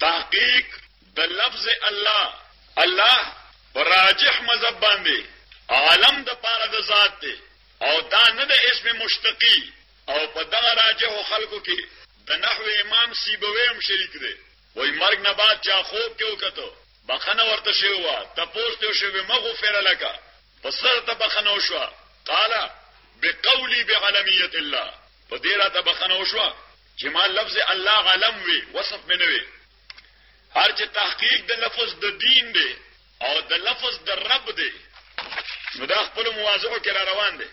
تحقیق د لفظ الله الله راجح مذهب باندې عالم د پاره د ذات دی او دا نه د اسم مشتقی او په دغه راجح خلکو کې د نحو امام سیبوی هم شریک دی وای مرګ نه بعد چا خوب کې وکړو بخنه ورته شوی و تپوس ته شوی مغفر لك پس ته بخنه وشو قال بقولي بعلميه الله په دې راته بخنه وشو چې ما لفظ الله علم وي وصف مې نه وي هر چې تحقیق د لفظ د دین دی او د لفظ د رب دی نو دا خپل مواضعو کې را روان دی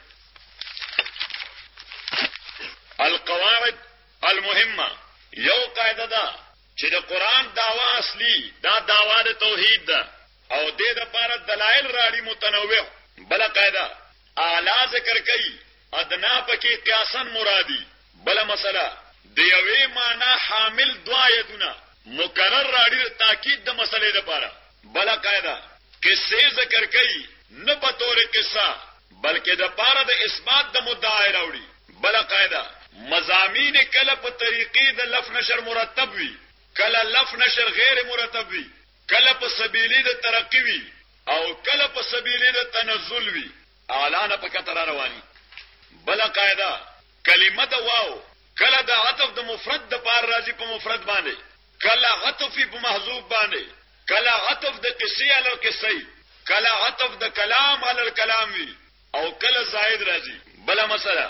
القواعد المهمه یو قاعده ده چې د قران داوا اصلي دا داوا د توحید ده او د دې لپاره دلایل راړي متنوع بل قاعده اعلی ذکر کوي ادنا پکې قیاسن مرادي بل مسله د یوې معنا حامل دوا یدونه مکرر راړي تاکید د مسلې لپاره بل قاعده قصې ذکر کوي نه په تور قصه بلکې د پاره د اثبات د مدعا راوړي بل قاعده مزامین کله په طریقې د لف نشر مرتب وي کله لف نشر غیر مرتب وي کله په سبیلی د ترقی وي او کله په سبیلی د تنزل وي اعلان په کتر رواني بل قاعده کلمه د واو کله د عطف د مفرد د پار راځي په مفرد باندې کله عطف په محذوف باندې کله عطف د قصې علی قصې کله عطف د کلام علی الکلام وی او کله زائد راځي بل مسله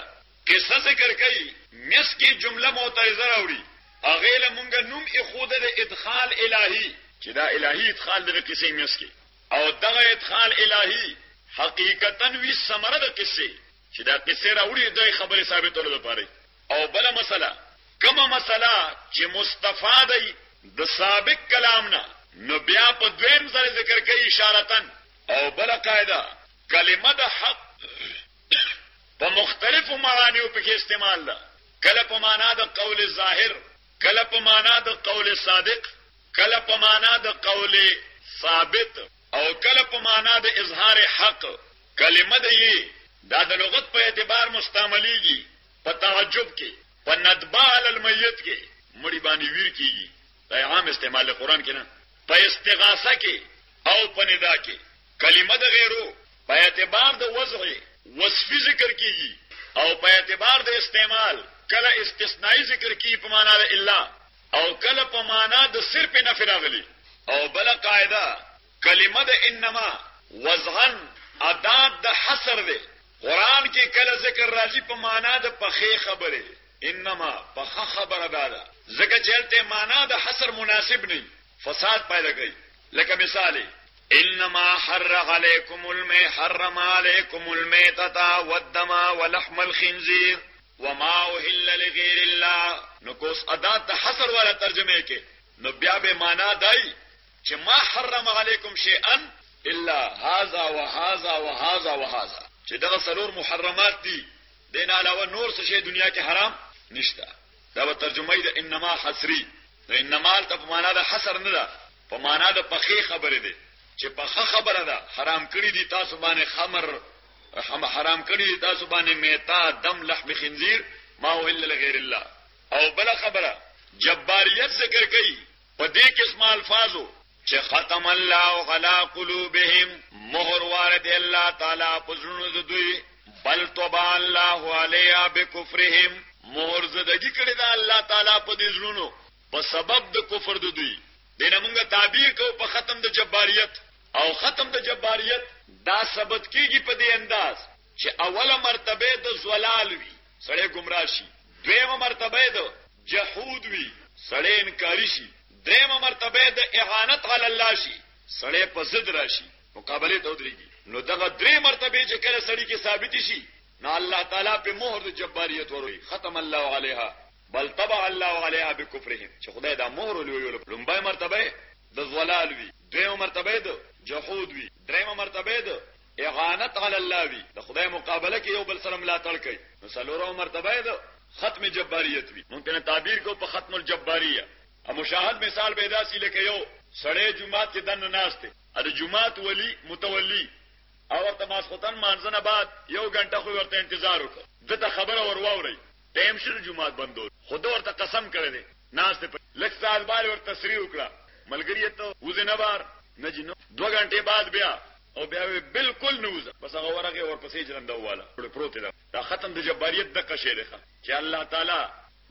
قصه ذکر کوي مس کې جمله معترضه راوړي هغه لمونګه نوم اخوده د ادخال الهي چې دا الهي ادخال د قصې مس کې او دغه ادخال الهی حقیقتا وی ثمره د قصې چې دا قصې راوړي د خبرې ثابتولو لپاره او بل مسله کومه مسله چې مستفاده د سابق کلام نه نو بیا په دویم ځل ذکر کوي اشارتن او بل قاعده کلمه د حق په مختلفو معنیو په کې استعمال ده کله په معنا د قول ظاهر کله په معنا د قول صادق کله په معنا د قول ثابت او کله په معنا د اظهار حق کلمه د یی دا د لغت په اعتبار مستعمليږي په تعجب کې په ندبه علی المیت کې مړی باندې ویر کیږي دا عام استعمال قرآن کې نه په استغاثه کې او په ندا کې کلمه د غیرو په اعتبار د وضع وصفي ذکر کیږي او په اعتبار د استعمال کله استثنایی ذکر کی په معنا د الا او کله په معنا د صرف نفي راغلي او بل قاعده کلمه د انما وزن اداد د حصر دی قران کې کله ذکر راځي په معنا د پخې خبره انما پخه خبره ده ځکه چې هلته معنا د حصر مناسب نه فساد پیدا کوي لکه مثال انما حر عليكم المي حرم عليكم الميتة والدم ولحم الخنزير وما اهل لغیر الله نو کوس ادا ته حصر والا ترجمه کې نو بیا به معنا دای چې ما حرم علیکم شیئا الا هاذا وهاذا وهاذا وهاذا چې دا سرور محرمات دي دین علاوه نور څه شی دنیا کې حرام نشته دا به ترجمه ده انما حصری نو انما ته په معنا د حصر نه ده په معنا د پخې خبره ده چې پخه خبره ده حرام کړی دي تاسو باندې خمر هم حرام کړی تاسو باندې میتا دم لحم خنزیر ما هو الا لغیر الله او بل خبره جباریت ذکر کړي په دې قسم الفاظو چې ختم الله علی قلوبهم مہر وارد الله تعالی پزړونو د دوی بل طبع الله علیا بکفرهم مہر زدګی کړي دا الله تعالی په دې زړونو په سبب د کفر د دوی دینه موږ تعبیر کو په ختم د جباریت او ختم د جباریت. دا ثبت کیږي په دې انداز چې اوله مرتبه یې د ضلال وي، سړی ګمراه شي، دویمه مرتبه یې د جحود وي، سړی انکاري شي، دریمه مرتبه یې د اعانت علی الله شي، سړی په ضد راشي، مقابله ته ودرېږي. نو دغه درې مرتبه چې کله سړی کې ثابت شي نو الله تعالی په مهر د جباریت وروي ختم الله علیها بل طبع الله علیها بکفرهم چې خدای دا مهر لوی لومبای مرتبه د ضلال وی دویمه مرتبه یې د جحود وي دریمه مرتبه یې د اعانت علی الله وي د خدای مقابله کې یو بل سره ملاتړ کوي نو څلورمه مرتبه یې د ختم جباریت وي مونږ ته تعبیر کو په ختم الجباریه او مشاهد مثال به داسې لکه یو سړی جمعه کې دنه ناشته د جمعه ولی متولی او ورته ماسختن مانځنه بعد یو غنټه خو ورته انتظار وکړه دته خبره ورواوري ټایم شو نو جومات بندو خو ده ورته قسم کړی دی ناست په لږ ساعت بار ورته تسریح وکړه ملګری یې ته وځې نه بار نه جی نه دوه ګنټې بعد بیا او بیا وی بالکل نه وځه بس هغه ورغه ورپسې جرنده واله ور پروت ده دا ختم د جباریت د قشه ده چې الله تعالی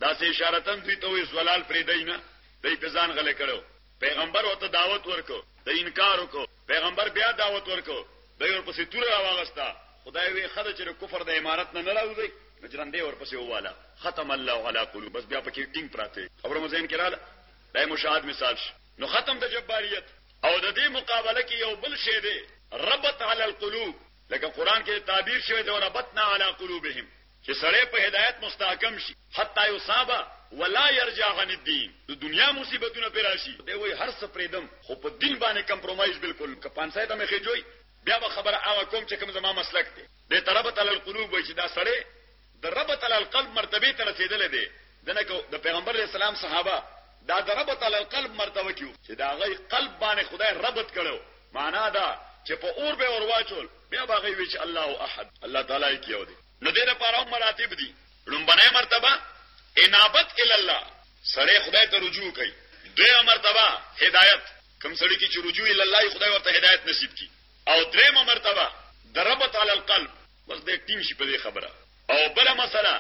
دا سه اشارتن دوی ته وی زلال پرې دینه دای په ځان غلې کړو پیغمبر وته دعوت ورکو د انکار وکړو پیغمبر بیا دعوت ورکو دوی ورپسې توره راوغستا خدای وی خدای چې کفر د امارت نه نه راوځي نجرندې ورپسې وواله ختم الله علی قلوب بس بیا پکې ټینګ پراته خبره مزین کړه دای مشاهد مثال شي نو ختم د جباریت او د دې مقابله کې یو بل شی دی ربط علی القلوب لکه قران کې تعبیر شوی دی ربطنا علی قلوبهم چې سړی په هدایت مستحکم شي حتی یصابه ولا يرجع عن الدين د دنیا مصیبتونه پر راشي دی وای هر څه پریدم خو په دین باندې کمپرمایز بالکل کپان سای ته مخې جوړي بیا به خبره هغه کوم چې کوم زما مسلک دی د تربت علی القلوب وای چې دا سړی د ربط علی القلب مرتبه ته رسیدل دی دنه د پیغمبر اسلام صحابه دا د ربط علی القلب مرتبه کیو چې دا غي قلب باندې خدای ربط کړو معنی دا چې په اور به اور واچول بیا به هغه وی چې الله احد الله تعالی یې کیو دی نو دې لپاره هم مراتب دي لومبنه مرتبه انابت ال الله سره خدای ته رجوع کوي دویمه مرتبه هدایت کوم سړی کی چې رجوع ال الله خدای ورته هدایت نصیب کی او دریمه مرتبه دربت علی القلب بس دی ټینګ شي په دې خبره او بل مسله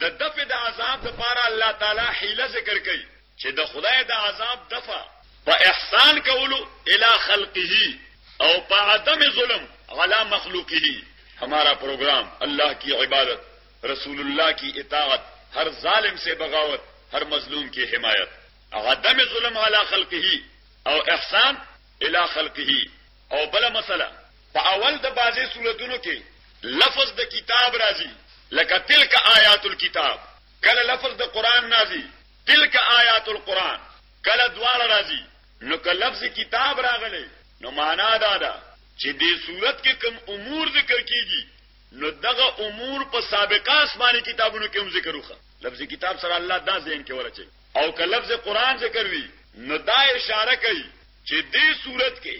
د دفع د عذاب لپاره الله تعالی حیله ذکر کوي چې د خدای د عذاب دفع په احسان کولو الی خلقه او په عدم ظلم علی مخلوقه ہمارا پروگرام اللہ کی عبادت رسول اللہ کی اطاعت ہر ظالم سے بغاوت ہر مظلوم کی حمایت عدم ظلم علی خلقه او احسان الى خلقه او بله مسله په اول د بازي صورتونو کې لفظ د کتاب راځي لکه تلک آیات الكتاب کله لفظ د قران نازي تلک آیات القران کله دواړه راځي نو که لفظ کتاب راغلی نو معنا دا ده چې دې صورت کې کوم امور ذکر کیږي نو دغه امور په سابقه آسماني کتابونو کې هم ذکر وکړه لفظ کتاب سره الله دا ذهن کې ورچي او که لفظ قران ذکر وي نو دا اشاره کوي چې دې سورت کې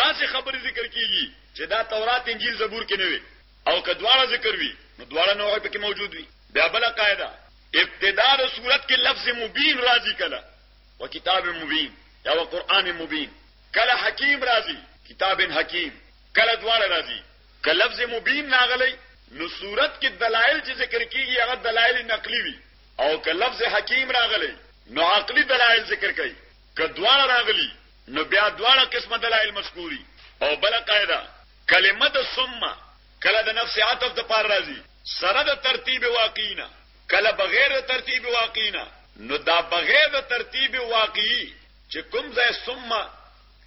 داسې خبرې ذکر کیږي چې دا تورات انجیل زبور کې نه وي او که دواړه ذکر وي نو دواړه نوع پکې موجود وي بیا بل قاعده ابتدا د صورت کې لفظ مبین راځي کله او کتاب مبین یا و قران مبین کله حکیم راځي کتاب حکیم کله دواړه راځي کله لفظ مبین ناغلی نو صورت کې دلایل چې ذکر کیږي هغه دلایل نقلی وي او کله لفظ حکیم راغلی نو عقلی دلایل ذکر کوي که دواړه راغلي نو بیا دواړه قسمه دلائل مذکوري او بل قاعده کلمه د ثم کله د نفس عطف د پار راځي سره د ترتیب واقعینا کله بغیر د ترتیب واقعینا نو دا بغیر د ترتیب واقعي چې کوم ځای ثم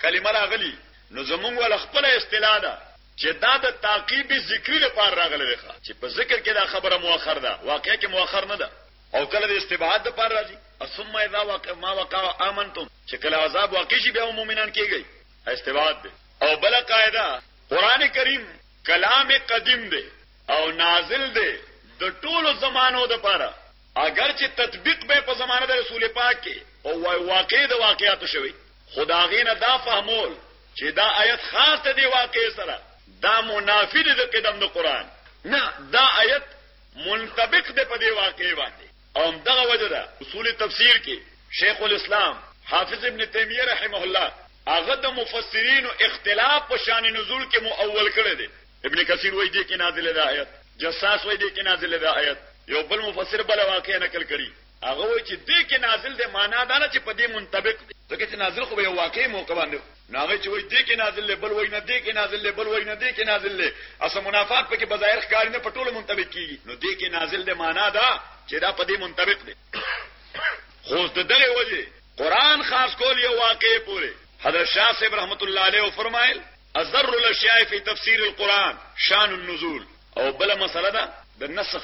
کلمه راغلي نو زمونږ ول خپل اصطلاح ده چې دا د تعقیب ذکری لپاره راغلی دی چې په ذکر کې دا خبره مؤخر ده واقعي کې مؤخر نه ده او کله د استبعاد د پر راځي ثم اذا وقع ما وقع امنتم چې کله عذاب واقع شي بیا مؤمنان کیږي استبعاد دی او بل قاعده قران کریم کلام قدیم دی او نازل دی د ټولو زمانو د پاره اگر چې تطبیق به په زمانه د رسول پاک کې او واقع د واقعاتو شوی خداغې نه دا فهمول چې دا آیت خاص دی واقع سره دا منافی دی د قدم د قران نه دا آیت منطبق دی په دې واقعې باندې او دغه وجه ده اصول تفسیر کې شیخ الاسلام حافظ ابن تیمیه رحمه الله هغه د مفسرین اختلاف په شان نزول کې مؤول کړی دی ابن کثیر وایي دې کې نازله ده آیت جساس وایي دې کې نازله ده آیت یو بل مفسر بل واقع نقل کړي هغه وایي چې دې کې نازل دی معنا دا نه چې په دې منطبق دی ځکه چې نازل خو به یو واقعي موقع باندې نو هغه چې وایي دې کې نازل دی بل وایي نه دې کې نازل دی بل وایي نه دې کې نازل دی اصل منافات پکې بظاهر ښکار نه پټول منطبق کیږي نو دې کې نازل دی معنا دا چې دا په دې منطبق دی خو د دغه وجه قران خاص کول یو واقعي پوره حضرت شاه صاحب رحمت الله علیه فرمایل ازر الاشیاء فی تفسیر القران شان النزول او بل مسله ده د نسخ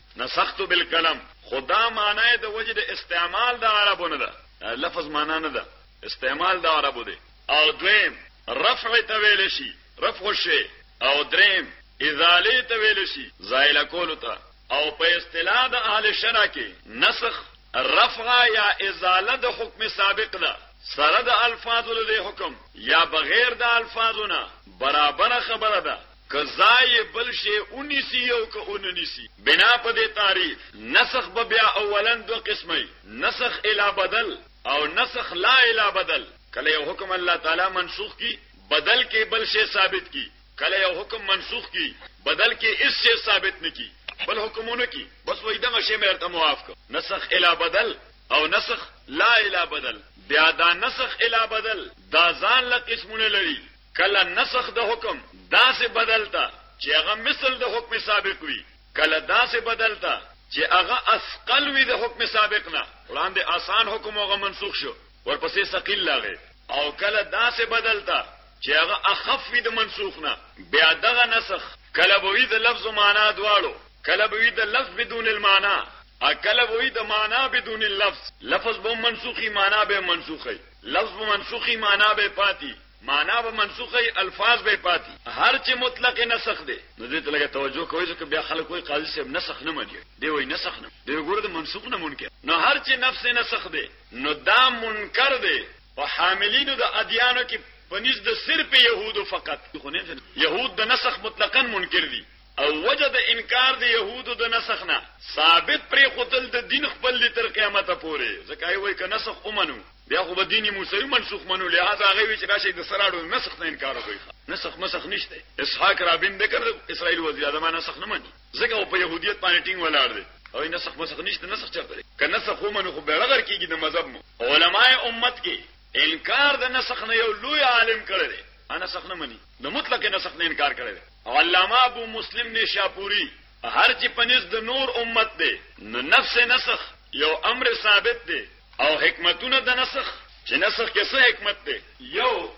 نسخت بالقلم خدا معنی د وجه د استعمال د عربو نه ده لفظ معنی نه ده استعمال د عربو ده او دویم رفع ته ویل شي رفع شي او دریم ازاله ته ویل شي زایل کول ته او په اصطلاح د اهل شرع کې نسخ رفع یا ازاله د حکم سابق ده سره د الفاظو له حکم یا بغیر د الفاظو نه برابر خبره ده که ځای بل شی اونیسی او که اوننیسی بنا په دې تعریف نسخ به بیا اولا دو قسمه نسخ الی بدل او نسخ لا الی بدل کله یو حکم الله تعالی منسوخ کی بدل کې بل شی ثابت کی کله یو حکم منسوخ کی بدل کې اس شی ثابت نکی بل حکمونه کی بس وای دغه شی مې ته معاف کړ نسخ الی بدل او نسخ لا الی بدل بیا دا نسخ الی بدل دا ځان له قسمونه لري کله نسخ د حکم داسې بدلتا چې هغه مثل د حکم سابق وي کله داسې بدلتا چې هغه اسقل وي د حکم سابق نه وړاندې آسان حکم هغه منسوخ شو ورپسې ثقيل لاغه او کله داسې بدلتا چې هغه اخف وي د منسوخ نه بیا دغه نسخ کله به وي د لفظ معنا دواړو کله به وي د لفظ بدون المعنا اکل وی د معنا بدون اللفظ لفظ به منسوخی معنا به منسوخی لفظ به منسوخی معنا به پاتی معنا به منسوخه ای الفاظ به پاتی هر چې مطلق نسخ دی نو دې ته لګه توجه کوی چې بیا خلک وای قاضي صاحب نسخ نه مني دی وای نسخ نه دی ګوره د منسوخ نه منکر نو هر چې نفس نسخ دی نو دا منکر دی په حاملینو د ادیانو کې پنځ د صرف يهودو فقط خو نه يهود د نسخ مطلقاً منکر دي او وجه د انکار د يهودو د نسخ نه ثابت پرې خودل د دین خپل دي تر قیامت پورې ځکه یې وای ک نسخ اومنو بیا خو به دین موسی منسوخ منو لہذا هغه وی چې راشي د سراړو نسخ نه انکار کوي نسخ مسخ نشته اسحاق رابین د کړ اسرائیل وزیر اعظم نسخ نه مني ځکه په يهودیت باندې ټینګ ولاړ دی او نسخ مسخ نشته نسخ چرته دی که نسخ ومنو خو به لغر کیږي د مذهب مو علماء امت کې انکار د نسخ نه یو لوی عالم کړی دی انا سخت نه مني د مطلق نسخ نه انکار کړی علامه ابو مسلم نشاپوری هر چې پنځ د نور امت دی نو نفس نسخ یو امر ثابت دی او حکمتونه د نسخ چې نسخ کې څه حکمت دی یو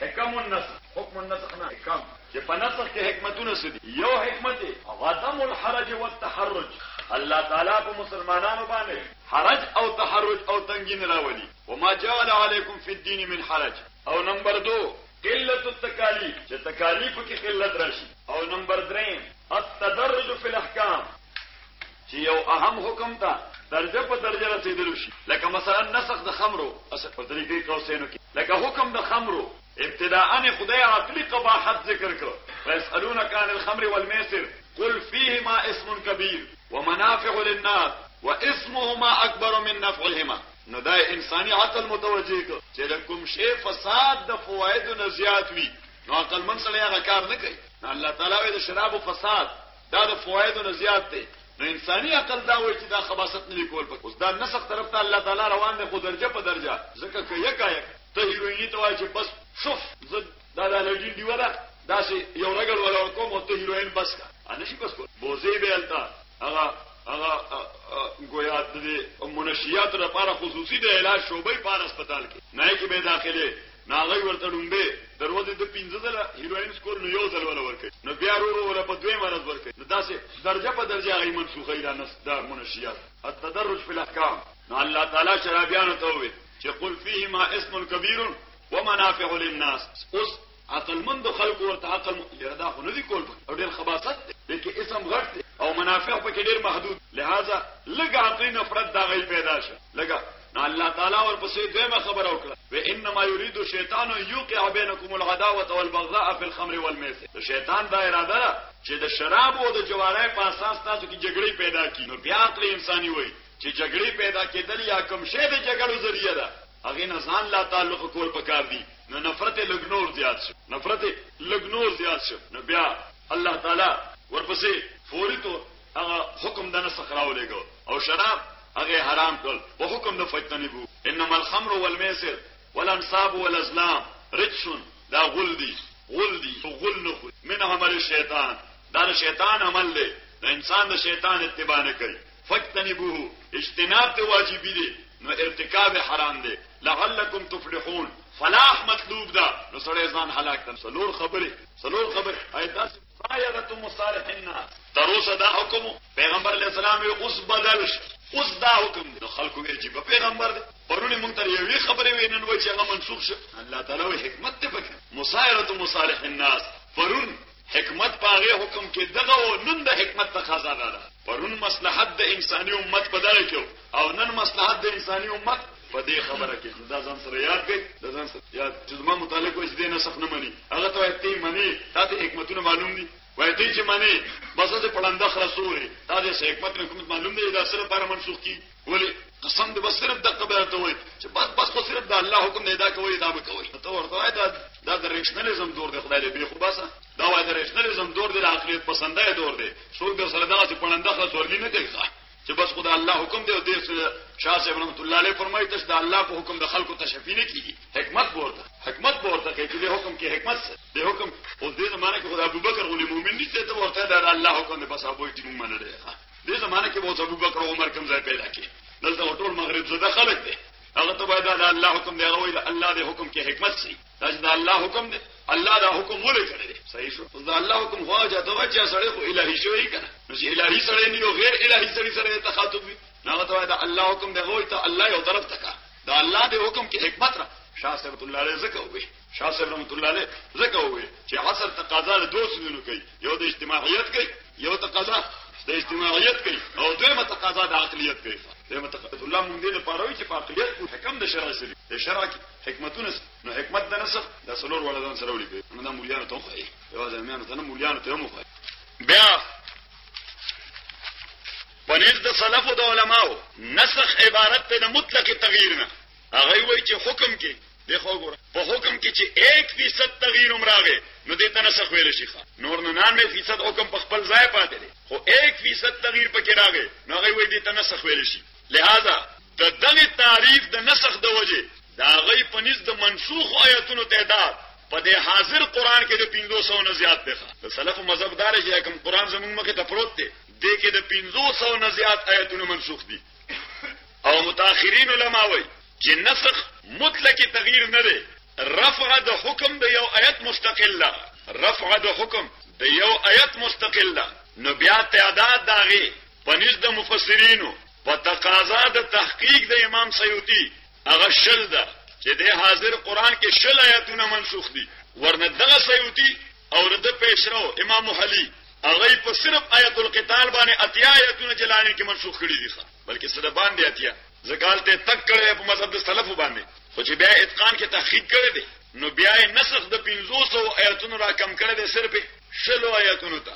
حکم النسخ حکم النسخ نه حکم چې په نسخ کې حکمتونه څه دي یو حکمت دی عدم الحرج والتحرج الله تعالی په مسلمانانو باندې حرج او تحرج او تنګین راولي وما جعل عليكم في الدين من حرج او نمبر 2 قلت التکالیف چې تکالیفو کې قلت راشي او نمبر دریم التدرج فی الاحکام چې یو اهم حکم ته درجه په درجه رسیدل شي لکه مثلا نسخ د خمرو اصل په طریقې قوسینو کې لکه حکم د خمرو ابتداء خدای عقلی قباحت ذکر کړ فیسالونک عن الخمر والمیسر قل فيهما اسم كبير ومنافع للناس واسمهما اكبر من نفعهما نو دا انساني عقل متوجه کو چې د کوم شی فساد د فواید نه زیات وي نو عقل من سره هغه کار نه کوي نو الله تعالی د شراب او فساد دا د فواید نه زیات دی نو انساني عقل دا وایي چې دا خباست نه کول پکې اوس دا نسخ طرف ته الله تعالی روان دی خو درجه په درجه ځکه کې یکا یک ته هیروینی ته وایي چې بس شوف زه دا دا لډین دیوه ده داسې یو رګل ولا ورکوم او ته هیروین بس کا انه شي بس کو بوزي به التا هغه هغه گویا د منشیات لپاره خصوصي د علاج شوبې په هسپتال کې نه کې به داخله ناغي ورته ډومبه دروازه د 15 ځله هیروین سکور نو یو ځل ولا ورکړي نو بیا ورو ورو په دوی مرز ورکړي نو داسې درجه په درجه غي منسوخه اله نس د منشیات التدرج فی الاحکام نو الله تعالی شرابیان ته وي چې قل فیهما اسم کبیر ومنافع للناس اوس عقل مند خلق ورته عقل لري دا خو نه دي کول او ډېر خباست دي کې اسم غټ دي او منافع په کې ډېر محدود لہذا لګ عقلي نفرت دا غي پیدا شه لګا نو الله تعالی ورپسې دیمه خبر او کړه و انما يريد الشيطان يوقع بينكم العداوه والبغضاء في الخمر والميسر د شیطان دا اراده ده چې د شراب او د جوارای په اساس تاسو کې جګړې پیدا کړي نو بیا عقل انساني وای چې جګړې پیدا کېدل یا کوم شی د جګړو ذریعہ ده هغې نه ځان لا تعلق کول پکار دي نو نفرت يې لږ نور زيات شو نفرت يې لږ نور زيات شو نو بيا الله تعالی ورپسې فوري طور هغه حکم د نسخ راولېږه او شراب هغه حرام کړ په حکم د فجتنبو انما الخمر والميسر والانصاب والازلام رجسون دا غل دي غل دي غل نه من عمل شیطان دا شیطان عمل دی د انسان د شیطان اتباع نه کوي فاجتنبوه اجتناب د واجبی دی نو ارتکاب حرام دی لعلکم تفلحون فلاح مطلوب ده نو سړی ځان هلاک کړي سلور خبره سلور خبره ایدا فایغت مصالح الناس تر اوسه دا حکم پیغمبر علی السلام یې اوس بدل اوس دا حکم دی خلکو ویل چې پیغمبر دی پرونی مونږ ته یوې خبرې وینن وای چې هغه منسوخ شو الله تعالی حکمت ته پکې مصالح الناس پرون حکمت په هغه حکم کې دغه او نن د حکمت تقاضا دا ده پرون مصلحت د انساني امت په دغه کې او نن مصلحت د انساني امت په دې خبره کې دا ځان سره یاد کړئ دا ځان سره یاد چې ما متعلق وځ دې نه سخت نه مني هغه ته ته مني تاسو حکمتونه معلوم دي وای دې چې مني بس ته پړنده خلاصوري دا دې حکمت حکومت معلوم دی دا سره پر منسوخ کی ولی قسم دی بس صرف دغه به ته وای چې بس بس خو صرف د الله حکم نه دا کوي دا به کوي ته ورته وای دا دا د ریشنلیزم دور دی خدای دې به خو باسه دا وای د ریشنلیزم دور دی د عقلیت پسندای دور دی څوک د سره دا چې پړنده خلاص ورلی نه کوي چې بس خدای الله حکم دی او دې شاه صاحب رحمت الله علیه فرمایي چې د الله په حکم د خلکو تشفی نه کیږي حکمت ورته حکمت ورته کوي چې د حکم کې حکمت څه د حکم او دې زمانه کې خدای ابوبکر غلی مؤمن نشته ته ورته د الله حکم دی بس ابو یې ټینګ منل دې زمانه کې به ابو بکر او عمر کوم ځای پیدا کړي دلته ټول مغرب زده خلک دي هغه ته باید دا الله حکم دی هغه وایي دا الله دې حکم کې حکمت سي دا چې دا الله حکم دی الله دا حکم ولې کړی دی صحیح شو دا الله حکم هو چې دا وجه سره خو الهي شوی کنه نو چې الهي سره نه یو غیر الهي سره سره تخاطب وي هغه ته دا الله حکم دی هغه ته الله یو طرف تکا دا الله دې حکم کې حکمت را شاه صاحب الله رزق وي شاه صاحب رحمت الله علیه ځکه وویل چې عصر تقاضا له دوه څیزونو کوي یو د اجتماعیت کوي یو تقاضا د اجتماعیت کوي او دویمه تقاضا د عقلیت کوي دویمه تقاضا الله مونږ دې لپاره وی چې په عقلیت او حکم د شرع سره د شرع کې حکمتونه نو حکمت د نسب د سلور ولدان سره وړي نو د مولیانو ته خوې یو ځمیانو ته نه مولیانو ته مو خوې بیا پنځ د سلف او د علماو نسخ عبارت ته د مطلق تغییر نه هغه وایي چې حکم کې دیخوا ګوره په حکم کې چې 1% تغییر هم راغی نو دې ته نسخ ویل شي نور نه 99% حکم په خپل ځای پاتې دی خو 1% تغییر پکې راغی نو هغه وې دې ته نسخ ویل شي لہذا د دغه تعریف د نسخ د وجه دا غي پنځ د منسوخ آیاتونو تعداد په دې حاضر قران کې د 500 نه زیات دی د سلف مذهب دار چې کوم قران زموږ مخه ته پروت دی د کې د 500 نه زیات آیاتونه منسوخ دي او متأخرین علما وایي چې نسخ مطلق تغییر نه دی رفع د حکم د یو آیت مستقل ده رفع د حکم د یو آیت مستقل ده نو بیا تعداد داغه پنځ د مفسرینو په تقاضا د تحقیق د امام سیوطی هغه شل ده چې د حاضر قران کې شل آیاتونه منسوخ دي ورنه دغه سیوتی او د پیشرو امام حلی هغه په صرف آیت القتال باندې اتیا آیاتونه جلانی کې منسوخ کړی دي بلکې صد باندې اتیا ځکه هلته یې تک کړی دی په مذهب د سلفو باندې خو چې بیا اتقان کې تحقیق کړی دی نو بیا یې نسخ د پنځو سوو ایتونو را کم کړی دی صرف شلو ایتونو ته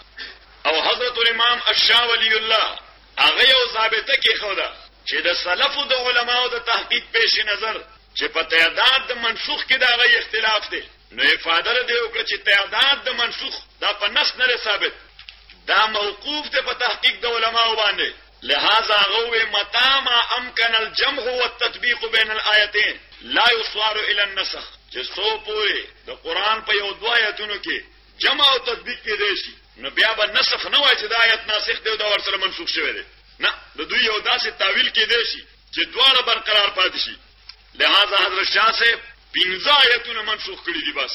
او حضرت الامام الشاه ولی الله هغه یو ضابطه کې خوده چې د سلفو د علماو د تحقیق پیش نظر چې په تعداد د منسوخ کې دا غي اختلاف دی نو افاده لري او چې تعداد د منسوخ دا په نص نه ثابت دا موقوف ته په تحقیق د علماو باندې لهذا هغه وی متا ما امکن الجمع والتطبيق بين الايتين لا يصار الى النسخ چې سو پوری د قران په یو دوه آیتونو کې جمع او تطبیق کې دی شي نو بیا به نسخ نه وای چې دا آیت ناسخ دی او دا ورسره منسوخ شوی دی نه د دوی یو داسې تعویل کې دی شي چې دواړه برقرار پاتې شي لہذا حضرت شاه صاحب پنځه آیتونه منسوخ کړی دي بس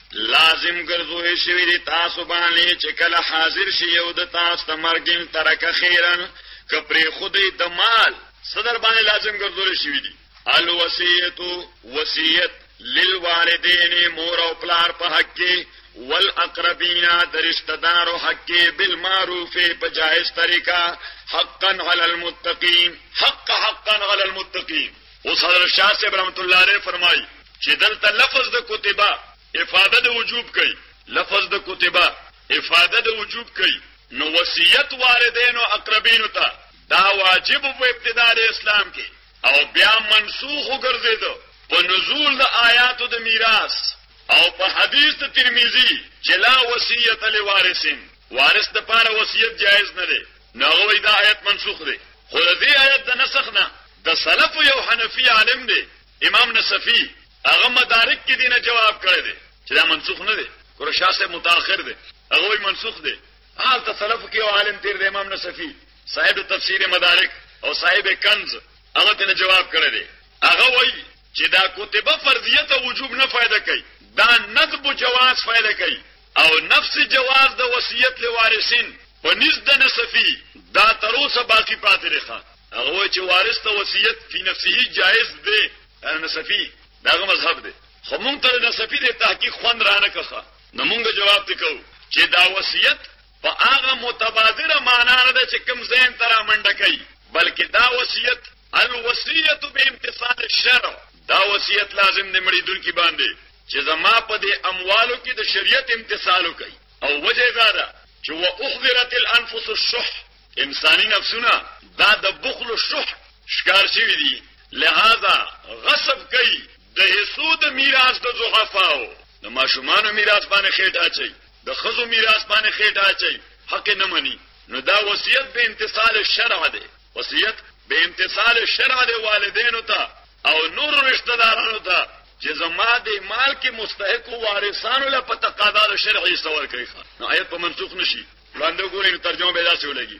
لازم ګرځوي شوی دی تاسو باندې چې کله حاضر شي یو د تاسو د مرګین ترک خیرن کپری خودی د مال صدر باندې لازم ګرځول شوی دی الوصیت وصیت للوالدین مور او پلار په حق کې والاقربین درشتہ دار او حق کې بالمعروف په جائز طریقہ حقا علی المتقین حق حقا علی المتقین اوس حضرت شاه صاحب رحمت الله علیه فرمایي چې دلته لفظ د کتبه افاده د وجوب کوي لفظ د کتبه افاده د وجوب کوي نو وصیت والدین او اقربین ته دا واجب په ابتداء د اسلام کې او بیا منسوخ وګرځیدو په نزول د آیاتو د میراث او په حدیث د ترمذی چې لا وصیت لوارثین وارث د پاره وصیت جایز نه دی نو هغه وی دا آیت منسوخ دی خو د دې آیت د نسخ نه د سلف یو حنفي عالم دی امام نصفی هغه مدارک کې دینه جواب کړی دی چې دا منسوخ نه دی ګور شاسه متأخر دی هغه وی منسوخ دی حال ته سلف کې یو عالم تیر دی امام نصفی صاحب تفسیر مدارک او صاحب کنز هغه ته جواب کړی دی هغه وی چې دا کتبه فرضیه ته وجوب نه فائدہ کوي دا ندب جواز فائدہ کوي او نفس جواز د وصیت لوارثین په نزد نسفی دا تر اوسه باقی پاتې دی هغه چې وارث ته وصیت په نفسه جایز دی نسفی داغه مذهب دی خو مونږ ته نسفی د تحقیق خوند رانه کخه نو مونږ جواب تکو چې دا وصیت په هغه متبادره معنا نه ده چې کوم ځین تر منډه کوي بلکې دا وصیت الوصیت بامتصال الشرع دا وصیت لازم دی مړي دن کی باندې چې زما په دې اموالو کې د شریعت امتصال وکړي او وجه دا ده چې واحذرت الانفس الشح انساني نفسونه دا د بخل او شح شکار شوی دي لہذا غصب کوي د حسود میراث د زحفاو د ماشومان میراث باندې خېټه چي د خزو میراث باندې خېټه اچي حق نه مني نو دا وصیت به امتصال الشرع دی وصیت به امتصال الشرع دی والدینو ته او نور رشتہ دارانو ته چې زما د مال کې مستحق وارثانو له پته قضا شرعي سوال کوي نو آیت په منسوخ نشي وړاندې ګورې ترجمه به داسې ولګي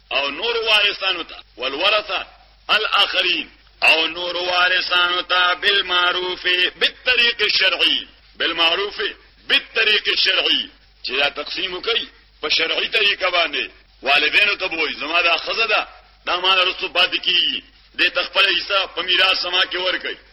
او نور وارثانو ته والورثه الاخرین او نور وارثانو ته بالمعروف بالطريق الشرعي بالمعروف بالطريق الشرعي چې دا تقسیم کوي په شرعي طریقه باندې والدینو ته وایي زما دا خزه ده دا مال رسو پاتې کیږي د تخپل حصہ په میراث سما کې ور کوي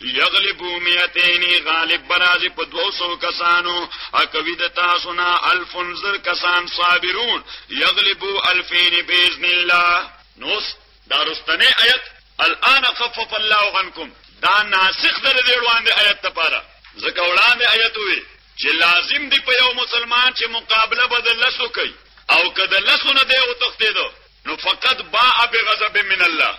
یغلبو میتین غالب برازی په 200 کسانو اکوی د تاسو نه الف زر کسان صابرون یغلبو الفین باذن الله نوس دارستنه آیت الان خفف الله عنکم دا ناسخ در دې وړاندې آیت لپاره ځکه وړاندې آیت وی چې لازم دی په یو مسلمان چې مقابله بدل لسو کوي او کده لسو نه دی او تختیدو نو فقط باء بغضب من الله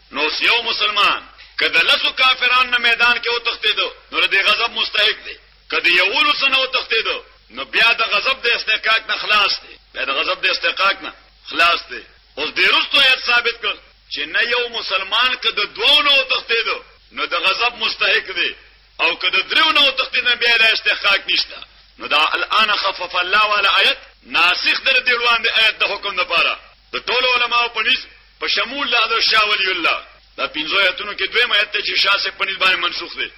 نو اوس یو مسلمان که د لسو کافران نه میدان کې وتښتېدو نو د غضب مستحق دی که د یولو سنه وتښتېدو نو بیا د غضب د استحقاق نه خلاص دی بیا د غضب د استحقاق نه خلاص دی اوس د رستو یې ثابت کړ چې نه یو مسلمان که د دوو نه وتښتېدو نو د غضب مستحق دی او که د درو نه وتښتېدو بیا د استحقاق نشته نو دا الان خفف الله ولا آیت ناسخ در دی وړاندې آیت د حکم لپاره د ټولو علماو په نس په شمول د حضرت شاه ولی الله دا پنځه آیتونو کې دویم آیت چې شاه سه پنځ باندې منسوخ دی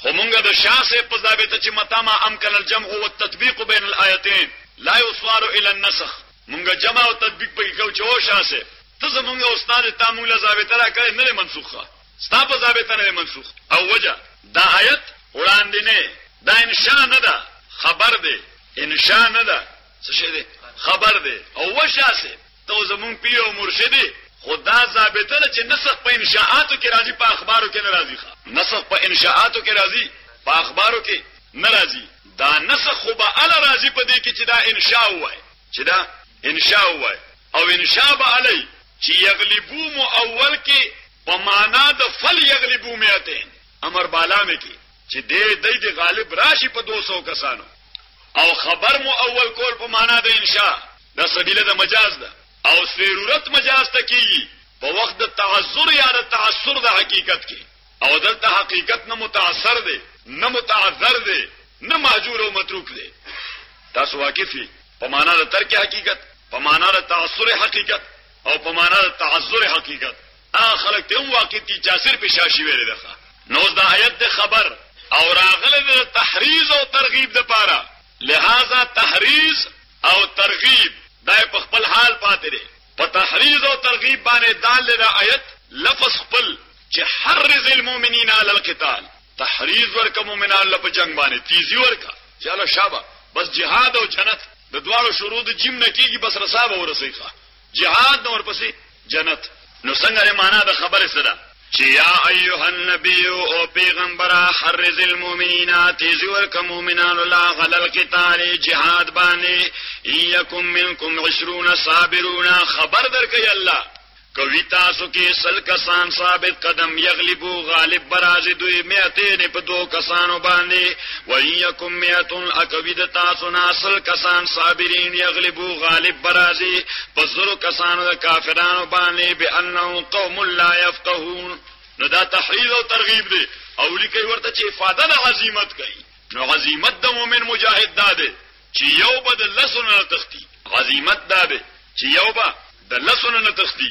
خو مونږه د شاه سه په ضابطه چې متا ما امکن الجمع او التطبیق بین الآیتین لا یصار الی النسخ مونږه جمع او تطبیق په کو چې او شاه سه ته زمونږ استاد ته مونږه ضابطه را کړې نه منسوخه ستا په ضابطه نه منسوخ او وجه دا آیت وړاندې نه دا انشاء نه ده خبر دی انشاء نه ده څه شي دی خبر دی او وشاسه ته زمون پیر او مرشد خدا ضابطه ده چې نسخ په انشاءاتو کې راځي په اخبارو کې ناراضي ښه نسخ په انشاءاتو کې راځي په اخبارو کې ناراضي دا نسخ خو به ال راځي په دې کې چې دا انشاء وای چې دا انشاء وای او انشاء به علی چې یغلبو مو اول کې په معنا د فل یغلبو میاتین امر بالا مې کې چې دې دې د غالب راشي په 200 کسانو او خبر مو اول کول په معنا د انشاء دا سبیله د مجاز ده او ضرورت مجاز ته کیږي په وخت د تعذر یا د تعثر د حقیقت کې او دلته حقیقت نه متاثر دی نه متعذر دی نه مهجور او متروک دی تاسو واقف یې په معنا د ترک حقیقت په معنا د تعثر حقیقت او په معنا د تعذر حقیقت هغه خلک ته واقع دي چې صرف شاشي ویل ده نو دا آیت د خبر او راغله د تحریز او ترغیب د پاره لهذا تحریز او ترغیب دا په خپل حال پاتې دی په تحریز او ترغیب باندې دال له آیت لفظ خپل چې حرز المؤمنین علی القتال تحریز ورکه مؤمنان له جنگ باندې تیزی ورکه چاله شابه بس جهاد او جنت د دواړو شروع د جیم نه کیږي بس رسابه ورسېخه جهاد نو ورپسې جنت نو څنګه معنا د خبره سره چې یا ایها النبی او پیغمبر حرز المؤمنین تیزور ک مؤمنان الله غلل قتال جهاد باندې یکم منکم 20 صابرون خبر درکې الله کوي تاسو کې سل کسان ثابت قدم یغلبو غالب برازي دوی میاتین په دوه کسانو باندې وَإِن يَكُن مِّئَةٌ أَكَوِي د تاسو نه اصل کسان صابرین یغلبو غالب برازي په زرو کسانو د کافرانو باندې به انهم قوم لا يفقهون نو دا تحریض او ترغیب دی او لیکي ورته چې افاده د عظمت کوي نو عظمت د مؤمن مجاهد دا دی چې یو به د لسونه تختی عظمت دا دی چې یو به د لسونه تختی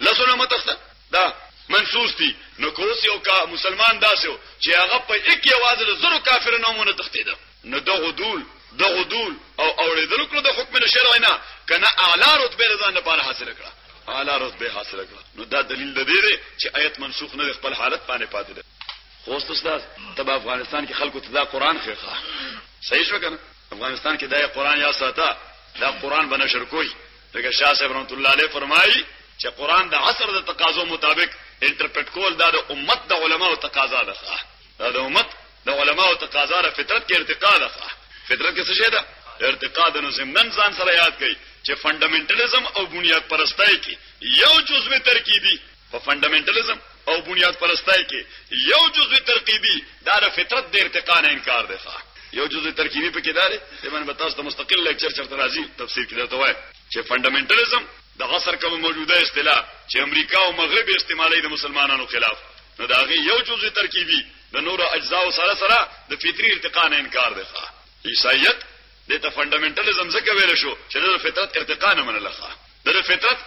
لسونه متخته دا منسوس دي نو کوس یو کا مسلمان داسو چې هغه په یک یواز له زرو کافر نومونه تخته ده نو د غدول د غدول او اوریدل کړو د حکم له شرع نه کنه اعلی رتبه رضان لپاره حاصل کړه اعلی رتبه حاصل کړه نو دا دلیل ده دی چې آیت منسوخ نه خپل حالت باندې پاتې ده خو استاد تبع افغانستان کې خلکو ته دا قران خېخه صحیح شو کنه افغانستان کې دا قران یا ساته دا قران بنشر کوي دغه شاه صاحب رحمت الله علیه فرمایي چې قران د عصر د تقاضو مطابق انټرپریټ کول دا د امت د علماو تقاضا ده دا د امت د علماو تقاضا ده فطرت کې ارتقا ده فطرت کې څه شي ده ارتقا د نو زمنن ځان سره یاد کړئ چې فندامنټالیزم او بنیاد پرستۍ کې یو جزء ترکیبي په فندامنټالیزم او بنیاد پرستای کې یو جزء ترکیبی دا د فطرت د ارتقا نه انکار دی ښا یو جزء ترکیبی په کې داري چې باندې به تاسو ته مستقل لیکچر چرته راځي تفسیر کې درته وای چې فندامنټالیزم د عصر کوم موجوده اصطلاح چې امریکا او مغرب استعمالي د مسلمانانو خلاف نو دا غي یو جزء ترکیبی د نور اجزاء سره سره د فطری ارتقا نه انکار دی ښا عیسایت د فندامنټالیزم څخه ویل شو چې د فطرت ارتقا نه منلخه د فطرت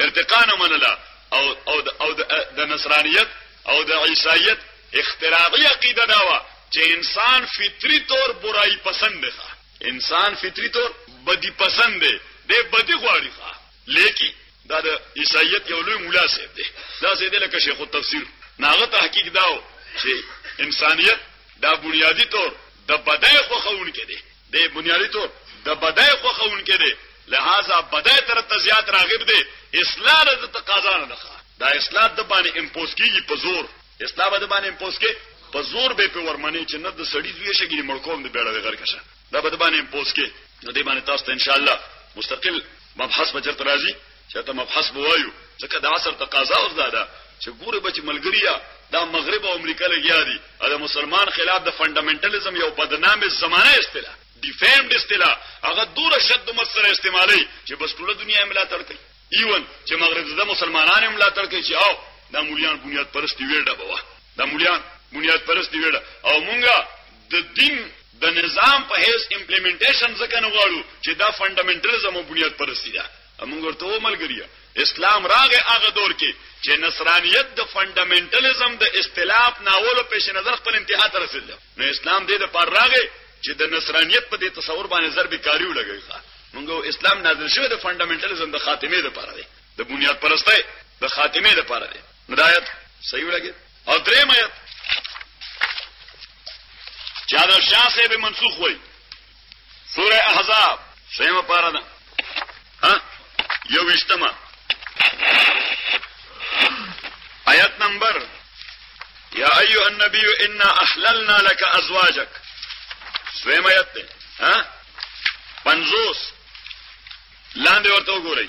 ارتقا نه منله او او او د نصرانیت او د عیسایت اختراعی عقیده دا و چې انسان فطری طور برای پسند دی انسان فطری طور بدی پسند دی د بدی غواړي ښا لیکي دا د عیسایت یو لوی مولا سي دی دا سي د لکه شیخ التفسیر ناغه تحقیق داو چې انسانیت دا بنیادی طور د بدای خو خون کې دی دی بنیادی طور د بدای خوخونکې دی لہذا بدای تر ته زیات راغب دی اصلاح د تقاضا نه ده دا اصلاح د باندې امپوز کیږي په زور اصلاح به د باندې امپوز کې په زور به په ورمنې چې نه د سړی زوی شګری مړکوم د بیړه غر کشه دا به د باندې امپوز کې نو د باندې تاسو ته ان شاء الله مستقل مبحث بجرت راځي چې دا مبحث بوایو ځکه د عصر تقاضا اوس دا ده چې ګوره بچ ملګریا دا مغرب او امریکا لګیا دي دا مسلمان خلاف د فندامنټالیزم یو بدنامه زمانه استلا ډیفیمډ استلا هغه دوره شد مسره استعمالي چې بس ټول دنیا املا تر کوي ایون چې مغرب زده مسلمانان املا تر کوي چې او دا مولیان بنیاد پرستی ویډه بوا دا مولیان بنیاد پرستی ویډه او مونږه د دین د نظام په هیڅ امپلیمنټیشن ځکه نه غواړو چې دا فندامنټالیزم او بنیاد پرستی ده موږ ورته و ملګریا اسلام راغې هغه دور کې چې نصرانیت د فندامنټالیزم د اختلاف ناولو پیش نظر خپل انتها ته رسیدل نو اسلام دې د پر راغې چې د نصرانیت په دې تصور باندې ضرب کاری ولګي ښا موږ اسلام نازل شوی د فندامنټالیزم د خاتمه لپاره دی د بنیاد پرسته د خاتمه لپاره دی مدایت صحیح ولګي او درې مې چا دا شاسه به منسوخ وای سوره احزاب شیمه پارا ده ها یو وشتما آیت نمبر یا ایها النبی انا احللنا لك ازواجك سویم آیت ده ها پنځوس لاندې ورته وګورئ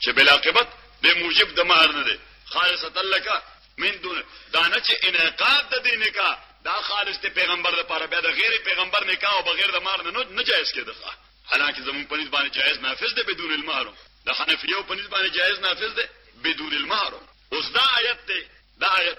چې بل عاقبت به موجب د مہر نه دی خالصتا لك من دون دا نه چې انعقاد د دې نکاح دا خالص ته پیغمبر لپاره بیا د غیر پیغمبر نکاح او بغیر د مہر نه نه جایز کېده حالانکه زمون په نسبت باندې جایز نافذ دی بدون المہر د حنفیو په نسبت باندې جایز نافذ دی بدون المہر اوس دا آیت دی دا آیت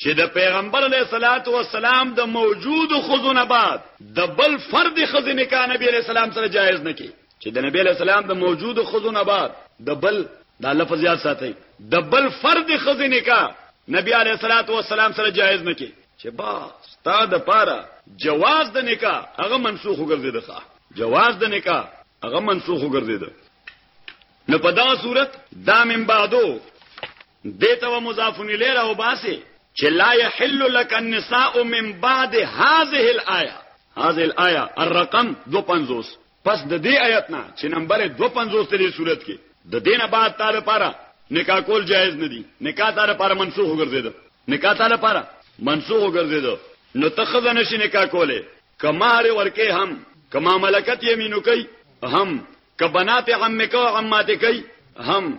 چې د پیغمبر علیه الصلاۃ والسلام د موجود خزونه بعد د بل فرد خزینه کا نبی علیه السلام سره جایز نه کی چې د نبی علیه السلام د موجود خزونه بعد د بل دا لفظ یاد ساتي د بل فرد خزینه کا نبی علیه الصلاۃ والسلام سره جایز نه کی چې با ستا د پاره جواز د نکاح هغه منسوخ وګرځیدخه جواز د نکاح هغه منسوخ وګرځید نو په دا صورت دا من بعدو دیته و مضاف الیه را وباسي چې لا يحل لك النساء من بعد هذه الايه هذه الايه الرقم 250 پس د دې آیت نه چې نمبر 250 تلې صورت کې د دینه بعد تعالی لپاره نکاح کول جایز نه دي نکاح تعالی لپاره منسوخ وګرځیدو نکاح تعالی لپاره منسوخ وګرځیدو نو تخذ نشي نکاح کوله کمار ورکه هم کما ملکت یمینو کوي هم کبنات عمک او عمات کوي هم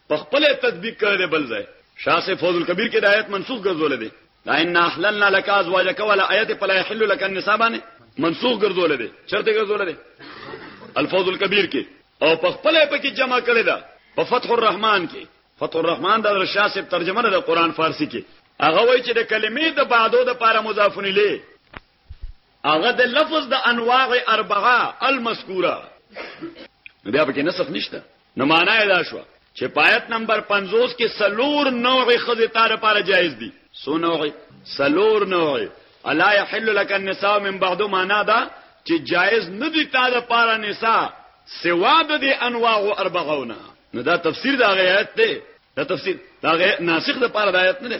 په خپل تطبیق کړی دی بل ځای شاسه فوز الکبیر کې د آیت منسوخ ګرځول دی دا ان احللنا لك ازواجك ولا آیت فلا يحل لك النساء باندې منسوخ ګرځول دی چرته ګرځول دی الفوز الکبیر کې او په خپل په کې جمع کړی دا په فتح الرحمن کې فتح الرحمن د شاسه ترجمه د قران فارسی کې هغه وایي چې د کلمې د بعدو د پاره مضافون له هغه د لفظ د انواع اربعه المذکوره نو بیا پکې نسخ نشته نو معنا یې دا شو چې پایت نمبر 50 کې سلور نوع خزه تاره لپاره جایز دي سو نوع سلور نوع الا يحل لك النساء من بعد معنا دا چې جایز نه دي تاره لپاره نساء سوا د دې انواع او اربعونه نو دا تفسیر دا غیات دی دا تفسیر دا غی ناسخ د لپاره د آیت نه دی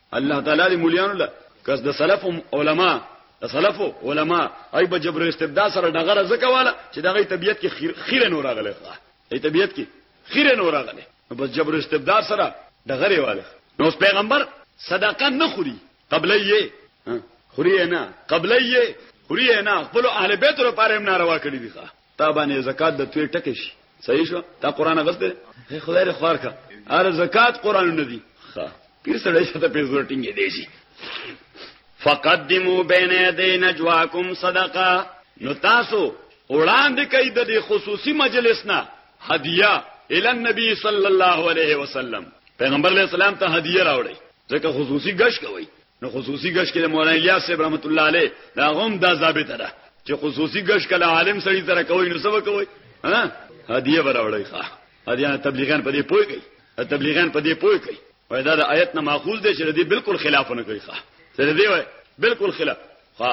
الله تعالی دې مليانو له کس د سلف علما د سلف علما ای په جبر استبداء سره دغه زکه والا چې دغه طبيعت کې خیر خیر نور راغله ای طبيعت کې خیر نور راغله بس جبر استبداء سره دغه والا نو پیغمبر صدقه نه خوري قبلې خوري نه قبلې خوري نه خپل اهل بیت لپاره هم ناروا کړی دي ښا تا باندې زکات د توې ټکه شي صحیح شو تا قران غسته خدای دې خوار کا ار زکات قران نه دی ښه پیر سړی شته په زور ټینګې دی شي فقدمو بین یدی نجواکم صدقه نو تاسو وړاندې کوي د دې خصوصي مجلس نه هدیه ال النبي صلی الله علیه وسلم پیغمبر علیہ السلام ته هدیه راوړي ځکه خصوصي غش کوي نو خصوصي ګش کې مولانا الیاس صاحب رحمت الله علیه دا هم دا ثابت ده چې خصوصي ګش کله عالم سړي تر کوي نو سبا کوي ها هدیه وراوړی ښا هدیه تبلیغان په دې پوي کوي تبلیغان په دې پوي کوي وای دا د آیت نه ماخوذ دی چې دې بالکل خلاف نه کوي ښا سره دی وای بالکل خلاف ښا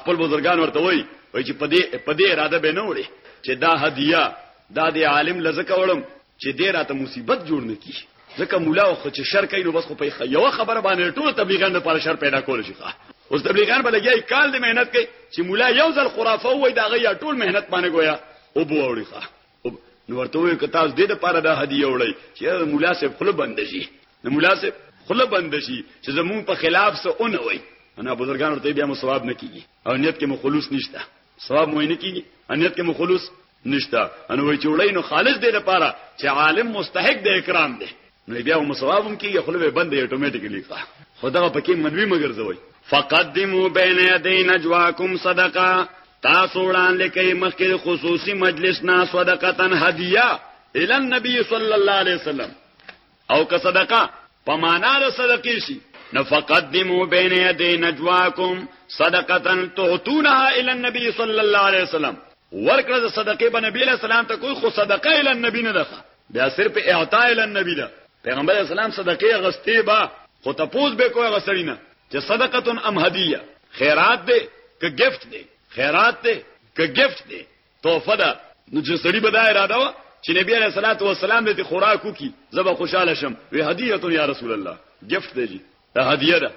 خپل بزرګان ورته وای وای چې په دې په دې اراده به نه وړي چې دا هدیه دا د عالم لزکه وړم چې دې راته مصیبت جوړ نه کی ځکه مولا او خچ شر کوي نو بس خو په یو خبره باندې ټول تبلیغان لپاره شر پیدا کول شي اوس تبلیغان به لګي کال دې مهنت کوي چې مولا یو ځل خرافه وای دا غي ټول مهنت باندې گویا او بو اوري ښا نو ورته وي که تاسو دې لپاره دا هدیه وړي چې مولا صاحب خپل بند شي نو مولا صاحب خپل بند شي چې زمون په خلاف څه اون وای انا بزرګان ورته بیا مو ثواب نه کیږي او نیت کې مو خلوص نشته ثواب مو نه کیږي نیت کې مو خلوص نشته ان وای جوړی نو خالص دی لپاره چې عالم مستحق د اکرام دی نو بیا هم ثواب هم کیږي خپل بندې اتوماتیکلی کا خدغه پکې منوي مگر زوي فقدمو بین یدی نجواکم صدقه تاسو وړاندې کوي مخکې خصوصي مجلس نه صدقه تن هدیه الى النبي صلی الله علیه وسلم او که صدقه په معنا د صدقې شي نو فقدمو بین یدی نجواکم صدقه تعتونها الی النبی صلی الله علیه وسلم ورکړه د صدقې په نبی له سلام ته کوئی خو صدقه الی النبی نه ده بیا صرف اعطاء الی النبی ده پیغمبر اسلام صدقې غستې با خو تپوس به کوی غسړی نه چې صدقه ام هدیه خیرات دی که گفت دی خیرات دی که گفت دی تحفه ده نو چې سړی به دا اراده و چې نبی علیہ الصلوۃ والسلام دې خوراک وکي زبا خوشاله شم وی هدیه یا رسول الله گفت دی جی دا هدیه ده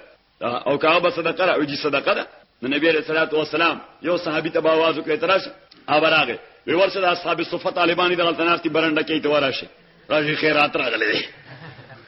او کعبه صدقه را وجي صدقه ده نو نبی علیہ الصلوۃ والسلام یو صحابي ته आवाज وکړ تراش ابراغه وی ورشه د اصحاب صفه طالبانی دغه تناستی برنده کې ته وراشه راځي خیرات راغلي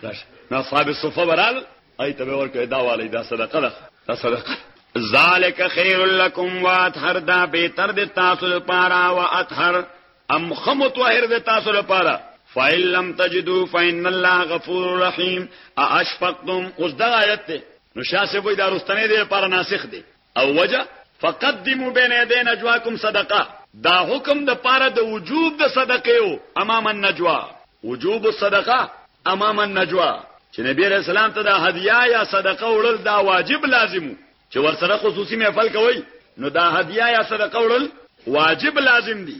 راشه نو اصحاب صفه برال ای ته ورکه دا والی دا صدقه ده دا صدقه ذالک خیر لکم واطهر دا بهتر د تاسو لپاره او اطهر ام خمت وهر د تاسو لپاره فإن لم تجدوا فإن الله غفور رحيم اشفقتم اوس دا آیت ته نو شاسه وای دا رستنه دی لپاره ناسخ دی او وجه فقدمو بین یدی نجواکم صدقه دا حکم د پاره د وجوب د صدقه او امام النجوا وجوب الصدقه امام النجوا چې نبی رسول الله ته د هدیه یا صدقه وړل دا واجب لازمو چې ورسره خصوصي محفل کوي نو دا هدیه یا صدقه وړل واجب لازم دي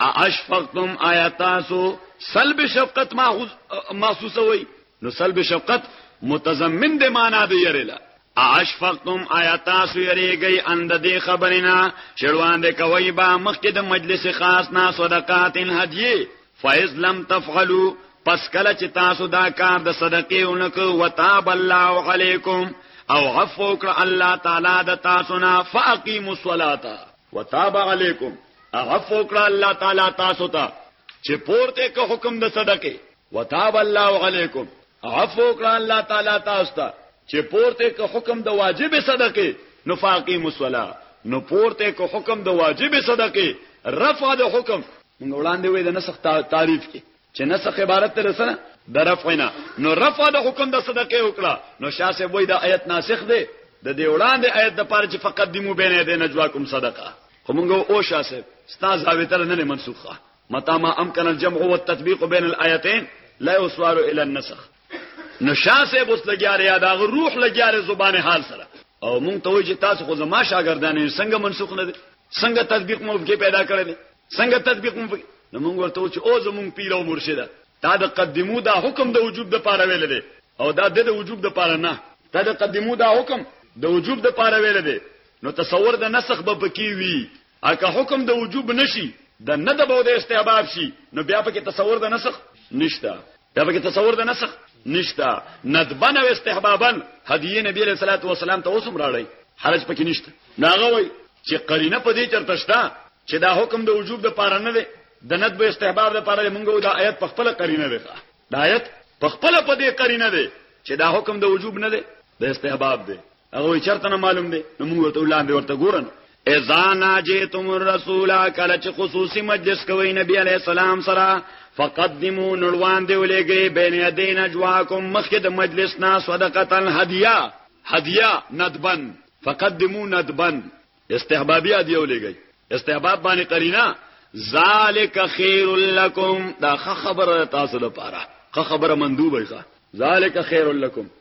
اشفقتم آیاتاسو سلب شفقت محسوس وي نو سلب شفقت متضمن د معنا دی یریلا اشفقتم آیاتاسو یریږي اند دې خبرینا چړوان دې کوي با مخکې د مجلس خاص نا صدقات هدیه فیض لم تفعلوا پس کله چې تاسو دا کار د صدقې اونکو وتاب الله علیکم او عفو کړ الله تعالی د تاسو نه فاقیموا الصلاه وتاب علیکم اغف وکړه الله تعالی تاسو ته چې پورته که حکم د صدقه وتاب الله علیکم اغف وکړه الله تعالی تاسو ته چې پورته که حکم د واجب صدقه نفاقی مصلا نو پورته که حکم د واجب صدقه رفع د حکم موږ وړاندې وې د نسخ تعریف کې چې نسخ عبارت ته رسنه د رفع نه نو رفع د حکم د صدقه وکړه نو شاسه وای د آیت ناسخ دی د دې وړاندې آیت د پاره چې فقط دیمو بینه د نجواکم صدقه همغه او شاسه ستا زاویتل نه منسوخه متا ما امکن الجمع والتطبيق بين الايتين لا يسوار الى النسخ نو شاسه بوس لګیاره یا دا روح لګیاره زبانه حال سره او مونږ ته وای چې تاسو خو زما شاګردان څنګه منسوخ نه دي څنګه تطبیق مو کې پیدا کړل څنګه تطبیق مو پکې نو موږ ورته چې او زموږ پیر او مرشد تا د قدمو دا حکم د وجوب د پاره ویل دی او دا د وجوب د پاره نه تا د قدمو دا حکم د وجوب د پاره ویل دی نو تصور د نسخ به پکې وي اګه حکم د وجوب نشي د ندب او د استحباب شي نو بیا پکې تصور د نسخ نشته دا به تصور د نسخ نشتا ندبن او استحبابا هدیه نبی علیہ الصلوۃ والسلام ته اوسم راړی حرج پکې نشته ناغه وای چې قرینه په دې چرته شته چې دا حکم د وجوب د پاره نه دی د ندب استحباب د پاره مونږه دا آیت په خپل قرینه دی دا آیت په خپل په دې قرینه دی چې دا حکم د وجوب نه دی د استحباب دی هغه وی چرته نه معلوم دی نو موږ ورته لاندې ورته ګورن اذا ناجیتم الرسول کله چې خصوصي مجلس کوي نبی علی السلام سره فقدمو نړوان دی ولېږي بین یدین اجواکم مخکې د مجلس نا صدقتا هدیه هدیه ندبن فقدمو ندبن استحبابی هدیه ولېږي استحباب باندې قرینه ذالک خیر لکم دا خبره تاسو لپاره خبره مندوبه ښه ذالک خیر لکم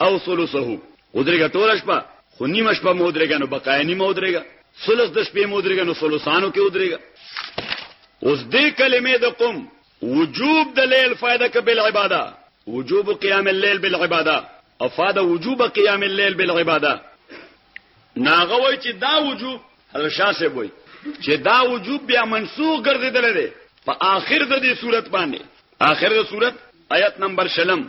او ثلثه ودرېګه ټوله شپه خو نیمه شپه مو ودرېګه نو بقایا نیمه ودرېګه ثلث د شپې مو ودرېګه نو ثلثانو کې ودرېګه اوس دې کلمې د قم وجوب د لیل فائدہ کبل عباده وجوب قیام الليل بالعباده افاد وجوب قیام الليل بالعباده ناغه وای چې دا وجوب حضرت شاه صاحب وای چې دا وجوب بیا منسوخ ګرځیدل دی په آخر د دې صورت باندې آخر د صورت آیت نمبر شلم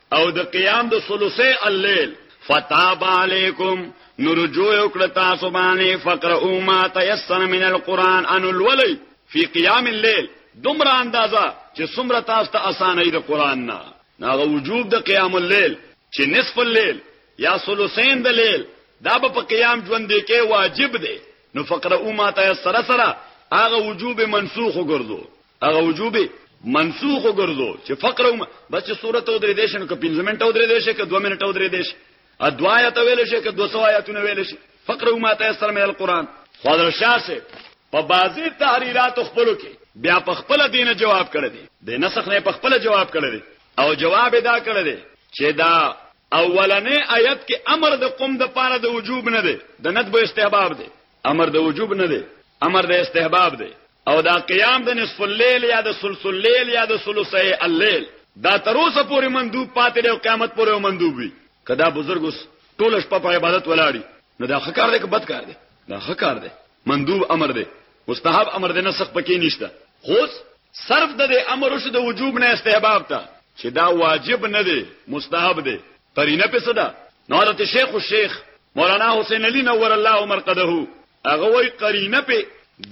او د قیام د ثلثه الليل فتاب علیکم نرجو وکړه تاسو باندې فقر او ما تيسر من القران ان الولي في قيام الليل دومره اندازا چې څومره تاسو ته اسانه د قران نه ناغه وجوب د قیام الليل چې نصف الليل یا ثلثین د لیل دا په قیام ژوند کې واجب دی نو فقرؤ ما تيسر سره هغه وجوب منسوخ وګرځو هغه وجوب منسوخ وګرځو چې فقرؤ بس چې سورته ودرې دې شنو که 15 منټه ودرې دې شي که 2 منټه ودرې دې شي ا دوایا ته ویل شي که 200 آیاتونه ویل شي فقرؤ ما تيسر من القرآن خضر شاه سه په بازي تحریرات خپلو کې بیا په خپل دینه جواب کړی دی د نسخ نه په خپل جواب کړی دی او جواب یې دا کړی دی چې دا اولنې آیت کې امر د قوم د پاره د وجوب نه دی د ندب استحباب دی امر د وجوب نه دی امر د استحباب دی او دا قیام د نصف الليل یا د ثلث الليل یا د ثلثي الليل دا تر اوسه پورې مندوب پاتې دی او قیامت پورې مندوب وي کدا بزرګ اوس ټول شپه په عبادت ولاړی نو دا ښه کار دی که بد کار دی دا ښه کار دی مندوب امر دی مستحب امر دی نه سخت پکې نشته خو صرف د دې امر وشو د وجوب نه استحباب ته چې دا واجب نه دی مستحب دی قرینه په صدا نو حضرت شیخ الشیخ مولانا حسین علی نور الله مرقده هغه وی قرینه په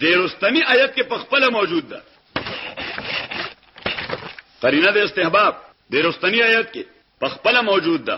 دیرستنی آیت کې پخپله موجود ده قرینه د استحباب دیرستنی آیت کې پخپله موجود ده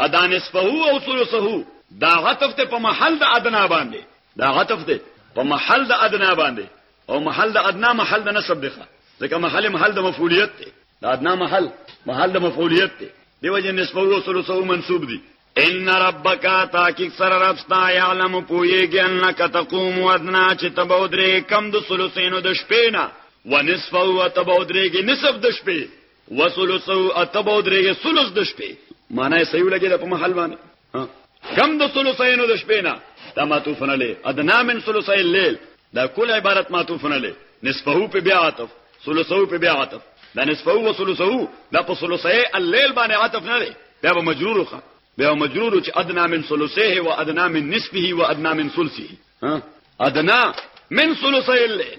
ادانسفه او ثلثه دا عطف ته په محل د ادنا باندې دا عطف ته په محل د ادنا باندې او محل د ادنا محل د نسب دی ځکه محل محل د مفعولیت دی د ادنا محل محل د مفعولیت دی دیو جن نسبه او ثلثه منسوب دی ان ربک تاکیک سر ربستا یعلم پویږي انک تقوم ودنا چې تبودري کم د ثلثینو د شپې نه ونصف او تبودريږي نصف د شپې وسلسو اتبو درې سلس د شپې معنی صحیح لګی د په محل باندې کم د سلسینو د شپې نه دا معطوف نه لې ادنا من سلسې الليل دا کل عبارت معطوف نه لې نصفه په بیا عطف سلسو په بیا عطف دا نصفه او سلسو دا په سلسې الليل باندې عطف نه لې دا به مجرور خو بیا مجرور چې ادنا من سلسه و ادنا من نصفه و ادنا من سلسه ها ادنا من سلسه الليل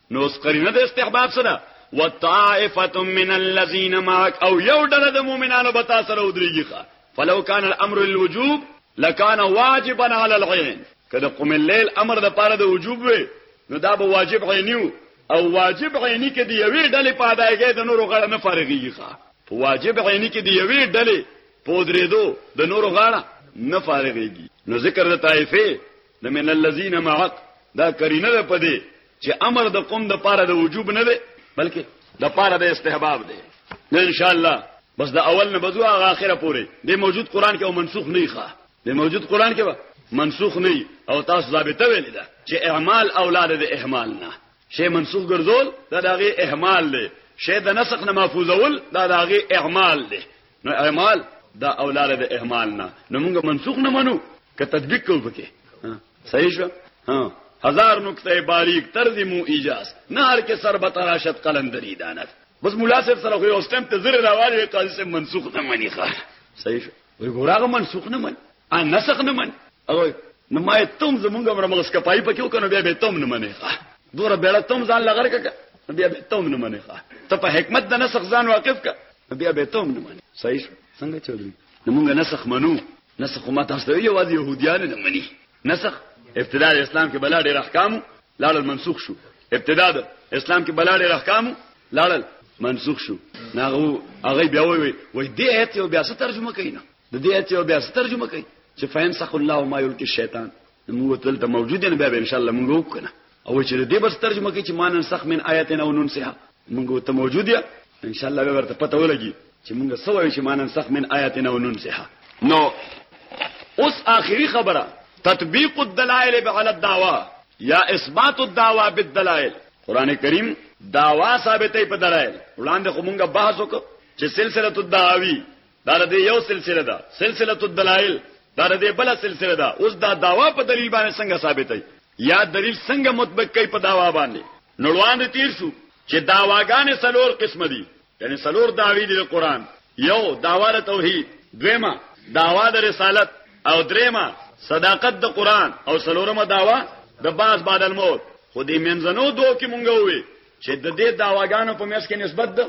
نو اس قرینه د استحباب سره وطائفه من الذين معك او یو ډله د مؤمنانو به تاسو سره ودرېږي ښا فلو كان الامر للوجوب لكان واجبا على العين کله قوم الليل امر د پاره د وجوب وي نو دا به واجب عینیو او واجب عینی کې دی یوې ډلې په ادايګۍ د نورو غړ نه فارغيږي ښا واجب عینی کې دی یوې ډلې پودریدو د نورو غاړه نه فارغېږي نو ذکر د طائفه د من الذين معك دا کرینه ده په دې چې امر د قوم د پاره د وجوب نه دی بلکې د پاره د استحباب دی نو ان شاء الله بس د اول نه بزو هغه اخره پورې د موجود قران کې او منسوخ نه ښه د موجود قران کې به منسوخ نه او تاسو ضابطه ویل ده چې اعمال اولاد د اهمال نه شی منسوخ ګرځول دا دغه اهمال دی شی د نسخ نه محفوظول دا دغه اعمال دی نو اعمال دا اولاله د اهمال نه نو موږ منسوخ نه منو که تطبیق کوو پکې صحیح شو ها هزار نقطه باریک ترجمو ایجاز نهر کې سر بتراشت قلندری دانت بس مولا صاحب سره خو یو سټم ته زره راوړی قاضي صاحب منسوخ نه مني ښه صحیح شو وی ګوراغه منسوخ نه مني ا نسخ نه مني او نو ما تم زمونږ امر مغس کپای پکې وکنه بیا به تم نه مني ښه دوره بیړه تم ځان لغر کړه بیا به تم نه مني ښه ته په حکمت د نسخ ځان واقف کړه نو بیا به ته هم نه منې صحیح شو څنګه چوري نو موږ نسخ منو نسخ ما تاسو ته یو وادي يهوديان نه مني نسخ ابتداء اسلام کې بلا ډېر احکام لاړل منسوخ شو ابتداء اسلام کې بلا ډېر احکام لاړل منسوخ شو ناغه هغه بیا وی وی دې ایت یو بیا څه ترجمه کینا د دې ایت یو بیا څه ترجمه کوي چې فینسخ الله ما یلقي الشیطان موږ تل ته موجود نه بیا به ان شاء الله موږ وکړه او چې دې بس ترجمه کې چې مان نسخ من آیاتنا او ننسها موږ ته موجود یا ان شاء الله به ورته پته ولګي چې موږ سوې چې مان نسخ من آیاتنا او ننسها نو اوس آخري خبره تطبیق الدلائل على الدعوه یا اثبات الدعوه بالدلائل قران کریم دعوا ثابتې په دلایل وړاندې خو مونږه بحث وکړو چې سلسله الدعاوی دا د یو سلسله ده سلسله الدلائل دا د بل سلسله ده اوس دا داوا په دلیل باندې څنګه ثابتای یا دلیل څنګه مطبق کوي په داوا باندې نړوان دي تیر شو چې داواګانې څلور قسم دي یعنی څلور داوی دي د قران یو داوا د توحید دویما داوا د رسالت او دریما صداقت د قران او څلورمه داوا د باز بعد الموت خو دې منځنو دوه کې مونږ وې چې د دې داواګانو په میس کې نسبت د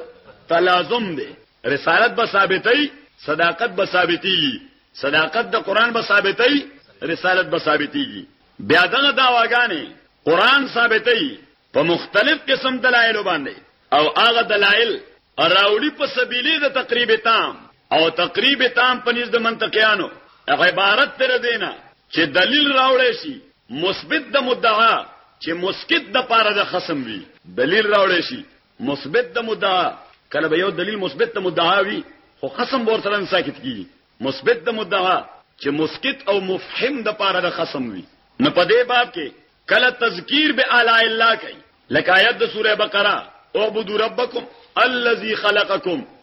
تلازم دی رسالت به ثابتي صداقت به ثابتيږي صداقت د قران به ثابتي رسالت به ثابتيږي بیا دغه داواګانې قران ثابتي په مختلف قسم دلایل باندې او هغه دلایل راوړي په سبيلي د تقریب تام او تقریب تام په نس د منطقيانو عبارت تر دینه چې دلیل راوړی شي مثبت د مدعا چې مسکت د پاره د خصم وي دلیل راوړی شي مثبت د مدعا کله به یو دلیل مثبت د مدعا وي خو خصم به ورسره ساکت کیږي مثبت د مدعا چې مسکت او مفهم د پاره د خصم وي نه په دې باب کې کله تذکیر به اعلی الله کوي لکه آیت د سوره بقره اعبدوا ربکم الذی خلقکم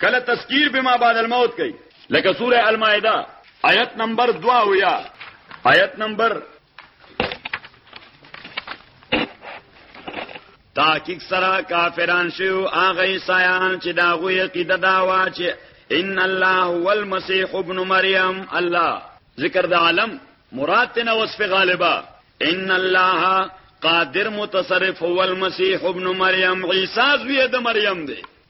کله تذکیر بما بعد الموت کوي لکه سوره المائده آیت نمبر 2 او یا آیت نمبر تحقیق سره کافران شو هغه عیسایان چې دا غو عقیده دا وا چې ان الله هو المسيح ابن مریم الله ذکر د عالم مراد تنه وصف غالبا ان الله قادر متصرف هو المسيح ابن مریم عیسی زوی د مریم دی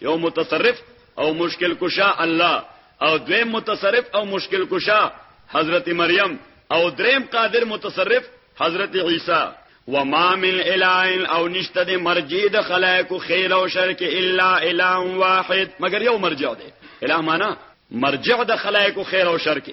یو متصرف او مشکل کشا الله او دویم متصرف او مشکل کشا حضرت مریم او دریم قادر متصرف حضرت عیسی وما من الائن او نشته د مرجی د خلائق خیر او شر کې الا اله واحد مگر یو مرجع دی اله معنا مرجع د خلائق خیر او شر کې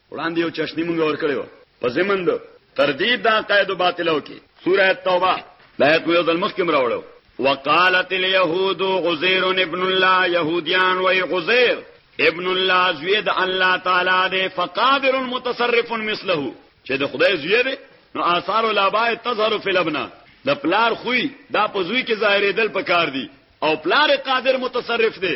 وړاندې یو چشنی مونږ ورکړی و په زمن د تردید د عقاید باطلو کې سوره توبه د آیت یو ځل مخکې راوړو وقالت اليهود عزير ابن الله يهوديان وي عزير ابن الله زوی د الله تعالی دی فقادر متصرف مثله چې د خدای زوی دی نو آثار الاباء تظهر فی الابنا د پلار خوې دا په زوی کې ظاهرې دل پکار دی او پلار قادر متصرف دی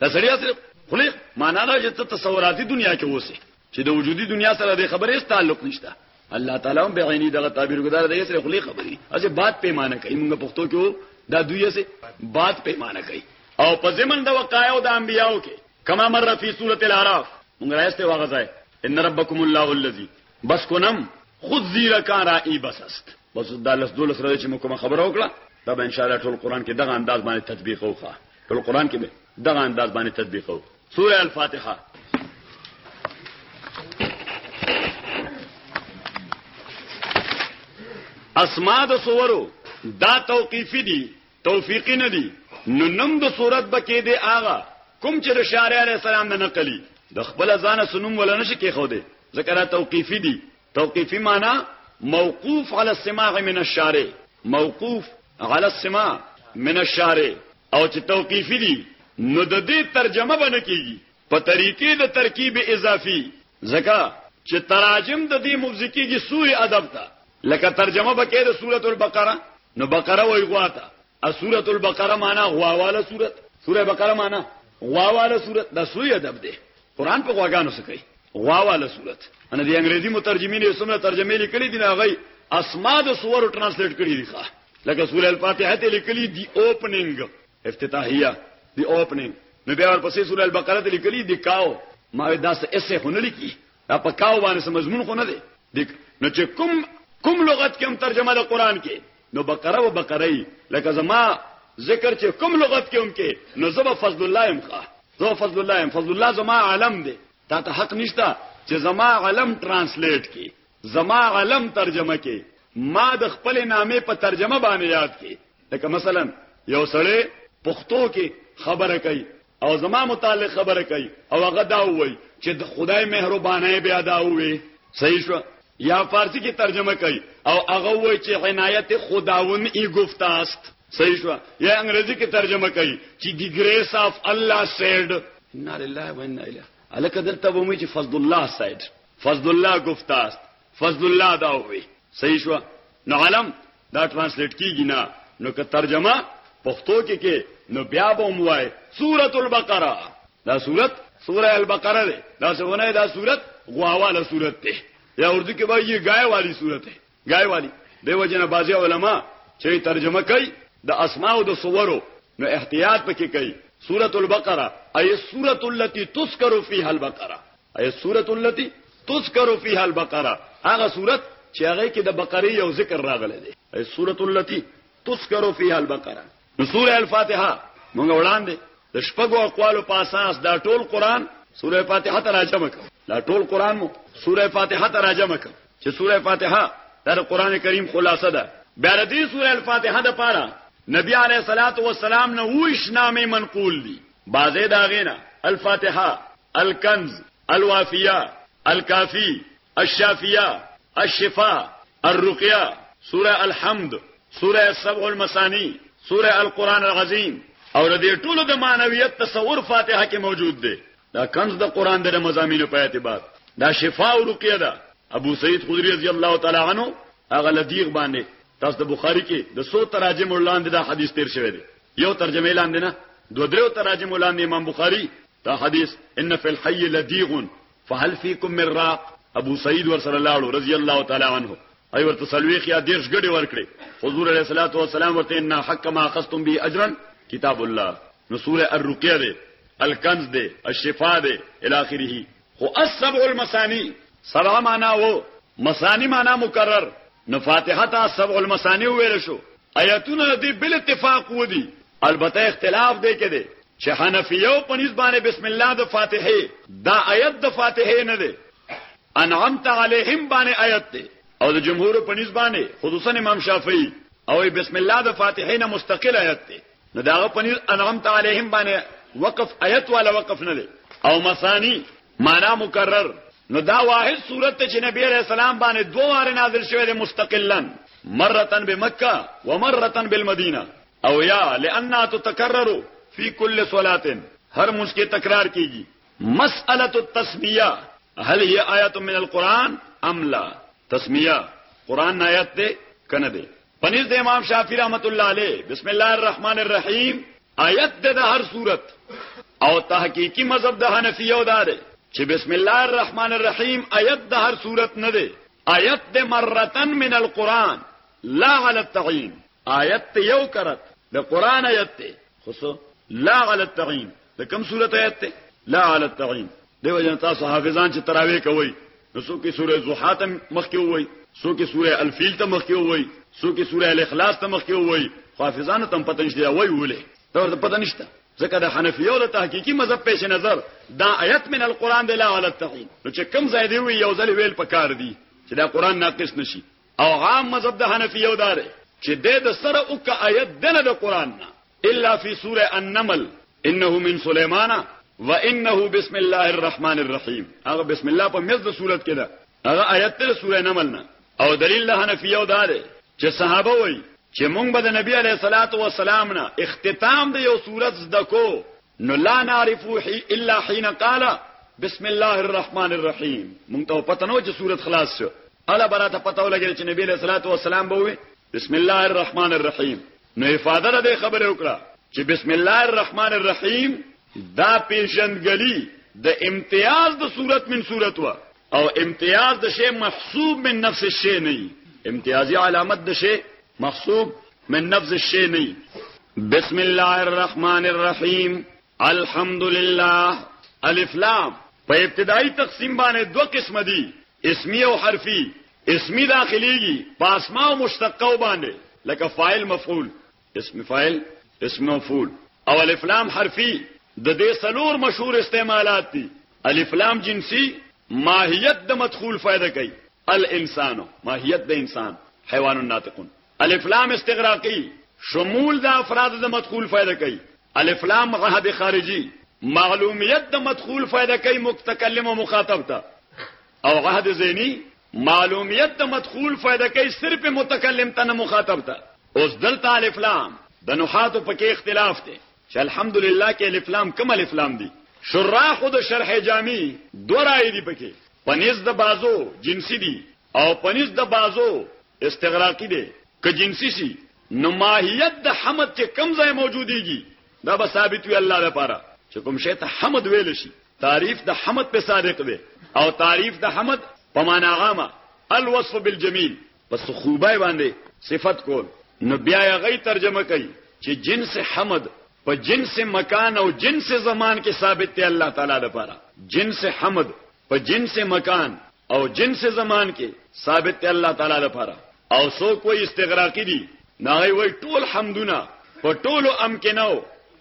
دا سړی اصل خلی معنا دا چې ته تصوراتي دنیا کې اوسې چې د وجودي دنیا سره د خبرې هیڅ تعلق نشته الله تعالی هم بعینی دغه تعبیر ګدار د یسره خلی خبرې اځه باد پیمانه کوي موږ پښتو کې دا دوی سه باد پیمانه کوي او په زمن د وقایو د انبیاو کې کما مر فی سوره الاعراف موږ راځته واغځای ان ربکم الله الذی بس کنم خود زیرکان رائی بس است بس دا لس دولس ورځې چې مو کومه خبره وکړه دا به ان شاء الله ټول قران کې دغه انداز باندې تطبیق وکړه ټول قران کې به دغه انداز باندې تطبیق وکړه سوره الفاتحه اسماء د سورو دا توقیفی دي توفیقی نه دي نو نم د صورت بکې دی آغا کوم چې د شارع علی السلام نه نقلی د خپل ځانه سنوم ولا نشي کې خو دی ذکر توقیفی دي توقیفی معنی موقوف علی السماع من الشارع موقوف علی السماع من الشارع او چې توقیفی دي نو د دې ترجمه بنه کیږي په طریقې د ترکیب اضافي زکا چې تراجم د دې مفضی کیږي سوء ادب ته لکه ترجمه بکې د سورۃ البقره نو بقره وای غواته سورۃ البقره معنا غواواله سورۃ سورۃ بقره معنا غواواله سورۃ د سوی ادب ده قران په غواګانو سکی غواواله سورۃ ان د انګریزي مترجمین یې سمه ترجمه لیکلې دي نه غي اسماء د سور ترانسلیټ کړی دي ښا لکه سورۃ الفاتحه ته لیکلي دی اوپننګ افتتاحیه دی اوپننګ نو بیا ورپسې سورۃ البقره ته لیکلي دی کاو ما دا څه اسه خونه لیکي دا په کاو باندې مضمون خونه دی نو چې کوم کوم لغت کې هم ترجمه د قران کې نو بقره به بقره يي لکه زما ذکر چې کوم لغت کې هم کې نو زه به فضل الله يم ښه زه به فضل الله يم فضل الله زما عالم دی تا ته حق نشته چې زما عالم ترانسلیټ کې زما عالم ترجمه کې ما د خپل نامې په ترجمه باندې یاد کې لکه مثلا یو سړی پښتو کې خبره کوي او زما متعلق خبره کوي او هغه دا وایي چې د خدای مهربانه بیا دا وي صحیح شو یا فارسی کې ترجمه کوي او هغه وایي چې عنایت خداون ای گفته است صحیح شو یا انګریزي کې ترجمه کوي چې دی ګریس اف الله سیډ ان لله و انا الیه الکه دلته ومه چې فضل الله سیډ فضل الله گفته است فضل الله دا وی صحیح شو نو علم دا ترانسلیټ کیږي نه نو که ترجمه پښتو کې کې نو بیا به موای سوره البقره دا سورت سوره البقره ده دا څونه دا سورت غواواله سورت ده یا اردو کې به یې غای والی سورت ده غای والی دیو جن بازي علما چې ترجمه کوي د اسماء او د صورو نو احتیاط پکې کوي سوره البقره ای سوره التي تذكر فيها البقره ای سورۃ التی تذکر فیها البقره هغه سورۃ چې هغه کې د بقره یو ذکر راغلی دی ای سورۃ التی تذکر فیها البقره نو سوره الفاتحه موږ وړاندې د شپږو اقوالو په اساس دا ټول قران سوره فاتحه ته راجمه کړ دا ټول قران مو سوره فاتحه ته راجمه کړ چې سوره فاتحه دا د قران کریم خلاصه ده بیا د دې سوره الفاتحه د پاره نبی علیه الصلاۃ والسلام نه وښنامه منقول دي بعضې د هغې نه الفاتحه، الکنز، الوافیه، الکافی، الشافیه، الشفا، الرقیه، سوره الحمد، سوره السبع المثانی، سوره القرآن العظیم او د دې ټولو د معنویت تصور فاتحه کې موجود دی دا کنز د قرآن د مزامینو په اعتبار دا شفا او رقیه ده ابو سعید خدری رضی الله تعالی عنہ هغه لدیغ باندې تاسو د بخاری کې د سو تراجم وړاندې دا حدیث تیر شوی دی یو ترجمه لاندې نه دو درو تراجم لاندې امام بخاری دا حدیث ان فی الحی لدیغ فهل فیکم من راق ابو سعید ورسره لاړو رضی الله تعالی عنه ای ورته سلويخ یا دیرش غړي ورکړي حضور علیه الصلاۃ والسلام ورته ان حق ما اخذتم به اجرا کتاب الله نو سوره الرقیه ده الکنز ده الشفاء ده الی اخره خو السبع المثاني سبع معنی وو مثاني معنی مکرر نو فاتحه ته السبع المثاني وویل شو ایتونه د دې بل اتفاق ودی البته اختلاف دی کې دی چې حنفیو په نسبانه بسم الله د فاتحه دا آیت د فاتحه نه دی انعمت علیهم باندې آیت دی او د جمهور په نسبانه خصوصا امام شافعي او بسم الله د فاتحه نه مستقل آیت دی نو داغه پنیز انعمت علیهم باندې وقف آیت والا وقف نه دی او مثانی معنا مکرر نو دا واحد صورت چې نبی علیہ السلام باندې دوه واره نازل شوه د مستقلا مره بمکه ومره بالمدینه او یا لانها تتکرر فی کل صلات هر مشکل تکرار کیږي مساله التسمیه هل هي آیه من القران ام لا تسمیه قران آیت ده کنه ده پنځ د امام شافعي رحمت الله عليه بسم الله الرحمن الرحیم آیت د هر صورت او تحقیقی مذهب د حنفیه او دار چې بسم الله الرحمن الرحیم آیت د هر صورت نه دی آیت د مرتن من القران لا علی التعین آیت یو کرت د قران آیت ته خصو لا علی التعین د کوم صورت آیت ته لا علی التعین دیو جن تاسو حافظان چې تراوی کوي نو سو کې سوره زوحا ته مخ کې وای سو کې سوره الفیل ته مخ کې وای سو کې سوره الاخلاص ته مخ کې وای حافظان ته پته نشته وای ولې دا ورته پته نشته ځکه د حنفیو د تحقیقي مذهب پیش نظر دا آیت من القرآن دی لا علی التعین نو چې کوم ځای دی وی یو ځل ویل پکار دی چې دا قرآن ناقص نشي او عام مذهب د حنفیو دا دی چې د د سره او کا آیت دنه د قران نه الا فی سوره النمل انه من سليمان وانه بسم الله الرحمن الرحیم هغه بسم الله په مزد صورت کې ده هغه آیت د سوره نمل نه او دلیل له حنفیو دا دی چې صحابه وایي چې مونږ به د نبی علیه الصلاۃ والسلام نه اختتام د یو صورت زده کو نو لا نعرفو الا حين قال بسم الله الرحمن الرحیم مونږ ته پته نو چې صورت خلاص شو الا براته پته ولګی چې نبی له صلوات و سلام به وي بسم الله الرحمن الرحیم نو افاده ده خبره وکړه چې بسم الله الرحمن الرحیم دا پیژندګلی د امتیاز د صورت من صورت و او امتیاز د شی محسوب من نفس الشی نه امتیازی علامت د شی محسوب من نفس الشی نه بسم الله الرحمن الرحیم الحمد لله الف لام په ابتدایي تقسیم باندې دوه قسم دي اسمی او حرفي اسمی داخليږي پاسما او مشتقه باندې لکه فاعل مفعول اسم فاعل اسم مفعول او الف لام حرفي د دې څلور مشهور استعمالات دي الف لام جنسي ماهیت د مدخول فائدہ کوي الانسان ماهیت د انسان حیوان الناطقون الف لام استغراقی شمول د افراد د مدخول فائدہ کوي الف لام عهد خارجي معلومیت د مدخول فائدہ کوي متکلم او مخاطب ته او عهد ذهني معلومیت د مدخول فائدہ کوي صرف متکلم ته نه مخاطب ته اوس دلته الف لام د نحاتو پکې اختلاف دی چې الحمدلله کې الف لام کوم الف لام دي شراح د شرح جامی دو رائے دی پکې پنځ د بازو جنسی دي او پنځ د بازو استغراقی دي که جنسی شي نو ماهیت د حمد چې کم ځای موجوديږي دا به ثابت وي الله لپاره چې کوم شی ته حمد ویل شي تعریف د حمد په صادق دی او تعریف د حمد په معنا عامه الوصف بالجمیل پس خوبای باندې صفت کول نو بیا یې غي ترجمه کوي چې جنس حمد په جنس مکان او جنس زمان کې ثابت دی الله تعالی لپاره جنس حمد په جنس مکان او جنس زمان کې ثابت ته الله تعالی لپاره او سو کوئی استغراقی دي ناغي وای ټول حمدونه په ټولو امکنو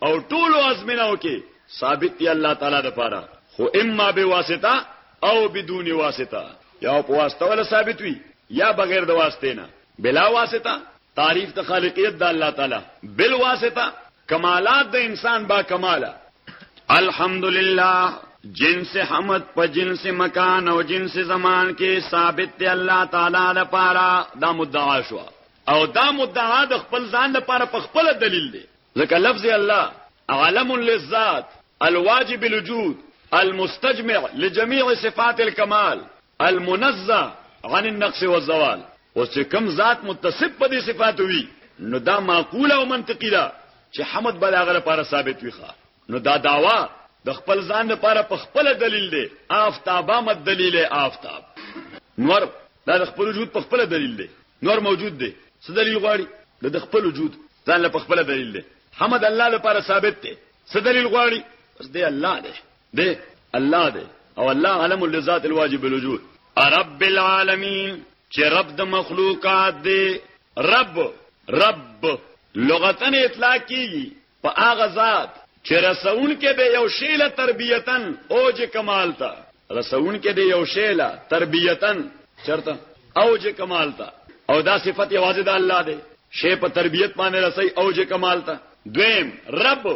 او ټولو ازمنو کې ثابت دی الله تعالی د پاره خو اما به واسطه او بدون واسطه یا په واسطه ولا ثابت وي یا بغیر د واسطې نه بلا واسطه تعریف د خالقیت د الله تعالی بل واسطه کمالات د انسان با کماله الحمدلله جنس حمد په جنس مکان او جنس زمان کې ثابت دی الله تعالی لپاره دا مدعا شو او دا مدعا د خپل ځان لپاره په خپل دلیل دی ځکه لفظ الله عالم للذات الواجب الوجود المستجمع لجميع صفات الكمال المنزه عن النقص والزوال اوس چې کم ذات متصف په دې صفات وي نو دا معقوله او منطقي ده چې حمد بل هغه لپاره ثابت وي نو دا داوا د خپل ځان لپاره په خپل دلیل دی آفتابه مد دلیل آفتاب نور دا د خپل وجود په خپل دلیل دی نور موجود دی څه دلیل غواړي د خپل وجود ځان له خپل دلیل دی حمد الله لپاره ثابت دی څه دلیل غواړي بس دی الله دی دی الله دی او الله علم لذات الواجب الوجود رب العالمین چې رب د مخلوقات دی رب رب لغتن اطلاق کیږي په هغه ذات چې رسون کې به یو شیله تربیتن اوج کمال تا رسون کې به یو شیله تربیتن چرته اوج کمال تا او دا صفت یوازې د الله دی شی په تربیت باندې رسي اوج کمال تا دویم رب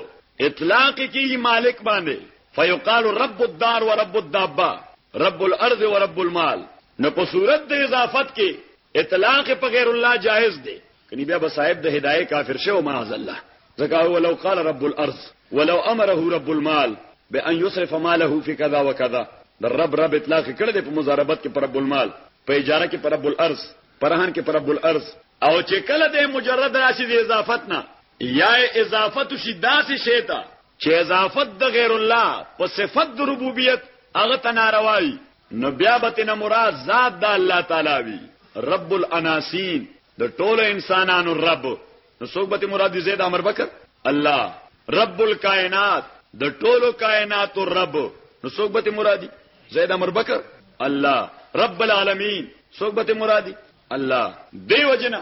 اطلاق کیږي مالک باندې فیقال رب الدار ورب الدابه رب الارض ورب المال نو په صورت د اضافت کې اطلاق په غیر الله جائز دی کني بیا به صاحب د هدايه کافر شو معاذ الله ځکه ولو قال رب الارض ولو امره رب المال بان يصرف ماله في كذا وكذا د رب رب اطلاق کړی دی په مزاربت کې پر رب المال په اجاره کې پر رب الارض پرهان کې پر رب الارض او چې کله د مجرد راشي د اضافت نه یا یې اضافت وشي داسې شی ته چې اضافت د غیر الله په صفت د ربوبیت هغه ته ناروا وي نو بیا به ترنه مراد ذات د الله تعالی وي رب الاناسین د ټولو انسانانو رب نو څوک به مراد دي زید امر بکر الله رب الکائنات د ټولو کائناتو رب نو څوک به مرادي زید امر بکر الله رب العالمین څوک به مرادي الله دیو جنا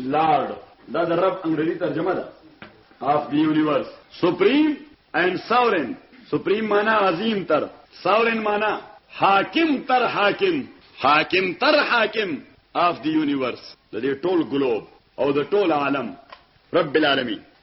لارډ دا د رب انګریزي ترجمه ده اف دی یونیورس سپریم اینڈ ساورن سپریم معنی عظیم تر ساورن معنی حاکم تر حاکم حاکم تر حاکم اف دی یونیورس د دې ټول ګلوب او د ټول عالم رب العالمین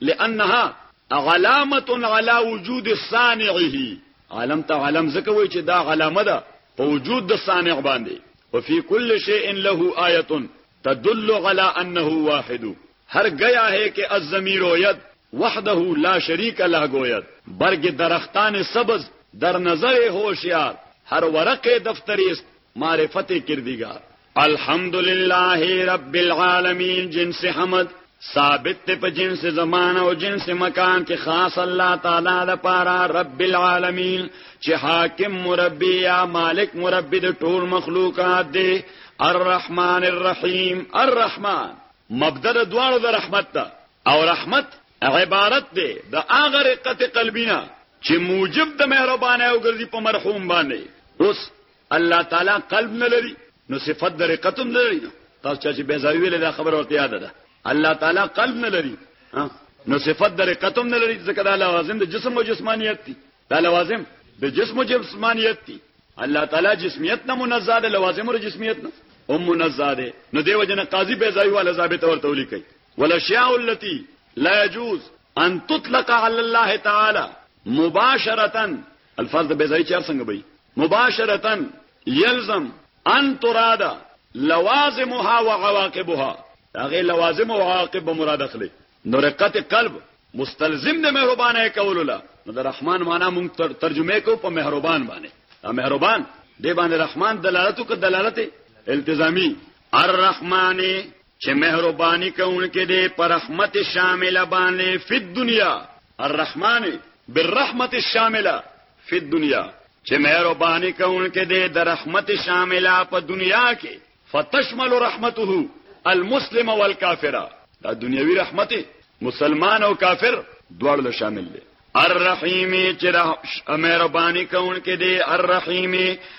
لانها علامة علی وجود صانعه عالم ته عالم ځکه وایي چې دا علامه ده په وجود د صانع باندې وفي كل شيء له آیه تدل على انه واحد هر گیا ہے کہ الضمیر ید وحده لا شریک له گوید برگ درختان سبز در نظر هوشیار هر ورق دفتری است معرفت کردگار الحمدلله رب العالمین جنس حمد ثابت ته په جنس زمانه او جنس مکان کې خاص الله تعالی لپاره رب العالمین چې حاکم مربی یا مالک مربی د ټول مخلوقات دی الرحمن الرحیم الرحمن مبدا د دوالو د رحمت ته او رحمت عبارت دی د هغه رقت قلبینا چې موجب د مهربانه او ګرځي په مرحوم باندې اوس الله تعالی قلب نه لري نو صفت د رقت هم نه لري تاسو چې به ځای ویل دا خبره ورته یاد ده الله تعالی قلب نه لري نو صفت د رقت هم نه لري ځکه دا لوازم د جسم او جسمانیت دي دا لوازم د جسم او جسمانیت دي الله تعالی جسمیت نه منزه ده لوازم او جسمیت نه هم منزه ده نو دیو جن قاضي به ځای والا ثابت ورته ولیکي ولشیاء التي لا يجوز ان تطلق على الله تعالى مباشره الفاظ د بیزای چار څنګه بی مباشرتا یلزم ان ترادا لوازمها وعواقبها هغه لوازم او عواقب به مراد اخلي نو رقت قلب مستلزم د مهربانه کولو لا نو د رحمان معنا مونږ ترجمه کو په مهربان باندې دا مهربان دی باندې رحمان دلالت او دلالت التزامی الرحمن چې مهرباني کوونکې دی پر رحمت شامل باندې په دنیا الرحمن بالرحمت الشامله فی الدنیا چې مهرباني کوونکې دې د رحمت شامله په دنیا کې فتشمل رحمته المسلم والکافر دا دنیوي رحمت مسلمان او کافر دواړو له شامل دي الرحیم چې مهرباني کوونکې دې الرحیم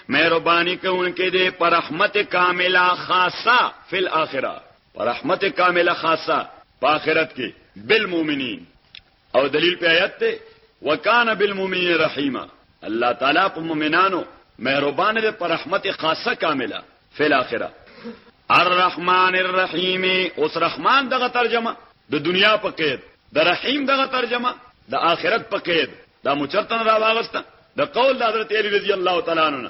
مهرباني کوونکې دې پر رحمت کامله خاصه فل اخره په رحمت کامله خاصه په آخرت کې بالمؤمنین او دلیل په آیت ته وکانه بالمؤمنین رحیمه الله تعالی په مؤمنانو مهربان دی پر رحمت خاصه کامله فل اخره الرحمن الرحیم اوس رحمان دغه ترجمه د دنیا په قید د رحیم دغه ترجمه د آخرت په قید دا مچرتن را واغسته د قول د حضرت علی رضی الله تعالی عنہ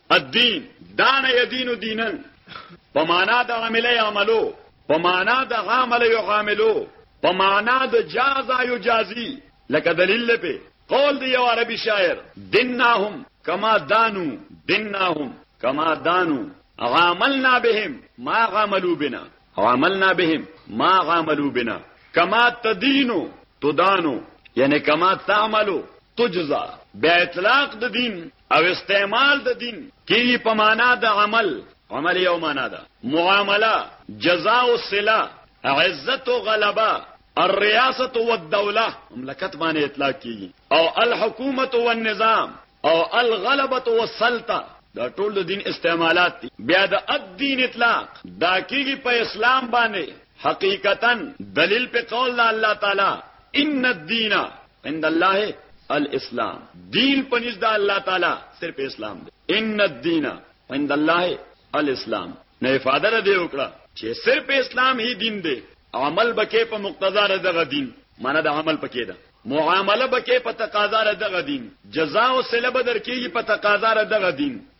الدین دان یدین دینن په معنا د عامل عملو په معنا د عامل یو عاملو په معنا د جازا یو جازی لکه دلیل په قول دی یو عربي شاعر دناهم کما دانو دناهم کما دانو عاملنا بهم ما عملو بنا عاملنا بهم ما عملو بنا کما تدینو تدانو یعنی کما تعملو تجزا بیا اطلاق د دین او استعمال د دین کیږي په معنا د عمل عمل یو معنا ده معامله جزاء او صله عزت او غلبه الرياست والدوله مملکت باندې اطلاق کیږي او الحکومت والنظام او الغلبه والسلطه دا ټول د دین استعمالات دي بیا د الدین اطلاق دا کیږي په اسلام باندې حقیقتا دلیل په قول الله تعالی ان الدین عند الله الاسلام دین په نزد الله تعالی صرف اسلام دی ان الدین عند الله الاسلام نه افاده دی وکړه چې صرف اسلام هی دین دی عمل بکې په مقتضا دغه دین معنی د عمل پکې ده معامله بکې په تقاضا دغه دین جزاء او صله بدر کیږي په تقاضا دغه دین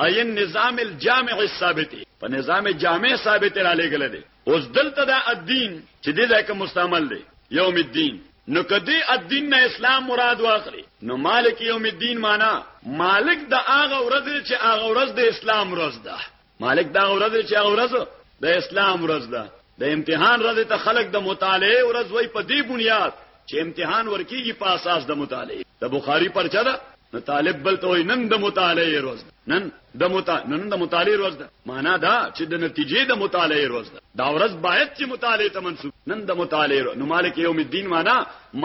ای نظام الجامع الثابت په نظام جامع ثابت را لګل دي اوس دلته دا الدين چې دې ځکه مستعمل دي یوم الدين نو کدی الدين نه اسلام مراد واخلي نو مالک یوم الدين معنا مالک د هغه ورځ چې هغه ورځ د اسلام ورځ ده مالک دا ورځ چې هغه ورځ د اسلام ورځ ده د امتحان ورځ ته خلق د مطالعه ورځ وای په دې بنیاد چې امتحان ورکیږي په اساس د مطالعه د بخاری پرچا ده نو طالب بل ته وای نن د مطالعه ورځ نن د مطالعه نن د مطالعه ورځ ده معنا دا چې د نتیجې د مطالعه ورځ ده دا ورځ باید چې مطالعه ته منسوب نن د مطالعه نو مالک یوم الدین معنا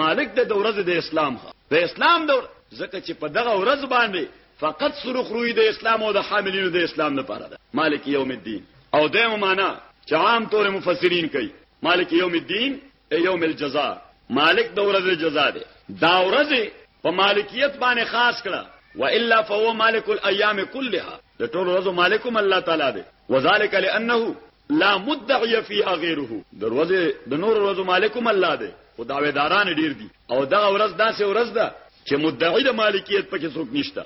مالک د ورځ د اسلام د اسلام د ځکه چې په دغه ورځ باندې فقط سرخ روی د اسلام او د حاملینو د اسلام لپاره ده مالک یوم الدین او دغه معنا چې عام طور مفسرین کوي مالک یوم الدین دی یوم الجزا مالک د ورځې جزا دی دا ورځې په مالکیت باندې خاص کړه والا فهو مالک الايام كلها د ټول ورځو مالکم الله تعالی دی وذالک لانه لا مدعی فيها غیره د ورځې د نور ورځو مالکم الله دی خو داویداران ډیر دي او دا ورځ داسې ورځ ده چې مدعی د مالکیت پکې څوک نشته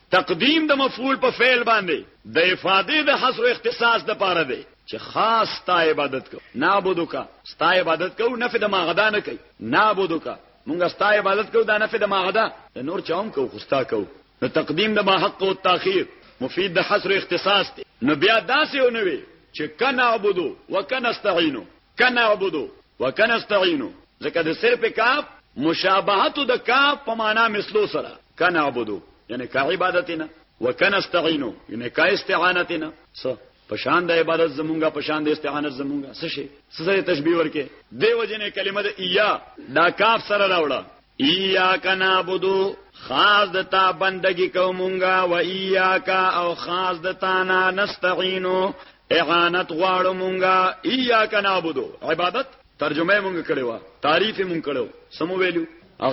تقدیم د مفعول په فعل باندې د افاده د حصر اختصاص د پاره دی چې خاص ستا عبادت کو نعبدو کا ستا عبادت کو نفع د ماغدا نه کوي نعبدو کا مونږ ستا عبادت کو دا نفع د ماغدا د نور چاوم کو خوستا کو نو تقدیم د ما حق او تاخير مفید د حصر اختصاص دی نو بیا داسې ونوي چې کنا عبدو وکنا استعینو کنه عبدو وکنه استعینو ځکه د صرف کاف مشابهت د کاف په معنا مثلو سره کنه عبدو یعنی کا عبادتنا وکنه استعینو یعنی کا استعانتنا سو پشان د عبادت زمونږه پشان د استعانت زمونږه څه شي سره تشبیه ورکه دی وجنه کلمه د ایا دا کاف سره راوړه ایا کنا عبدو خاص د تا بندگی کومونګه و ایاکا او خاص د تا نه نستعینو اعانت غواړو مونږه ایاک نعبدو عبادت ترجمه مونږ کړي وا تعریف مونږ کړو سمو ویلو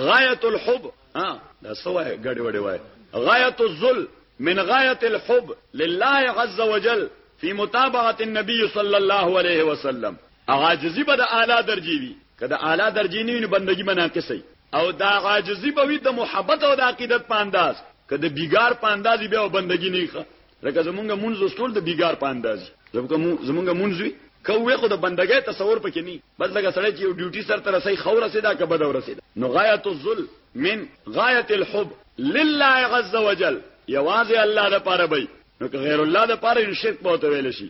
غایت الحب ها دا سوه غړي وړي وای غایت الذل من غایت الحب لله عز وجل فی متابعه النبی صلی الله علیه وسلم عاجزی به د اعلی درجی وی کله اعلی درجی نه بندگی مناقصه او دا عاجزی به وی د محبت او د عقیدت په انداز کله بیګار په انداز به بندگی نه ښه لکه زمونږ مونځ اوس ټول د بیګار په اندازې زمونږ مونځ وي کوې خو د بندګۍ تصور پکې نه بس لکه سړی چې یو ډیوټي سر تر سي خو رسیدا که بده ورسیدا نو غایت الذل من غایت الحب لله عز وجل یوازې الله د پاره بي نو که غیر الله د پاره شرک بہت ویل شي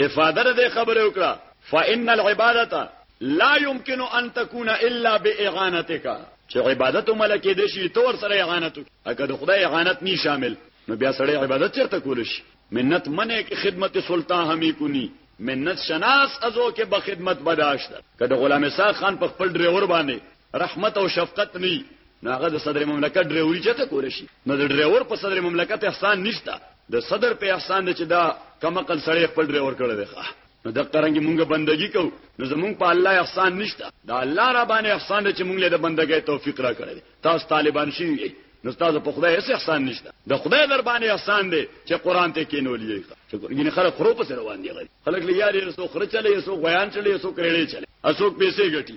افاده د دې خبرې وکړه فان العباده لا يمكن ان تكون الا باعانتك چې عبادت ملکه دې شي تور سره اعانت اګه د خدای اعانت ني شامل نو بیا سړی عبادت چرته کول شي منت منه کې خدمت سلطان همي کونی منت شناس ازو کې به خدمت بداشت کده غلام اسحاق خان په خپل ډرایور باندې رحمت او شفقت ني ناغه د صدر مملکت ډرایوري چته کول شي نو د ډرایور په صدر مملکت احسان نشته د صدر په احسان دی چې دا کم عقل سړی خپل ډرایور کړی دی ښه نو د قرنګي مونږه بندگی کو نو زمونږ په الله احسان نشته دا الله را باندې احسان دی چې مونږ له د بندګۍ توفیق را کړی تاسو طالبان شي نو تاسو په خدای هیڅ احسان نشته د خدای در باندې احسان دی چې قران ته کینولې چې ګینه خلک خرو په سره روان دي خلک لري یاري سو خره چلے سو غیان چلے سو کړي چلے اسو پیسې ګټي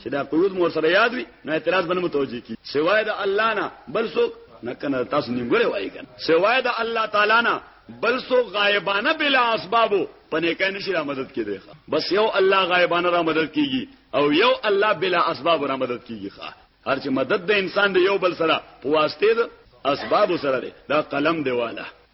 چې دا قیود مور سره یاد وي نو اعتراض باندې متوجه کی سوای د الله نه بل څوک نه کنه تاسو نیمګړی وایي کنه سوای د الله تعالی نه بل څوک غایبانه بلا اسبابو پنه کین نشي را مدد کیږي بس یو الله غایبانه را مدد کیږي او یو الله بلا اسباب را مدد کیږي ښا هر چې مدد د انسان د یو بل سره په واسطه د اسباب سره ده دا قلم دیواله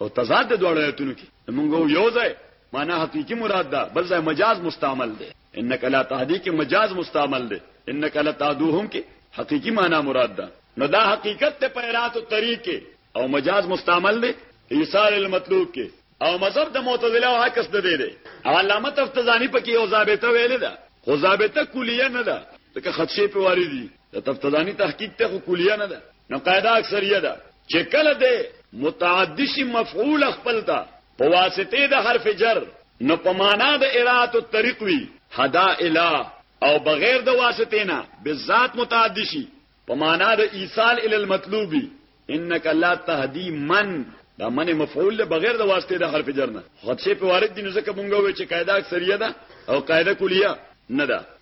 او تضاد د دواړو آیتونو کې موږ یو ځای معنا حقيقي مراد ده بل ځای مجاز مستعمل ده انك لا تهدي کې مجاز مستعمل ده انك لا تهدوهم کې حقيقي معنا مراد ده نو دا حقیقت ته پیرات او طریق او مجاز مستعمل ده ایصال المطلوب کې او مذهب د معتزله او عکس ده ده علامه تفتزانی پکې او ضابطه ویل ده خو ضابطه کلیه نه ده ځکه خدشه په واري دي د تفتدانی تحقیق ته خو کلیه نه ده نو قاعده اکثریه ده چې کله ده متعدی شي مفعول خپل ده په واسطه د حرف جر نو په معنا د ارات او طریق وی حدا الا او بغیر د واسطه نه بالذات متعدی شي په معنا د ایصال ال المطلوبی انک لا تهدی من دا من مفعول له بغیر د واسطه د حرف جر نه خدشه په وارد دي نو ځکه مونږ وې چې قاعده اکثریه ده او قاعده کلیه نه ده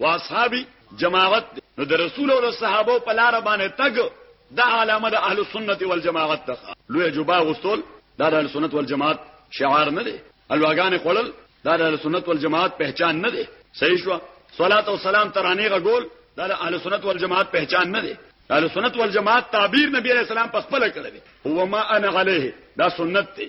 واصحابي جماعت نو د رسول او صحابه په لار باندې تګ د علامه د اهل سنت والجماعت ته لوی جوبا غسل د اهل سنت والجماعت شعار نه دی الواغان خړل د اهل سنت والجماعت پہچان نه دی صحیح شو صلوات و سلام ترانه غول د اهل سنت والجماعت پہچان نه دی اهل سنت والجماعت تعبیر نبی علیہ السلام په خپل کړی هو ما انا علیه دا سنت دی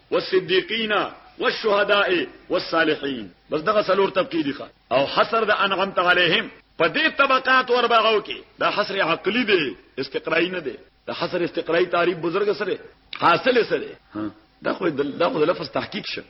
والصدیقین والشهداء والصالحین بس دغه څلور طبقې دي او حصر د انعمت علیهم په دې طبقات وربغو کې دا حصر عقلی دی استقرایی نه دی د حصر استقرایی تعریف بزرګ سره حاصل سره دا خو دا خو لفظ تحقیق شه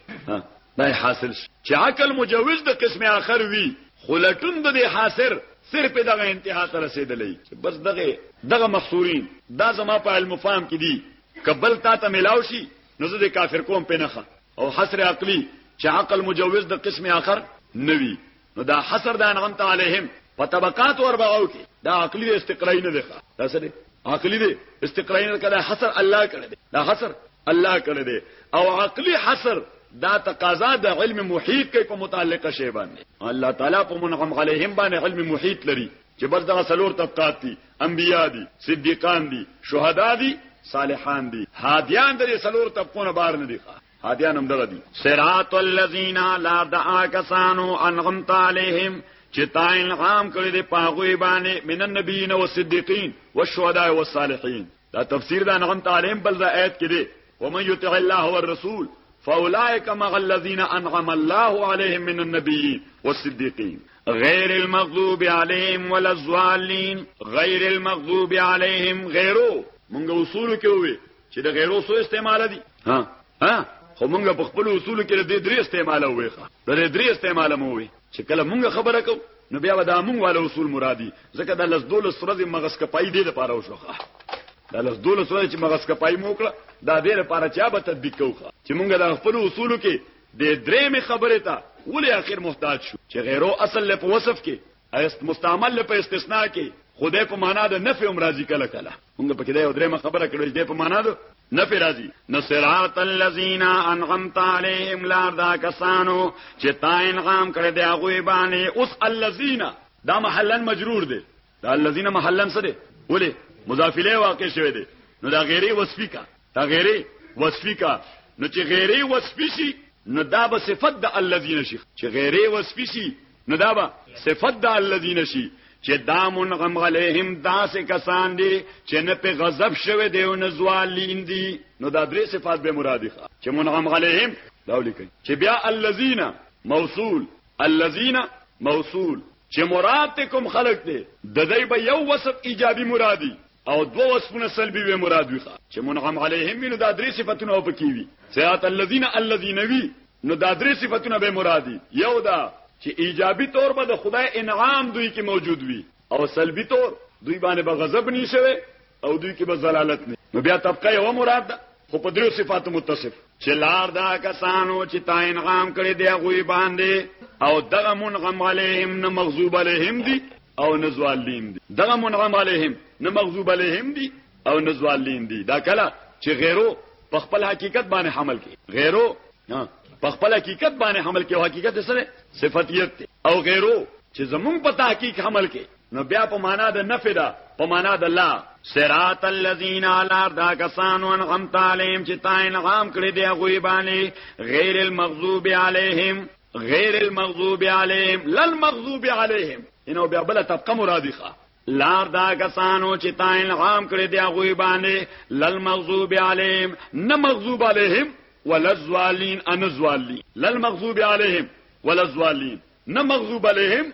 دا حاصل شه چې عقل مجوز د قسم آخر وی خلټون د حاصر صرف دغه انتها ته رسیدلې بس دغه دغه مخصورین دا زما په علم فهم کې دي کبل تا ته ملاو شي نو زه د کافر کوم په نخه او حصر عقلی چې عقل مجوز د قسم اخر نوي نو دا حصر د انعام تعالیهم په طبقات او اربعو کې دا عقلی استقرای نه دی دا سره عقلی دی استقرای نه کړه حصر الله کړه دا حصر الله کړه دی او عقلی حصر دا تقاضا د علم محیط کې په متعلقه شی باندې الله تعالی په منعم علیهم باندې علم محیط لري چې بس دغه څلور طبقات دي انبیا دي صدیقان دي شهدا دي صالحان دي هادیان د څلور طبقونه بار نه دي هادیان هم دغه دي صراط الذین لا دعا کسانو انغمت علیهم چې تاین عام کړی دی پاغوی باندې من النبیین و صدیقین و شهدا و صالحین دا تفسیر دا نغم تعلیم بل ځای آیت کې دی ومن یطع الله والرسول فاولئک مع الذین انعم الله علیهم من النبیین والصدیقین غیر المغضوب علیهم ولا الضالین غیر المغضوب علیهم غیرو مونږ اصول کې وې چې د غیرو سو استعمال دي ها ها خو مونږ په خپل اصول کې د درې استعمال وې ښه د درې استعمال مو وې چې کله مونږ خبره کو نو بیا به دا مونږ والا اصول مرادي ځکه دا لس دولس ورځې مغز کپای دی لپاره وشوخه دا لس دولس ورځې چې مغز کپای مو کړه دا دې لپاره چې به تطبیق کوخه چې مونږ دا خپل اصولو کې د درې می خبره ته ولې اخر محتاج شو چې غیرو اصل له وصف کې است مستعمل له استثناء کې خدای په معنا د نفي امراضي کله کله موږ په کې دا یو درېمه خبره کړو چې په معنا ده نه پی راځي نو صراط الذین انعمت علیهم لار دا کسانو چې تا انعام کړی دی هغه باندې اوس الذین دا محلا مجرور دی دا الذین محلا څه دی ولې مضاف الیه واقع شوی دی نو دا غیره وصفی کا دا غیره وصفی کا نو چې غیره وصفی شي نو دا به صفت د الذین شي چې غیره وصفی شي نو دا به صفت دا الذين شي چې دا منغم علیهم داسې کسان دي چې نه په غضب شوه دی او نه زوالین دي نو دا درې صفات به مرادی چې منغم علیهم دا ولیکي چې بیا الذين موصول الذين موصول چې مراد کوم خلق دی د دې به یو وصف ایجابي مرادي او دو وصفونه سلبی وی مراد وی چې منعم علیهم نو دا درې صفاتونه او پکې وی سیات الذین الذین وی نو دا درې صفاتونه به مرادی یو دا چې ایجابي تور به د خدای انعام دوی کې موجود وی او سلبی تور دوی باندې به غضب نشوي او دوی کې به زلالت نه نو بیا طبقه یو مراد ده خو په دریو صفاتو متصف چې لار دا کسانو چې تا انعام کړی دی غوی باندې او دغه منغم علیهم نه مغضوب علیهم دی او نه زوالین دي دغه منعم علیهم نه مغضوب علیهم دي او نه زوالین دي دا کله چې غیرو په خپل حقیقت باندې حمل کوي غیرو په خپل حقیقت باندې حمل کوي حقیقت سره صفاتیت دی او غیرو چې زمون په تحقیق حمل کوي نو بیا په معنا د نفی ده په معنا د لا صراط الذين على دا کسان انعمت عليهم چې تاین عام کړی دی غوی باندې غیر المغضوب عليهم غیر المغضوب عليهم للمغضوب عليهم انه بیا بل طبقه مرادخه لار دا کسانو چې تا انعام کړی دی هغه باندې للمغضوب عليهم نه مغضوب عليهم ولا الزوالين ان الزوالين لا المغضوب عليهم ولا الزوالين نه عليهم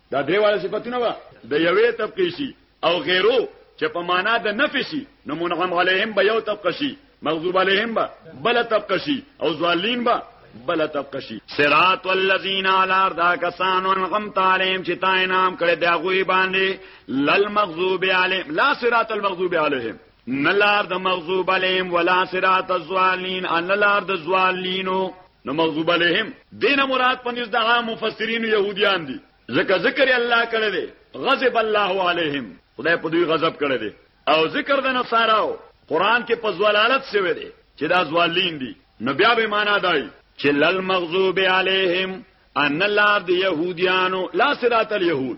دا درې واړه صفاتونه به د یوې طبقې شي او غیرو چې په معنا د نفي شي نو منعم علیهم به یو طبقه شي مغضوب علیهم به بل طبقه شي او ظالمین به بل طبقه شي صراط الذین علی دا کسان انغمت علیهم چې تا انعام کړی دا غوي باندې لل مغضوب علیهم لا صراط المغضوب علیهم نلار د مغضوب علیهم ولا صراط الظالین ان نلار د ظالینو نو مغضوب علیهم دینه مراد پنځ دغه مفسرین يهوديان دي ذکر ذکر الله کړه دي غضب الله علیهم خدای په دوی غضب کړه دي او ذکر د نصاراو قران کې په ځوالالت شوی دی چې دا ځوالین دي نو بیا به معنا دای چې لل مغضوب علیهم ان لار د يهوديانو لا صراط اليهود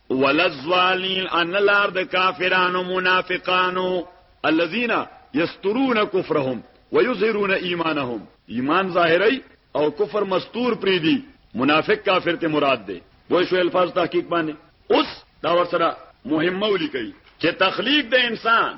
ولزوالین ان لار د کافرانو منافقانو الذين يسترون كفرهم ويظهرون ايمانهم ایمان ظاهری او کفر مستور پری دی منافق کافر ته مراد دی وای شو الفاظ تحقیق باندې اوس دا ورسره مهمه ولیکي چې تخلیق د انسان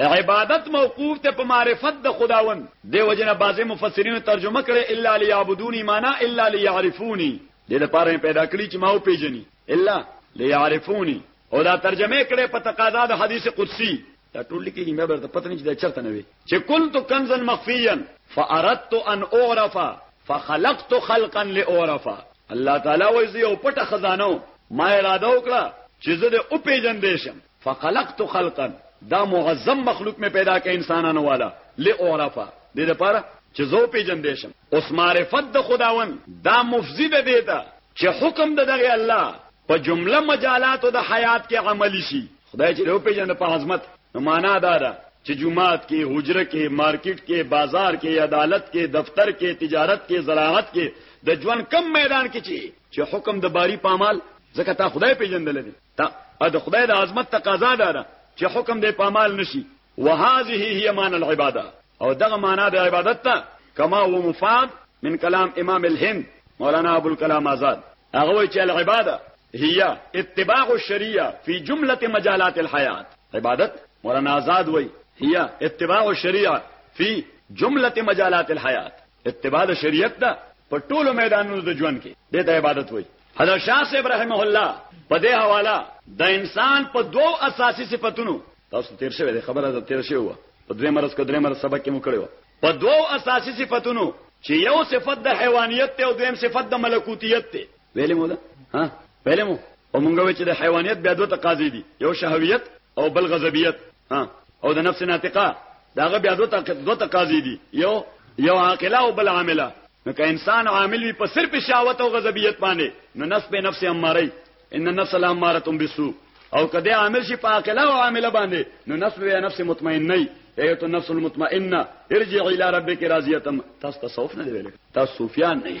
عبادت موقوف دی په معرفت د خداوند، دې وجې نه بعضې مفسرینو ترجمه کړې، الا لیعبدونی معنی الا لیعرفونی، دې لپاره مې پیدا کړي چې ما وپېژني، الا لیعرفونی، او دا ترجمه یې کړې په تقاضا د حدیث قدسي، دا ټول لیکلي بیا به درته پته نه وي چې دا چېرته نه وي، چې کنت کنزا مخفیا فاردت ان اعرف فخلقت خلقا لاعرف، الله تعالی وایي زه یو پټه خزانه وم، ما اراده وکړه چې زه دې وپېژندی شم. فخلقت خلقا دا معظم مخلوق مې پیدا کړ انسانانو والا لاعرفا دې لپاره چې زو پیجندې شم اوس معرفت د خداون دا مفزي ده دیتا چې حکم د دغه الله په جمله مجالاتو د حیات کې عملی شي خدای چې یو پیجن په عظمت نو معنا دا ده چې جمعات کې حجره کې مارکیټ کې بازار کې عدالت کې دفتر کې تجارت کې زراعت کې د ژوند کم میدان کې چې چې حکم د باری پامال ځکه تا خدای پیژندل دي ته او د خدای د عظمت تقاضا دا ده چې حکم دې پامال نشي وهذه هي معنى العباده او دغه معنا د عبادت ته کما و مفاد من کلام امام الهند مولانا ابو الکلام آزاد هغه وی چې العباده هي اتباع الشريعه في جمله مجالات الحياه عبادت مولانا آزاد وی هي اتباع الشريعه في جمله مجالات الحياه اتباع د شریعت ده په ټولو میدانونو د ژوند کې دې ته عبادت وایي حضرت شاه صاحب رحمه الله په دې حواله د انسان په دوو اساسي صفاتونو تاسو تیر شوی د خبره د تیر شوی و په درې مرز کې درې مرز سبق کې مو کړو په دوو اساسي صفاتونو چې یو صفت د حیوانیت ته او دویم صفت د ملکوتیت ته ویلې مو ده ها ویلې مو او مونږ وی چې د حیوانیت بیا دوه تقاضې دي یو شهویت او بل غضبیت ها او د نفس ناطقه داغه بیا دوه تق... دوه تقاضې دي یو یو عاقله او بل عامله نو که انسان عامل وي په صرف شهوت او غضبیت باندې نو نفس به نفس اماره ان النفس لاماره بالسوء او کده عامل شي په عاقله او عامله باندې نو نفس به نفس مطمئن نه ایت النفس المطمئنه ارجع الى ربك راضیه تاسو تصوف نه دی ویل تاسو صوفیان نه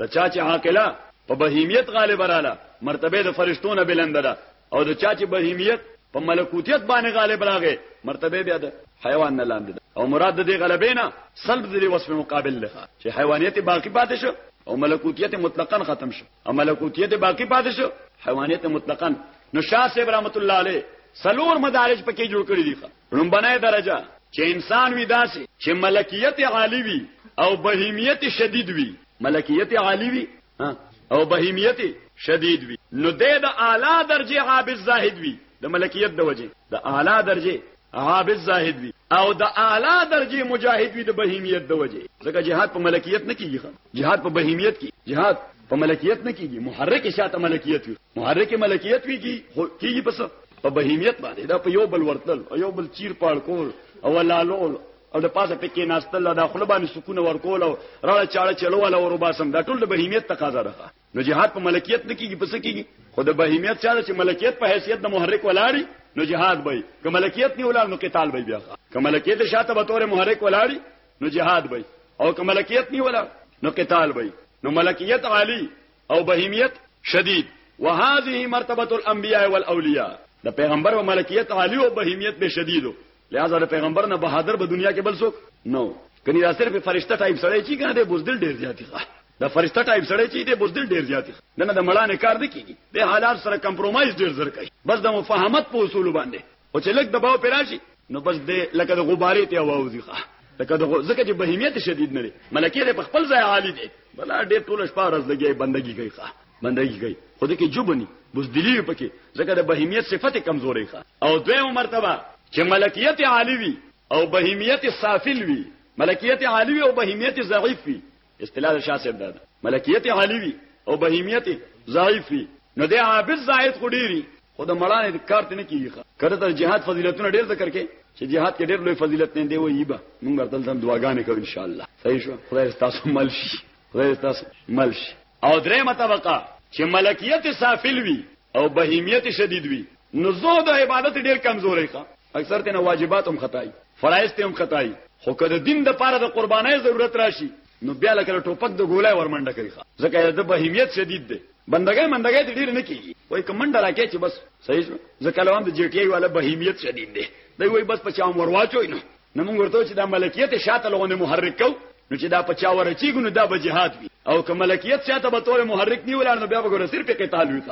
د چا چې عاقله په بهیمیت غالب رااله مرتبه د فرشتو نه بلند ده او د چا چې بهیمیت په ملکوتیت باندې غالب راغې مرتبه بیا ده حیوان نه لاندې ده او مراد د دې غلبې نه سلب د دې وصف مقابل لخوا چې حیوانیت باقی پاتې شو او ملکوتیت مطلقاً ختم شو او ملکوتیت باقی پاتې شو حیوانیت مطلقاً نو شاه صاحب رحمت الله علیه سلور مدارج پکې جوړ کړی دي لومبنۍ درجه چې انسان وي داسې چې ملکیت عالی وي او بهیمیت شدید وي ملکیت عالی وي او بهیمیت شدید وي نو د اعلی درجه عابد زاهد وي د ملکیت د وجه د اعلی درجه عابد زاهد وي او د اعلی درجه مجاهد وي د بهیمیت د وجه ځکه جهاد په ملکیت نه کیږي جهاد په بهیمیت کې جهاد په ملکیت نه کیږي محرک شاته ملکیت وي محرک ملکیت وي کیږي پس په بهیمیت باندې دا په یو بل ورتل او یو بل چیر پاړ کول او لالول او د پاسه پکې ناستل دا خپل باندې سکون ورکول او راړه چاړه چلو ولا ورو باسم دا ټول د بهیمیت تقاضا ده نو جهاد په ملکیت نه کیږي پس کیږي خو د بهیمیت چاره چې ملکیت په حیثیت د محرک ولاړی نو جهاد به که ملکیت نه ولاړ نو قتال به بیا که ملکیت شاته به تور محرک ولاړی نو جهاد به او که ملکیت نه ولاړ نو قتال به نو ملکیت عالی او بهیمیت شدید وهذه مرتبه الانبیاء والاولیاء د پیغمبر او ملکیت عالی او بهیمیت به شدیدو لہذا د پیغمبر نه بهادر به دنیا کې بل څوک نو کني دا صرف فرشته ټایپ سړی چی کنه د بوزدل ډیر زیاتی ښه د فرشته ټایپ سړی چی د بوزدل ډیر زیاتی نه نه د مړانه کار نه کیږي د حالات سره کمپرمایز ډیر زر کوي بس د مفاهمت په اصول باندې او چې لګ دباو پر راشي نو بس دې لکه د غبارې ته واوځي ښه لکه دغه ځکه چې بهیمیت شدید نه لري ملکه په خپل ځای عالی دی بل ډېر ټول شپه ورځ لګي بندګي کوي ښه بندګي کوي خو دې کې جوبني بوزدلی پکې ځکه د بهیمیت صفته کمزورې ښه او دویمه مرتبه چې ملکیت عالی وي او بهیمیت سافل وي ملکیت عالی وي او بهیمیت ضعیف وي اصطلاح د شاسب ده ملکیت عالی وی او بهیمیت ضعیف وی نو د عابد زائد خو ډیری خو د مړانې د کارت نه کیږي کړه تر جهاد فضیلتونه ډیر ذکر کې چې جهاد کې ډیر لوی فضیلت نه دی وایي به موږ ورتل تم دعاګانې کوو ان شاء الله صحیح شو خدای تاسو مل شي خدای تاسو مل شي او درې متوقع چې ملکیت سافل وي او بهیمیت شدید وي نو زهد او عبادت ډیر کمزورې ښه اکثر تنه واجبات هم خدای فرایض ته هم خدای خو که د دین د پاره د قربانۍ ضرورت راشي نو بیا لکه ټوپک د ګولای ورمنډه کوي ځکه د بهیمیت شدید دی بندګۍ مندګۍ ته ډیر نه کیږي وای کمنډه راکې چې بس صحیح شو ځکه لوم د جی ټی ای والا بهیمیت شدید دی دوی وای بس پچا مور واچو نه نو موږ ورته چې دا ملکیت شاته لغونه محرک کو نو چې دا پچا ورچیږي نو دا به جهاد وي او که ملکیت شاته به تور محرک نیولار نو بیا به ګور صرف قتال وي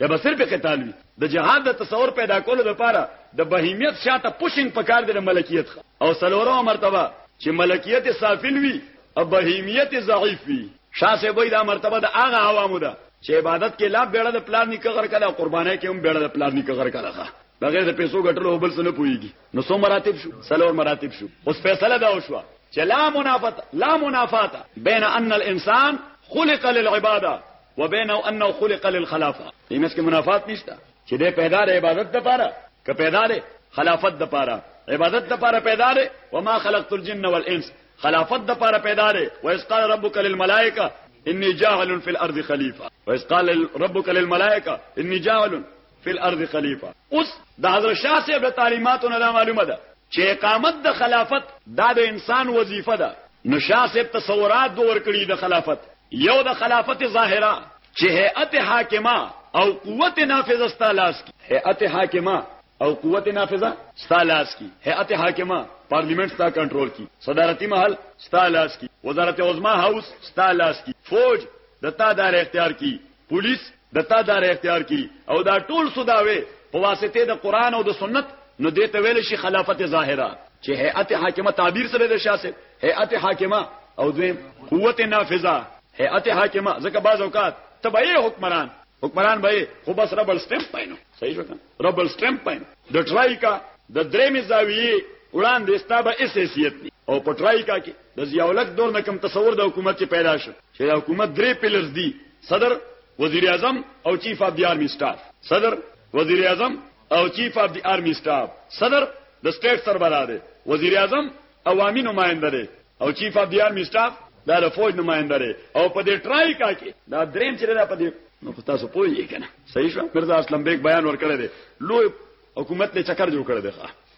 یا به صرف قتال وي د جهاد د تصور پیدا کولو لپاره د بهیمیت شاته پوشنګ پکار دی د ملکیت خ او سلورمه مرتبه چې ملکیت سافل وي او بهیمیت ضعیف وي شاسه به دا مرتبه د هغه عوامو ده چې عبادت کې لا بیړه د پلان نه کغر کړه قربانای کې هم بیړه د پلان نه کغر کړه بغیر د پیسو ګټلو بل څه نه پويږي نو څو مراتب شو سلور مراتب شو اوس فیصله دا وشو چې لا منافات لا منافات بین ان الانسان خلق للعباده وبين انه خلق للخلافه دې مس کې منافات نشته چې دې پیدا د عبادت لپاره که پیدا دې خلافت د لپاره عبادت د لپاره پیدا دې وما خلقت الجن والانس خلافت د لپاره پیدا دې وایس قال ربک للملائکه انی جاعل فی الارض خلیفہ وایس قال ربک للملائکه انی جاعل فی الارض خلیفہ اوس د حضرت شاه صاحب د تعلیماتو نه دا معلومه ده چې اقامت د خلافت دا د انسان وظیفه ده نو شاه صاحب تصورات به ورکړي د خلافت یو د خلافت ظاهره چې هيئت حاکمه او قوت نافذه ستالاس کی هيئت حاکمه او قوت نافذه ستالاس کی هيئت حاکمه پارلیمنت ستا کنټرول کی صدارتی محل ستالاس کی وزارت عظما هاوس ستالاس کی فوج د تا دار اختیار کی پولیس د تا دار اختیار کی او دا ټول سوداوي په واسطه د قران او د سنت نو دې ته ویل شي خلافت ظاهره چې هيئت حاکمه تعبیر سره د شاسه هيئت حاکمه او دویم قوت نافذه هيئت حاکمه ځکه بعض اوقات تبعی حکمران حکمران به خو بس ربل سټمپ پاینو صحیح شو ربل سټمپ پاینو د ټرای کا د درېمې زاویې وړاندې ستابه اس حیثیت نه او پټرای کا کې د ضیاء الحق دور نه کم تصور د حکومت کې پیدا شو چې د حکومت درې پیلرز دي، صدر، وزیراعظم او چیف آف دي آرمي سټاف. صدر، وزیراعظم او چیف آف دي آرمي سټاف، صدر د سټیټ سربراح دی، وزیراعظم عوامي نماینده دی او چیف آف دي آرمي سټاف دا د فوج نماینده دی او په دې ټرایکا کې دا دریم چې دا په دې نو خو تاسو پوهیږئ کنه صحیح شو مرزا اسلم بیگ بیان ورکړی دی لوی حکومت له چکر جوړ کړی دی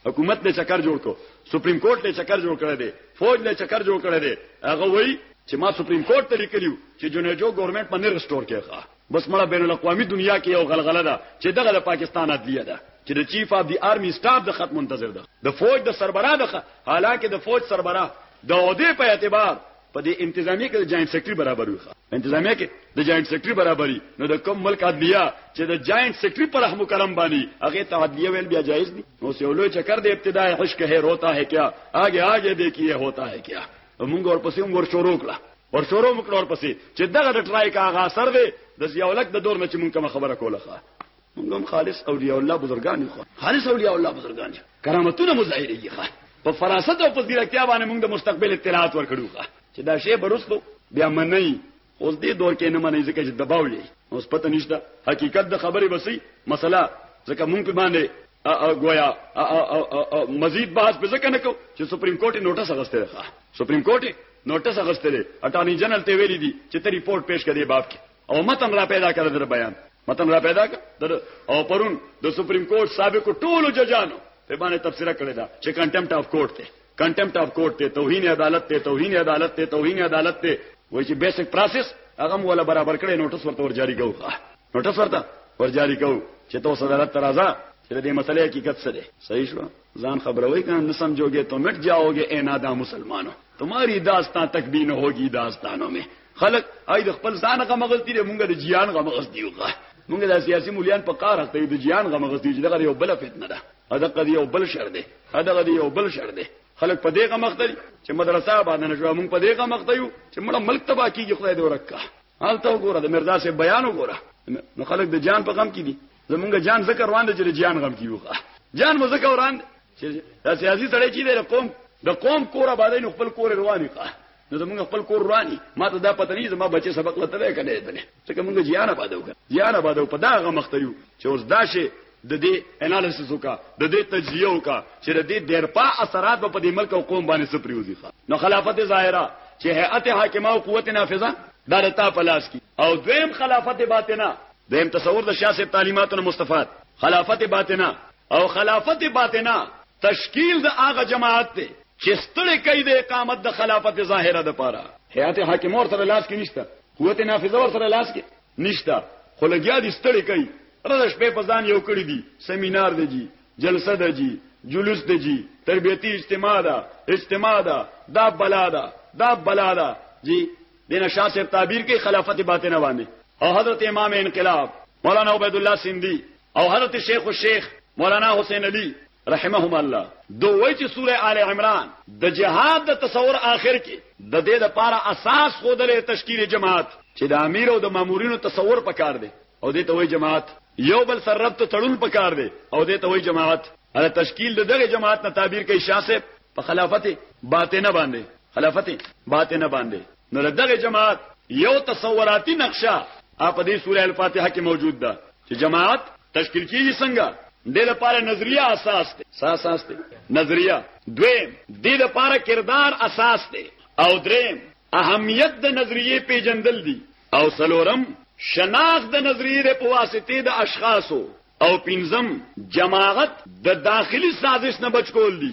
حکومت له چکر جوړ کړ سپریم کورټ له چکر جوړ کړی دی فوج له چکر جوړ کړی دی هغه وایي چې ما سپریم کورټ ته لیکلیو چې جنیجو ګورنمنت باندې ريسټور کیږه بس مړه بین الاقوامي دنیا کې یو غلغله ده چې دغه د پاکستان عدلیه ده چې د چیف اف دی آرمی سټاف د خط منتظر ده د فوج د سربراه ده حالانکه د فوج سربراه د عہدې په اعتبار په دې انتظامیه کې د جاینټ سیکرټري برابر وي انتظامیه کې د جاینټ سیکرټري برابرۍ نو د کوم ملک عدلیه چې د جاینټ سیکرټري پر رحم کرم باندې هغه ته عدلیه ویل بیا جایز دي نو سیولو چکر د ابتدای عشق هي روتا ہے کیا آگے آگے دیکھیے ہوتا ہے کیا موږ ورپسې ور شروع کړه ور شروع وکړه ورپسې چې دغه د ټرای کا هغه اثر دی د زیولک د دور نه چې موږ کوم خبره کوله موږ هم خالص اولیاء الله بزرګان یو خالص اولیاء الله بزرګان یو کرامتونه مو ظاهرېږي ښه په فراست او په ځیرکتیا باندې موږ د مستقبل اطلاعات ورکړو ښه چې دا شی برسلو بیا منئ اوس دې دور کې نه منئ ځکه چې دباو لې اوس پته نشته حقیقت د خبرې بسې مسله ځکه موږ په باندې گویا مزید بحث په ځکه نه کو چې سپریم کورټ نوټس اغسته ده سپریم کورټ نوټس اغسته ده اټارنی جنرال ته ویلي دي چې ته ریپورت پیش کړي باب کې او متن را پیدا کړ در بیان متن را پیدا کړ او پرون د سپریم کورټ سابقو ټولو ججانو په باندې تفسیر کړی دا چې کنټمپټ اف کورټ ته کنټمپټ اف کورټ ته توهین عدالت ته توهین عدالت ته توهین عدالت ته وایي چې بیسیک پروسس هغه مولا برابر کړي نوټس ورته ور جاری کوو نوټس ورته ور جاری کوو چې تاسو عدالت ترازا چې دې مسلې حقیقت څه ده صحیح شو ځان خبروي کنه نه سمجھوګې تو مټ جاوګې اے نادا مسلمانو تمہاری داستان تک بھی نہ ہوگی داستانوں میں خلک اې د خپل ځان غم غلطي دي مونږ د جیان غم غلطي یو مونږ د سیاسي مليان په کار اخته د جیان غم غلطي چې دغه یو بل فتنه ده ادا قضیه یو بل شر ده ادا قضیه یو بل شر ده خلک په دې غم اخته دي چې مدرسه باندې نشو مونږ په دې غم اخته یو چې مړه ملک تبا کیږي خدای دې ورکا حالته وګوره د مرزا سے بیان وګوره نو خلک د جان په غم کې دي زمونږ جان ذکر روان دي چې جان غم کیو جان مو ذکر روان چې سیاسي سړی چې د قوم د قوم کور باندې خپل کور رواني ښه نو زمونږ خپل کور رواني ما ته دا پته نه زما بچي سبق لته وای کنه دې څنګه مونږ جیان آباد وکړ جیان آباد په دا غ مخته یو چې اوس دا شي د دې انالیسس وکا د دې تجزیه وکا چې د دې دیرپا اثرات په دې ملک او قوم باندې سپری وځي نو خلافت ظاهره چې هيئت حاکمه او قوت نافذه دا رتا پلاس کی او دویم خلافت باطنه دویم تصور د شاسب تعلیماتو مستفاد خلافت باطنه او خلافت باطنه تشکیل د هغه جماعت ته چې ستړې کوي د اقامت د خلافت ظاهره د پاره هيئت حاکم ور سره لاس کې نشته قوت نافذه ور سره لاس کې نشته خو لګیا دي ستړې کوي رد شپې په ځان یو کړی دي سیمینار دی جی جلسه دی جی جلوس دی جی تربیتی اجتماع ده اجتماع ده دا بلا ده دا بلا ده جی دینه شاه صاحب تعبیر کوي خلافت باطنه باندې او حضرت امام انقلاب مولانا عبید الله سیندی او حضرت شیخ الشیخ مولانا حسین علی رحمهما الله دوی وایي چې سوره آل عمران د جهاد د تصور آخر کې د دې لپاره اساس خودلې تشکیل جماعت چې د امیر او د مامورینو تصور پکار دی او دې ته وایي جماعت یو بل سره ربط تړون پکار دی او دې ته وایي جماعت هغه تشکیل د دغه جماعت نه تعبیر کوي شاسب په خلافت باطنه باندې خلافت باطنه باندې نو د دغه جماعت یو تصوراتي نقشه په دې سوره الفاتحه کې موجود ده چې جماعت تشکیل کیږي څنګه د لپاره نظریه اساس دی اساس دی نظریه دویم د لپاره کردار اساس دی او دریم اهمیت د نظریه پیجندل دي او سلورم شناخت د نظریه په واسطه د اشخاصو او پنځم جماعت د داخلي سازش نه بچ کول دي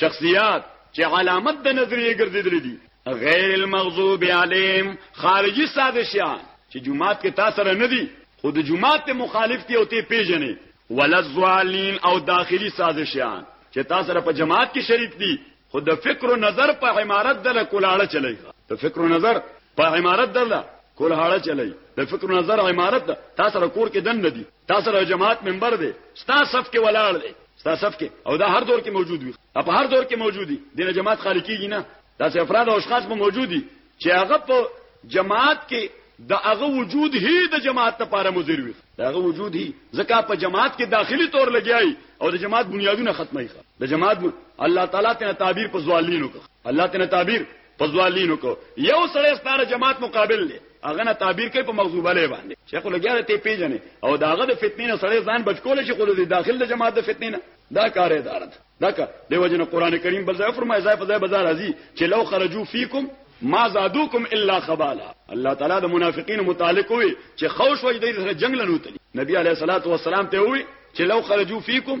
شخصیات چې علامت د نظریه ګرځیدل دي غیر المغضوب علیهم خارجي سازشیان چې جمعات کې تاسو سره نه دي خو د جمعات مخالف دي او ته پیژنې ولزوالین او داخلي سازشیان چې تاسو سره په جماعت کې شریک دي خو د فکر او نظر په عمارت د کولاړه چلی د فکر او نظر په عمارت د کولاړه چلی د فکر او نظر عمارت تاسو سره کور کې دن نه دي تاسو سره جماعت ممبر دي تاسو صف کې ولاړ دي ستا صف کې او دا هر دور کې موجود وي په هر دور کې موجودي دینه جماعت خالي کیږي نه داسې افراد او اشخاص به موجودي چې هغه په جماعت کې د هغه وجود هی د جماعت لپاره مضر وي د هغه وجود هی ځکه په جماعت کې داخلي تور لګیای او د جماعت بنیادونه ختمه ښه د جماعت الله تعالی ته تعبیر په زوالینو ښه الله ته تعبیر پزوالینو کو یو سړی ستاره جماعت مقابل دی هغه نه تعبیر کوي په مغزوبه لې باندې چې خو لګیاره ته پیژنې او داغه د فتنې نه سړی ځان بچ کول شي خو د داخل د جماعت د فتنې نه دا کار اداره ده دا کار دی وجنه قران کریم بل ځای فرمایي ځای په ځای بازار راځي چې لو خرجو فیکم ما زادوکم الا خبالا الله تعالی د منافقین متعلق وي چې خوش وجدي سره جنگ لنوتلی نبی علیه الصلاۃ والسلام ته وي چې لو خرجو فیکم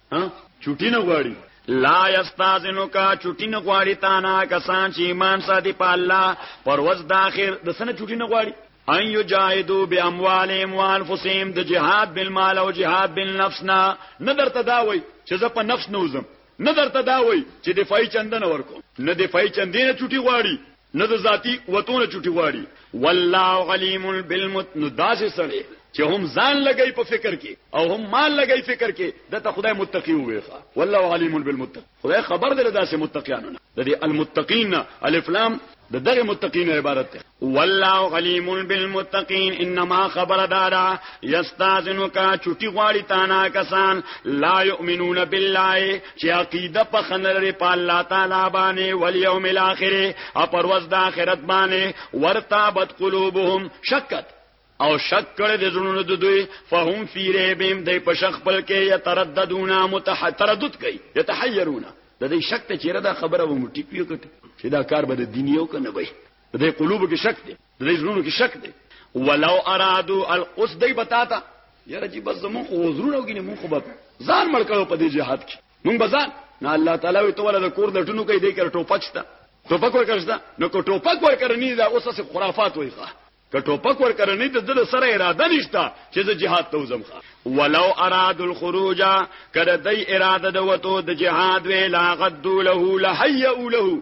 ها چټی نه غواړي لا یستازنو کا چټی نه غواړي تا نه کسان چې ایمان ساتي په الله پر وز د اخر د سنه چټی نه غواړي ان یجاهدو باموالهم وانفسهم د جهاد بالمال او جهاد بالنفس نه نه درته دا وای چې زه په نفس نوزم نه درته دا وای چې دفاعي چندن ورکو نه دفاعي چندین چټی غواړي نه د ذاتی وتونه چټي غواړي والله علیم بالمت نو داسې سره چې هم ځان لګی په فکر کې او هم مال لګی فکر کې د ته خدای متقی وېخه والله علیم بالمتق خدای خبر دی داسې متقیانو نه د دې المتقین الف لام د دغه متقین عبارت ده والله علیم بالمتقین انما خبر دارا یستاذنک چټی غواړي تانا کسان لا یؤمنون بالله چې عقیده په خنلري په الله تعالی باندې ول یوم الاخر او پر ورځ د آخرت باندې ورتابت قلوبهم شکت او شک کړه د زړونو د دوی فهم فی ریبهم د په شک خپل کې یترددون متحتردد کوي یتحیرون د دې شک ته چیرې دا خبره و مټی پیو کړي چې دا کار به د دنیو کنه وي د دې قلوب کې شک دی د دې زړونو کې شک دی ولو ارادو القص دی بتاتا یاره جی بس زمون خو وزرونه وګینه مون خو به ځان مړ کړو په دې جهاد کې مون بزان نه الله تعالی وی ته ولا د کور د ټونو کې دې کړ ټوپک شته ټوپک ورکړستا نو کو ټوپک ورکړنی دا اوس څه خرافات وای ښه که ټوپک ورکړنی د دل سره اراده نشته چې زه جهاد ته وزم ښه ولو اراد الخروج کړه دای اراده د وته د جهاد وی لا غدو له لحیئ له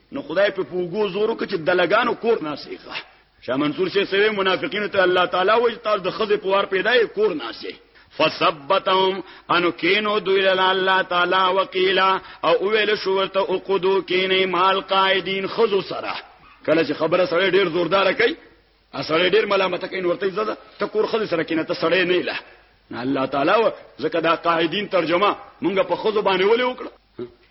نو خدای په پوګو زور وکړ چې دلګانو کور ناسېخه شاه منصور شیخ سوي منافقین ته الله تعالی وایي تاسو د خزه پوار پیدا یې کور ناسې فثبتهم انو کینو دوی لاله الله تعالی وکیلا او ویل شو ورته او قدو کینې مال قائدین خزو سره کله چې خبره سره ډیر زوردار کوي اسره ډیر ملامت کوي ورته زده ته کور خزه سره کینې ته سړې نه له الله تعالی زکه دا قائدین ترجمه مونږ په خزو باندې ولې وکړه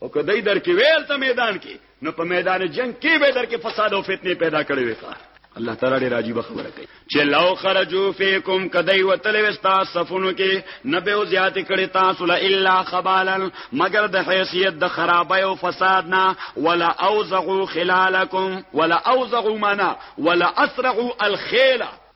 او که دای در کې ویل ته میدان کې نو په میدان جنگ کې به در کې فساد او فتنه پیدا کړي وي الله تعالی ډیر عجیب خبره کوي چې لو خرجو فیکم کدی وتل وستا صفونو کې نبه او زیات کړي تاسو لا الا خبالا مگر د حیثیت د خرابای او فساد نه ولا اوزغوا خلالکم ولا اوزغوا منا ولا اسرغوا الخيل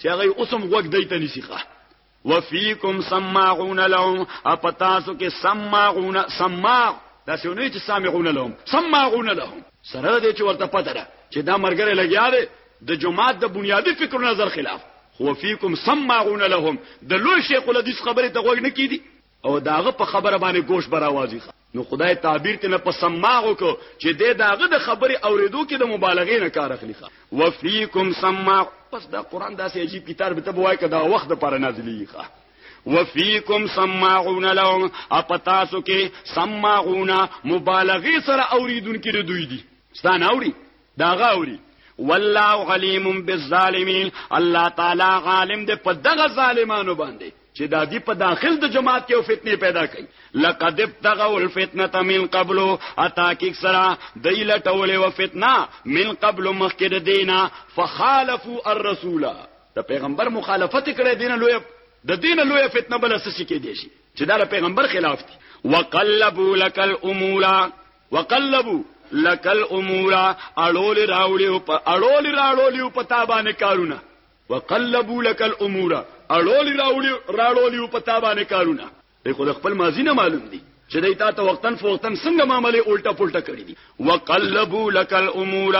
چې هغه اوس هم غوږ دی ته نسی ښه وفيكم سماعون لهم اپتاسو کې سماعون سماع دا سونه چې سامعون لهم سماعون لهم سره دې چې ورته پته ده چې دا مرګره لګیا دی د جماعت د بنیادی فکر نظر خلاف هو فیکم سمعون لهم د لوی شیخ الحدیث خبره ته غوږ نه کیدی او داغه په خبره باندې گوش براوازی نو خدای تعبیر تنه په سماغو کو چې د داغه د خبره اوریدو کې د مبالغې نه کار اخلي وفیکم سماع پس دا قران داسې عجیب کتاب ته بوای کدا وخت پر نازلی ښه وفیکم سماعون لهم اپتاسو کې سماعون مبالغه سره اوریدونکو د دوی دي ستان اوري داغه اوري والله علیم بالظالمین الله تعالی عالم دې په دغه ظالمانو باندې چې دا دی په داخل د جماعت کې او فتنه پیدا کړي لقد ابتغوا الفتنه من قبل اتاکیک سرا دیل ټوله و فتنه من قبل مخکې د دینه فخالفوا الرسول د پیغمبر مخالفت کړي دینه لوی د دینه لوی فتنه بل څه کې دي شي چې دا پیغمبر خلاف دي وقلبوا لك الامور وقلبوا لك الامور اړول راوړي او اړول راوړي په تابانه کارونه وقلبو لك الامور اړول راولي راړولي په تابانه کارونه دی خو خپل ماضی نه معلوم دي چې دای تا ته وختن فوختن څنګه معاملې الټا پلټا کړې دي وقلبو لك الامور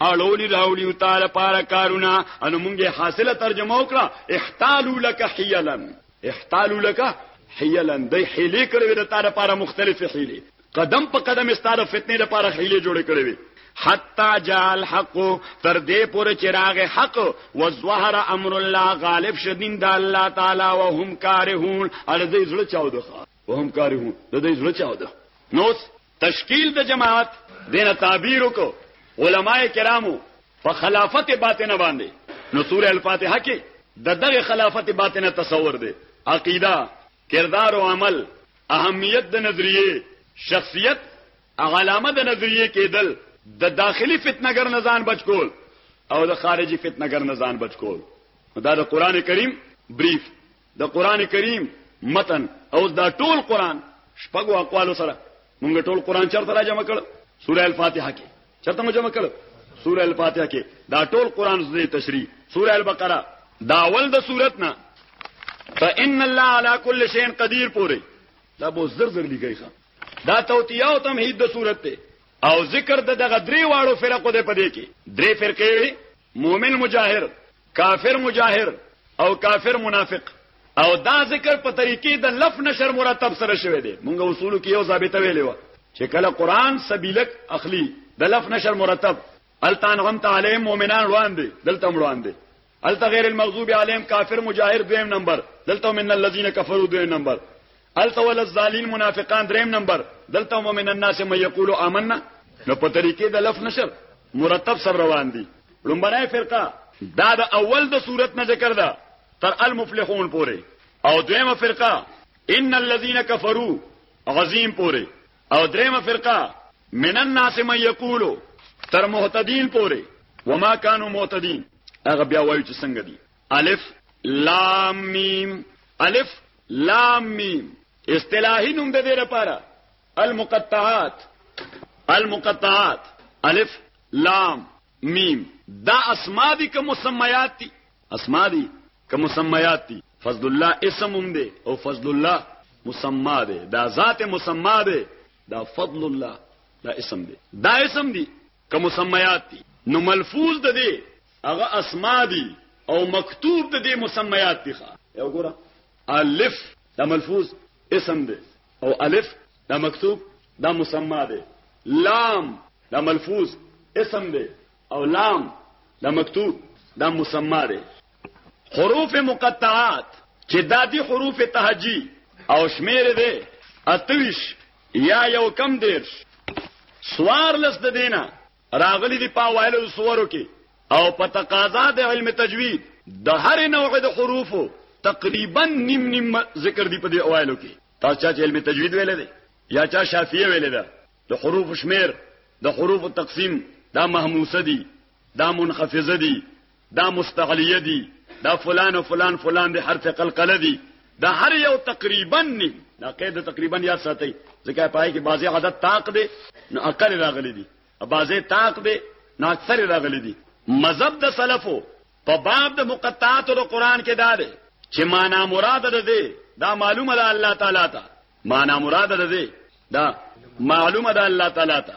اړولی راولی تعالی پارا کارونه ان مونږه حاصله ترجمه وکړه احتالو لك حيلا احتالو لك حيلا دای حیلې کړې د تعالی پارا مختلف حیلې قدم په قدم استاره فتنه لپاره خېلې جوړې کړې وي حتا جال حق تر دې پورې چې راغ حق و ظهر امر الله غالب شدین د الله تعالی او هم کارهون ار دې زړه چاو ده او هم کارهون د دې زړه چاو ده نو تشکیل د جماعت دینه تعبیر کو علما کرامو په خلافت باطنه باندې نو سوره الفاتحه کې د دغه خلافت باطنه تصور دی عقیده کردار او عمل، اهمیت د نظریې، شخصیت، علامه د نظریې کېدل، د داخلي فتنه ګر نه ځان بچ کول او د خارجي فتنه ګر نه ځان بچ کول. دا د قران کریم بریف، د قران کریم متن او دا ټول قران شپږو اقوالو سره مونږ ټول قران چرته را جمع کړ سوره الفاتحه کې چرته مو جمع کړ سوره الفاتحه کې دا ټول قران زده تشریح سوره البقره دا اول د سورت نه فان الله على كل شيء قدير پوری دا بو زر زر لګی ښا دا توتیا او تمهید د سورت ته او ذکر د دغه درې واړو فرقو ده پدې کې درې فرقې مومن مجاهر کافر مجاهر او کافر منافق او دا ذکر په طریقې د لف نشر مرتب سره شوی دی مونږ اصول کې یو ضابطه ویلې و چې کله قران سبیلک اخلي د لف نشر مرتب التان هم تعلیم مؤمنان روان دي دلته روان دي الته غیر المغضوب علیهم کافر مجاهر دویم نمبر دلته من الذين كفروا دویم نمبر هلته ول الظالین منافقان دریم نمبر دلته مؤمن الناس مې یقول آمنا نو په طریقې د لف نشر مرتب سره روان دي لومبنای فرقه دا د اول د صورت نه ذکر ده تر المفلحون پورې او دویمه فرقه ان الذين كفروا عظیم پورې او دریمه فرقه من الناس من یقول تر مهتدین پورې وما كانوا مهتدين هغه بیا وایي چې څنګه دي الف لام میم الف لام میم اصطلاحي نوم د دې لپاره المقطعات المقطعات الف لام میم دا اسما دي که مسمیات دي اسما دي که مسمیات دي فضل الله اسم هم دی او فضل الله مسما دی دا ذات مسما دی دا فضل الله دا اسم دی دا اسم دی که مسمیات دي نو ملفوظ د دې هغه اسماء دي او مکتوب د دې مسمیات دي ښه یو ګوره الف دا ملفوظ اسم دی او الف دا مکتوب دا مسما دی لام دا ملفوظ اسم دی او لام دا مکتوب دا مسما دی حروف مقطعات چې دا دي حروف تهجی او شمیر دی اتویش یا یو کم دیرش سوار لس د دینا راغلی دی په وایلو سورو کې او په تقاضا د علم تجوید د هر نوع د حروفو تقریبا نیم نیم ذکر دی په دی اوایلو کې تاسو چې علم تجوید ویل دی یا چا شافیه ویل ده د حروف شمیر د حروف تقسیم دا محموسه دي دا منخفضه دي دا مستعلیه دي دا فلان او فلان فلان دي حرف قلقله دي دا هر یو تقریبا نه دا قید تقریبا یاد ساتي ځکه پای کې بعضی عادت طاق دي نو عقل راغلي دي بعضی طاق دي نو اکثر راغلي دي مذهب د سلفو په باب د مقطعات او قران کې دا دي چې معنا مراد ده دي دا معلومه ده الله تعالی ته معنا مراد ده دي دا معلومه ده الله تعالی ته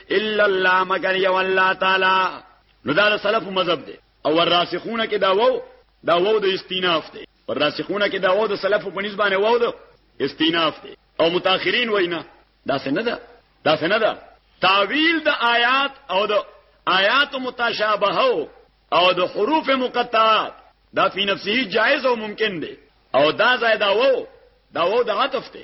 الا الله مگر یو الله تعالی نو دا سلف مذهب دی او الراسخون کې دا وو دا وو د استیناف دی الراسخون کې دا وو د سلف په نسبت باندې وو د استیناف دی او متأخرین وینا دا څه نه ده دا څه نه ده تعویل د آیات او د آیات متشابه او د حروف مقطعات دا فی نفسه جائز او ممکن دی او دا زائد وو دا وو د عطف دی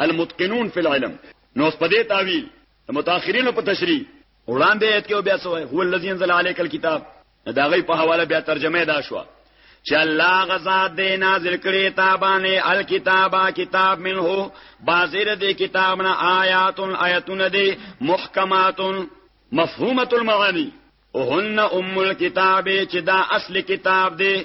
المتقنون فی العلم نو په دې تعویل متأخرینو په تشریح وړاندې ایت کې بیا سوې هو الذی انزل علیک الكتاب دا غي په حواله بیا ترجمه دا شو چې الله غزا دې نازل کړي تابانه الکتابا کتاب منه بازر دې کتاب نه آیات آیاتون دې محکمات مفهومه المعانی وهن ام الكتاب چې دا اصل کتاب دې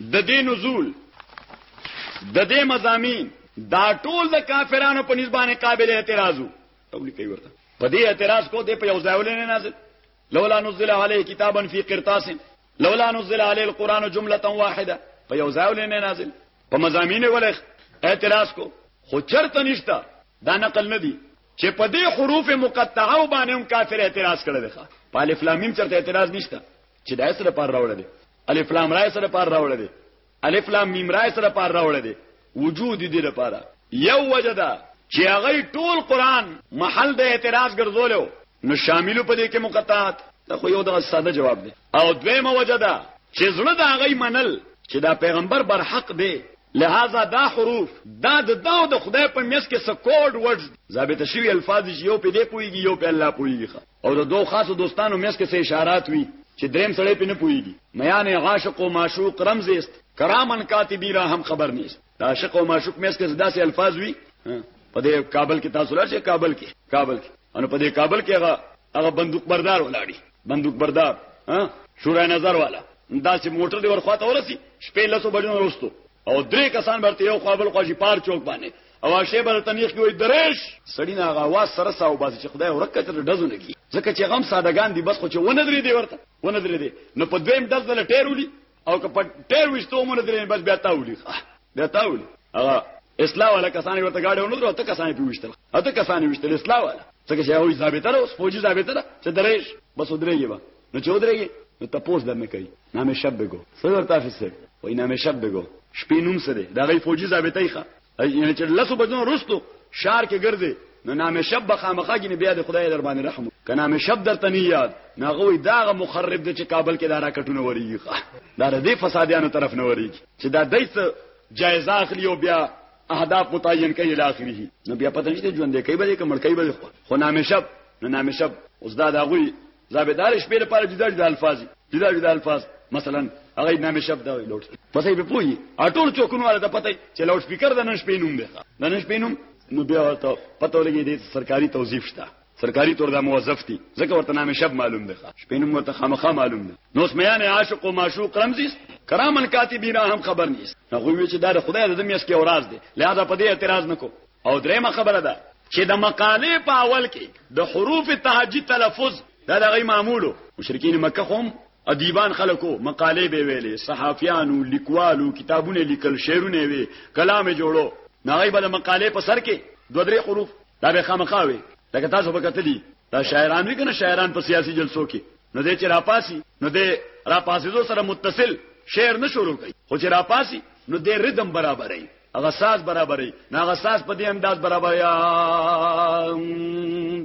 د دې نزول د دې مزامین دا ټول د کافرانو په نسبانه قابل اعتراض وو تولي کوي ورته په دې اعتراض کو دې په یو ځای ولنه نازل لولا نزل علیه کتابا فی قرطاس لولا نزل علیه القرآن جمله واحده په یو ځای ولنه نازل په مزامین ولې اعتراض کو خو چرته نشتا دا نقل نه دی چې په دې حروف مقطعه باندې هم کافر اعتراض کړی دی په الف لام میم چرته اعتراض نشتا چې دا سره پار راوړل دي الف لام را سره پار راوړل دي الف لام میم را سره پار راوړل دي وجود دې لپاره یو وجدا چې هغه ټول قران محل د اعتراض ګرځولیو نو شاملو په دې کې مقطعات دا خو یو د ساده جواب دی او دویمه وجدا چې زړه دا غي منل چې دا پیغمبر بر حق دی لہذا دا حروف دا د داو د خدای په میس کې سکوډ ورډز ضابط شوی الفاظ یو په دې پويږي یو په الله پويږي او د دوو خاصو دوستانو مېس کې څه اشارات وي چې دریم سړی په نه پويږي میان عاشق او معشوق رمز است کرامن کاتبی را هم خبر نیست دا عاشق او معشوق مېس کې داسې الفاظ وي په دې کابل کې تاسو راشه کابل کې کابل کې ان په دې کابل کې هغه هغه بندوق بردار ولاړی بندوق بردار ها شورای نظر والا دا چې موټر دی ورخواته ورسی شپې لسو بجو وروسته او درې کسان برته یو خپل خواجی پار چوک باندې اوا شی بل تنیخ کې وای درېش سړی نه غواز سره ساو باسي چې خدای ورکه تر دزو نه کی ځکه چې غم سادهګان دی بس خو چې ونه درې دی ورته ونه درې دی نو په دویم دز دل ټیرولي او که په ټیر وشتو مونږ درې بس بیا تاولي بیا تاولي هغه اصلاح ولا کسان ورته گاډي ونه درو ته کسان پیوشتل اته کسان وشتل اصلاح ولا څنګه چې هغه ضابطه ده اوس فوجي ضابطه ده چې درېش بس ودرېږي نو چې ودرېږي نو تپوس د مې کوي نامې شب بګو صدر تافیس سره وای نامې شب بګو شپې نوم سره دا غي فوجي ضابطه ښه یعنی چې لاسو بجنو رستو شار کې ګرځي نو نامې شب بخامخه کې بیا د خدای در باندې رحم کنه نامې شب در تنیاد ناغوی داغه مخرب د چې کابل کې دارا کټونه وریږي دا د دې فسادیانو طرف نه وریږي چې دا دایس جایزه اخلي او بیا اهداف متعین کوي اله اخره نو بیا پته نشته ژوند کوي به کوم کوي به خو نامې شب نو نامې شب اوس دا داغوی زابدار شپې لپاره جدا جدا الفاظ جدا جدا الفاظ مثلا هغه نامې شپ دا وی لوډ پسې په پوي اټول چوکونو والا ته پته چې لوډ سپیکر د نن شپې نوم دی د نن شپې نوم نو بیا ورته پته ولګي د سرکاري توظیف شته سرکاري تور د موظف دي ځکه ورته نامې شپ معلوم دی شپې نوم ورته خامخا معلوم دی نو اسمیان عاشق او معشوق رمزي کرامن کاتبین هم خبر نیست نو وی چې دا خدای د میس کې اوراز دی لہذا په دې اعتراض نکو او درېمه خبره ده چې د مقالې په اول کې د حروف تهجی تلفظ دا دغه معمولو مشرکین مکه هم ادیبان خلکو مقالې به ویلې صحافیانو لیکوالو کتابونه لیکل شعرونه وی کلام جوړو نغی بل مقالې په سر کې دوه درې حروف دا به خامخاوي لکه تاسو به کتلی دا شاعران وی کنه شاعران په سیاسي جلسو کې نو دې چې راپاسي نو دې راپاسېدو سره متصل شعر نه شروع کوي خو چې راپاسي نو دې ردم برابرې هغه ساز برابرې نه هغه ساز په دې انداز برابر یا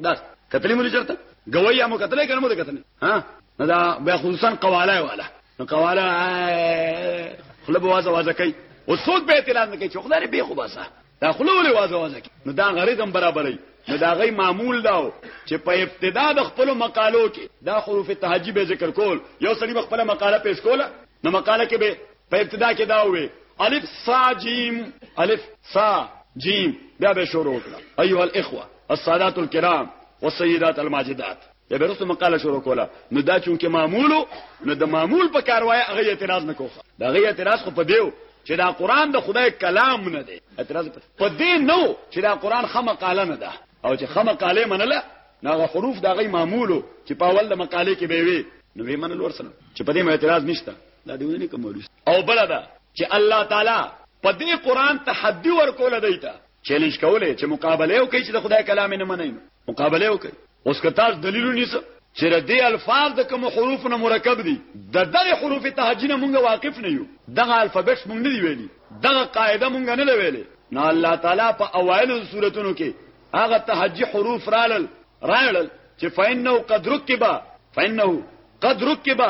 دا کتلې مونږ چرته گویا مو کتلې کنه مو کتلې ها نه دا به خصوصا قواله والا نو قواله خلب واز واز کوي او څوک به اعتراض نه کوي چې خدای به خو باسه دا خلول واز واز کوي نو دا غریب هم برابرې نو دا غي معمول داو چې په ابتدا د خپل مقالو کې دا حروف تهجی به ذکر کول یو سړي خپل مقاله پیش کوله نو مقاله کې به په ابتدا کې دا وې الف سا جیم الف سا جیم بیا به شروع کړه ایها الاخوه السادات الكرام والسيدات الماجدات یا به رسو مقاله شروع کوله نو دا چونکه معمولو نو د معمول په کاروای هغه اعتراض نه کوخه دا هغه اعتراض خو په دیو چې دا قران د خدای کلام نه دی اعتراض په دې نو چې دا قران خمه قاله نه ده او چې خمه قاله منله ناغه حروف دا غي معمولو چې په اول د مقاله کې به وي نو به منل ورسره چې په دې اعتراض نشته دا دیونه نه کومول او بل دا چې الله تعالی په دې قران تحدي ورکول دی ته چیلنج کولې چې مقابله وکړي چې د خدای کلام نه منئ مقابله وکړي اوس که تاسو دلیل نیسه چې د دې الفاظ د کوم حروف نه مرکب دي د دغه حروف تهجی نه مونږ واقف نه یو دغه الفابت مونږ نه دی ویلي دغه قاعده مونږ نه ویلي نو الله تعالی په اوایلو سوراتونو کې هغه تهجی حروف رالل رالل چې فإنه قد ركب فإنه قد رکب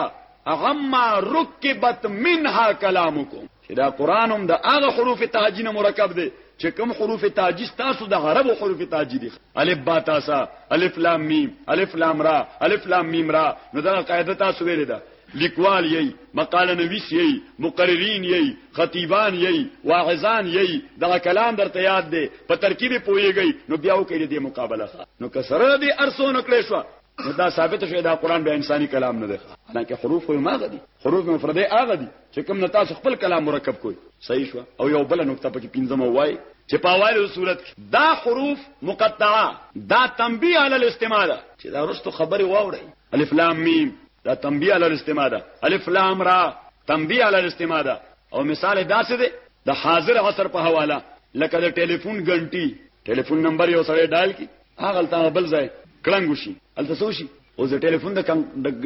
عما رکبت منها کلامکم چې دا قران هم د هغه حروف تاجی نه مرکب دی چې کوم حروف تاجی تاسو د عربو حروف تاجی دي الف با تاسا الف لام میم الف لام را الف لام میم را نو دا قاعده تاسو ویل ده لیکوال یی مقاله نویس یی مقررین یی خطیبان یی واعظان یی دا کلام درته یاد دی په ترکیب پویږي نو بیا وکړي د مقابله نو کسره دی ارسو نکړې شو نو دا ثابت شوی دا قران به انساني کلام نه دی حالانکه حروف خو ماغه دي حروف مفرده هغه دي چې کوم نتا خپل کلام مرکب کوي صحیح شو او یو بل نقطه پکې پنځمه وای چې په اوایلو صورت دا حروف مقطعه دا تنبیه علی الاستماع ده چې دا رستو خبره واوري الف لام میم دا تنبیه علی الاستماع ده الف لام را تنبیه علی الاستماع ده او مثال داسې ده د حاضر عصر په حواله لکه د ټلیفون غنټي ټلیفون نمبر یو سره ډایل کی هغلته هغه بل ځای کړنګ وشي هلته څه وشي اوس د ټلیفون د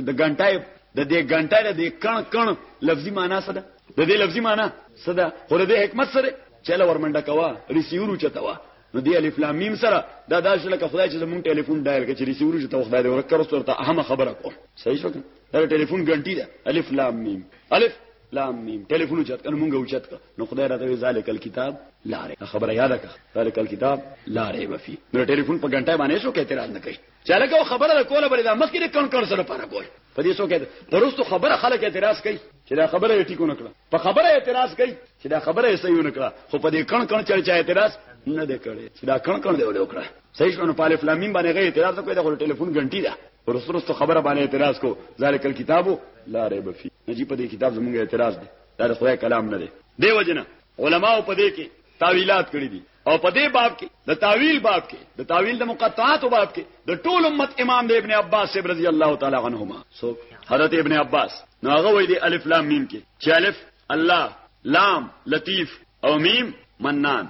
د ګنټای د دې ګنټای د کڼ کڼ لفظي معنی څه ده د دې لفظي معنی څه ده خو د دې حکمت سره چله ورمنډه کوا ریسیور چتوا نو دی الف لام میم سره دا داش لکه خدای چې زمونږ ټلیفون ډایل کړي ریسیور چې ته خدای دې ورکړ سره ته اهم خبره کوم صحیح شو دا ټلیفون ګنټي ده الف لام میم الف لام میم ټلیفون چت کنه مونږه اوچت ک نو خدای راته وی ذالک الكتاب لاره خبره یاد ک ذالک الكتاب لاره وفي نو ټلیفون په غنټه باندې شو کې اعتراض نه کوي چاله کو خبره کوله بلې دا مخکې کون کون سره پاره کول په دې سو کې پرستو خبره خلک اعتراض کوي چې دا خبره یې ټیکو نکړه په خبره اعتراض کوي چې دا خبره یې صحیح نکړه خو په دې کون کون چرچا اعتراض نه دکړي چې دا کون کون دی وکړه صحیح شنو په الف لام میم باندې غي اعتراض کوي د ټلیفون غنټي ده ورسرستو خبره باندې اعتراض کو ذالک الكتاب لا ریب فی نجی په دې کتاب زمونږ اعتراض دی دا خدای کلام نه دی دی وجنه علماو په دې کې تعویلات کړی دي او په دې باب کې د تعویل باب کې د تعویل د مقطعات باب کې د ټول امت امام د ابن عباس رضی الله تعالی عنهما سو حضرت ابن عباس نو هغه وی دی الف لام میم کې چې الف الله لام لطیف او میم منان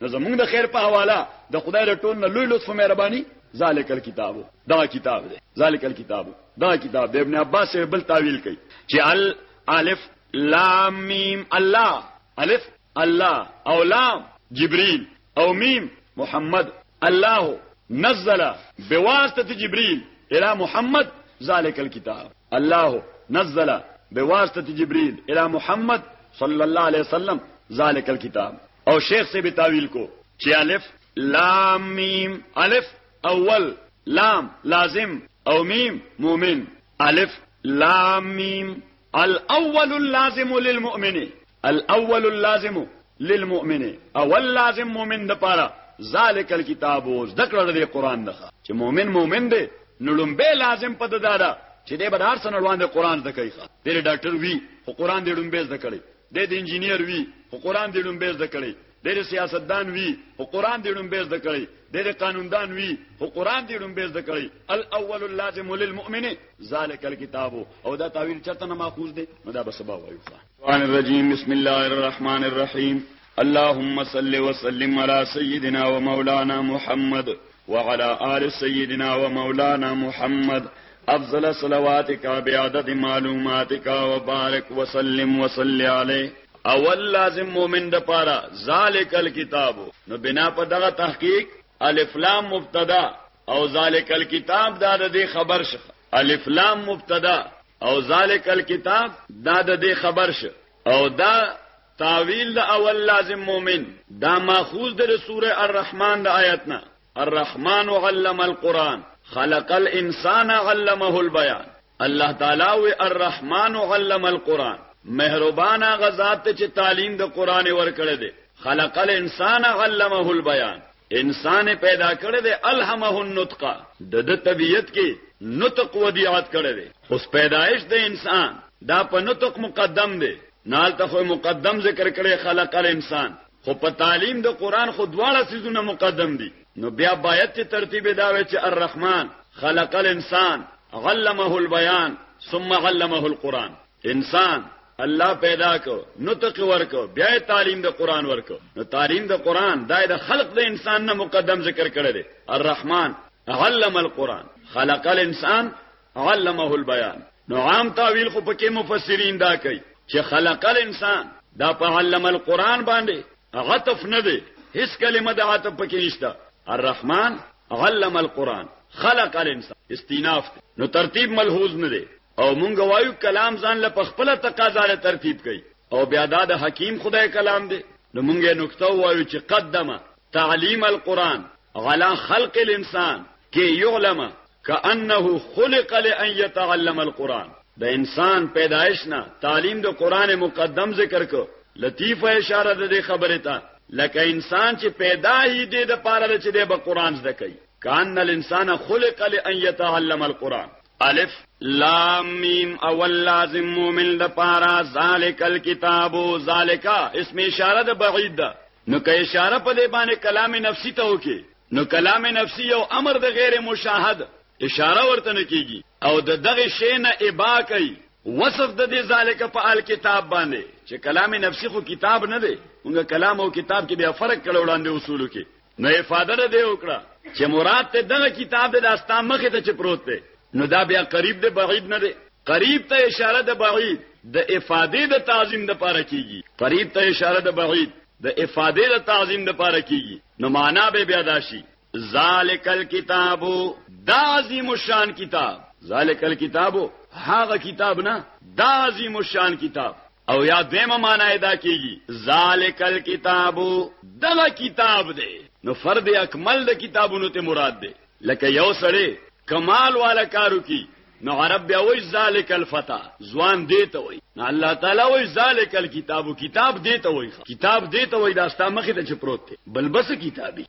نو زمونږ د خیر په حواله د خدای له ټول نه لوی لطف او مهرباني ذالک الكتاب دا کتاب دی ذالک الكتاب دا کتاب دی ابن عباس بل تعویل کوي چې ال الف لام میم الله الف الله او لام جبريل او میم محمد الله نزل بواسطه جبريل الى محمد ذالک الكتاب الله نزل بواسطه جبريل الى محمد صلى الله عليه وسلم ذالک الكتاب او شیخ سے به تاویل کو چې الف لام میم الف اول لام لازم او میم مؤمن الف لام میم الاول اللازم للمؤمن الاول اللازم للمؤمن اول لازم مؤمن د پاره ذالک الكتاب اوس دکړه د قران نه چې مؤمن مؤمن دی نو لومبه لازم پد دارا چې دې بدار سره روان د قران د کوي ډېر ډاکټر وی خو قران دې لومبه زده کړي دی د انجینیر وی خو قران دی ډومبه زده کړي دی د سیاستدان وی خو قران دی ډومبه زده کړي دی د قانوندان وی خو قران دی ډومبه زده کړي الاول اللازم للمؤمن ذالک الكتاب او دا تعویل چرته نه ماخوذ دی نو دا به سبا وایو قرآن الرجیم بسم الله الرحمن الرحیم اللهم صل وسلم على سيدنا ومولانا محمد وعلى آل سيدنا ومولانا محمد افضل صلواتك بعدد معلوماتك وبارك وسلم وصل عليه اول لازم مومن د پاره ذالک الكتاب نو بنا په دغه تحقیق الف لام مبتدا او ذالک الكتاب دا د خبر شه الف لام مبتدا او ذالک الكتاب دا د خبر شه او دا تاویل د اول لازم مومن دا ماخوذ د سوره الرحمن د آیتنا الرحمن علم القرآن خلق الانسان علمه البیان الله تعالی و الرحمن علم القرآن مهربان غزاد چې تعلیم د قران ورکړي دي خلق الانسان علمه البیان انسان پیدا کړی دی الهمه النطق د د طبیعت کې نطق ودیعت کړی دی اوس پیدایش د انسان دا په نطق مقدم دی نال ته خو مقدم ذکر کړي خلق الانسان خو په تعلیم د قران خو دواړه سيزونه مقدم دي نو بیا باید چې ترتیب دا وي چې الرحمن خلق الانسان علمه البيان ثم علمه القران انسان الله پیدا کو نطق ورکو بیا تعلیم د قران ورکو نو تعلیم د قران دای د خلق د انسان نه مقدم ذکر کړی دی الرحمن علم القران خلق الانسان علمه البيان نو عام تعویل خو پکې مفسرین دا کوي چې خلق الانسان دا په علم القران باندې عطف نه دی هیڅ کلمه د عطف پکې نشته الرحمن علم القران خلق الانسان استیناف نو ترتیب ملحوظ نه دی او مونږ وایو کلام ځان له خپل تقاضا له ترتیب کړي او بیا دا د حکیم خدای کلام دی نو مونږ یې نقطه وایو چې قدمه تعلیم القرآن على خلق الانسان کې يعلم کأنه خلق لأن يتعلم القرآن د انسان پیدایش نه تعلیم د قران مقدم ذکر کو لطیفه اشاره د دې خبره ته لکه انسان چې پیدا یې د لپاره چې د قران زده کوي کان الانسان خلق لان يتعلم القران الف لام میم اول لازم مومن د پارا ذالک الكتاب ذالک اسم اشاره د بعید ده نو که اشاره په دې باندې کلام نفسی ته وکي نو کلام نفسی یو امر د غیر مشاهد اشاره ورته نه کیږي او د دغه شی نه ابا کوي وصف د دې ذالک په ال کتاب باندې چې کلام نفسی خو کتاب نه دی موږ کلام او کتاب کې بیا فرق کړو وړاندې اصولو کې نو افاده ده دی وکړه چې مراد ته دغه کتاب د استا مخه ته چې پروت دی نو دا بیا قریب دی بعید نه دی قریب ته اشاره د بعید د افاده د تعظیم د پاره کیږي قریب ته اشاره د بعید د افاده د تعظیم د پاره کیږي نو معنا به بیا داشي ذالک الکتاب دا عظیم الشان کتاب ذالک الکتاب هغه کتاب نه دا عظیم الشان کتاب او یا دیمه معنا ادا کیږي ذالک الکتاب دغه کتاب دی نو فرد اکمل د کتابونو ته مراد دی لکه یو سړی کمال والا کارو کی نو عرب بیا وای ذالک الفتا ځوان دی ته وای نو الله تعالی وای ذالک الکتاب کتاب دی ته وای کتاب دی ته وای دا ستا مخه ته چپروت دی بل بس کتابي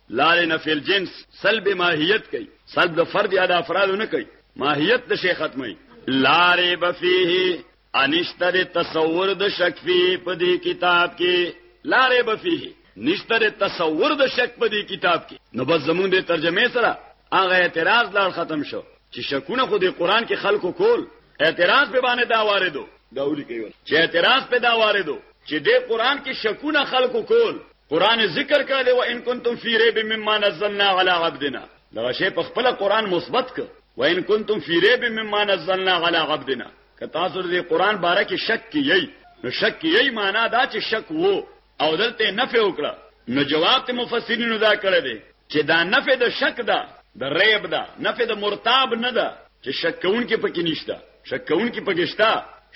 لارې نه فل جنس سلب ماهیت کوي سلب د فرد یا د افراد نه کوي ماهیت د شی ختمي لارې بفيه انشتر تصور د شک فی په دې کتاب کې لارې بفيه نشتر تصور د شک په دې کتاب کې نو بس زمون د ترجمه سره هغه اعتراض لار ختم شو چې شکونه خو د قران کې خلکو کول اعتراض به باندې دا واردو دا ولي کوي چې اعتراض په دا واردو چې د قران کې شکونه خلکو کول قران ذکر کاله و ان کنتم فی ریب مما نزلنا علی عبدنا دا شی په خپل قران مثبت ک و ان کنتم فی ریب مما نزلنا علی عبدنا که تاسو دې قران باره کې شک کیي نو شک کیي معنا دا چې شک وو او دلته نفع وکړه نو جواب ته مفسرینو دا کړی دی چې دا نفع د شک ده د ریب ده نفع د مرتاب نه ده چې شک کوونکې پکې نشته شک کوونکې پکې شته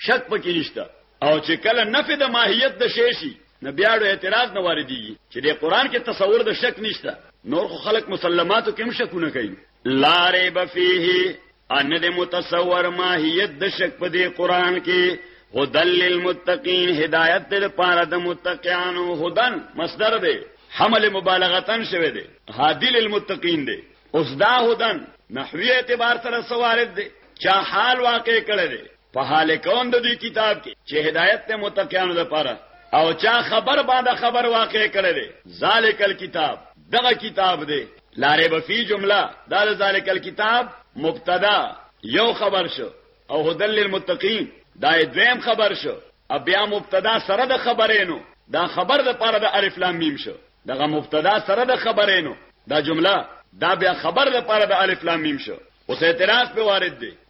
شک پکې نشته او چې کله نفي د ماهیت د شی شي نه بیا ډو اعتراض نه واردېږي چې د قران کې تصور د شک نشته نور خو خلق مسلماتو کې هم شکونه کوي لا ریب فیه ان د متصور ماهیت د شک په دې قران کې هدل للمتقین هدایت د پاره د متقینو هدن مصدر دی حمل مبالغتن شوه دی هادی للمتقین دی اوس دا هدن نحوی اعتبار سره سوارد دی چا حال واقع کړی دی په حال کون د دې کتاب کې چې هدایت ته متقینو لپاره او چا خبر باندې خبر واقع کړی دی ذالک الكتاب دغه کتاب دی لاره به فی جمله دا ذالک الكتاب مبتدا یو خبر شو او هدل للمتقین دا دویم خبر شو او بیا مبتدا سره د خبرینو دا خبر د پاره د الف لام میم شو دغه مبتدا سره د خبرینو دا جمله دا بیا خبر د پاره د الف لام میم شو اوس اعتراض په وارد دی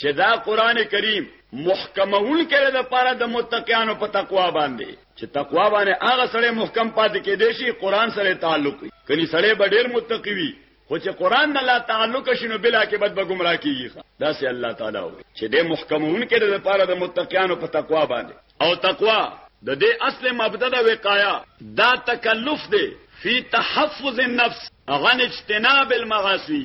چې دا قران کریم محکمون کړي د پاره د متقینو په تقوا باندې چې تقوا باندې هغه سره محکم پاتې کې دي شي قران سره تعلق کوي کله سره به ډیر متقی وي خو چې قران نه لا تعلق شنو بلا کې بد به گمراه کیږي دا سي الله تعالی وي چې د محکمون کړي د پاره د متقینو په تقوا باندې او تقوا د دې اصل مبدا د وقایا دا تکلف دی فی تحفظ النفس غن اجتناب المغاسی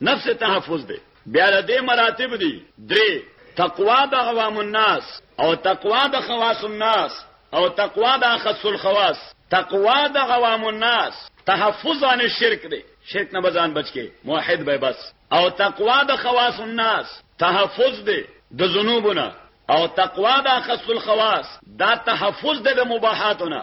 نفس تحفظ دی بیا د دې مراتب دي درې تقوا د عوام الناس او تقوا د خواص الناس او تقوا د خص الخواص تقوا د عوام الناس تحفظ عن الشرك دی شرک نه بزان بچ کې موحد به بس او تقوا د خواص الناس تحفظ دی د ذنوبونه او تقوا د خص الخواص دا تحفظ د مباحاتونه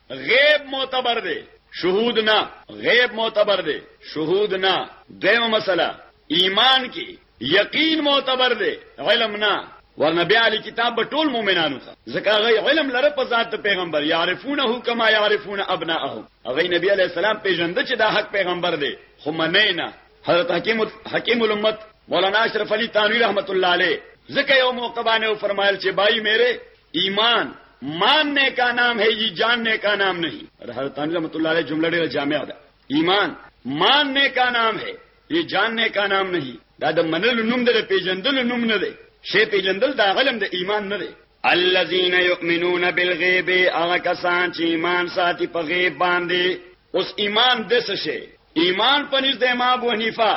غیب معتبر دی شهود نه غیب معتبر دی شهود نه دیمه مسله ایمان کې یقین معتبر دی علم نه ورنه بیا علی کتاب به ټول مؤمنانو ته ځکه غي علم لره په ذات پیغمبر یعرفونه کما یعرفون ابناءهم هغه نبی علی السلام پیژند چې دا حق پیغمبر دی خو منه نه حضرت حکیم حکیم الامت مولانا اشرف علی تانوی رحمت الله علیه ځکه یو موقع باندې فرمایل چې بای میرے ایمان ماننے کا نام ہے یہ جاننے کا نام نہیں اور حضرت علی رحمت اللہ علیہ جملہ ډیره جامع ده ایمان ماننے کا نام ہے یہ جاننے کا نام نہیں دا د منلو نوم ده پیجندل نوم نه ده شی پیجندل دا غلم د ایمان نه ده الذين يؤمنون بالغيب هغه کسان چې ایمان ساتي په غیب باندې اوس ایمان د څه شي ایمان پنځ د امام ابو حنیفه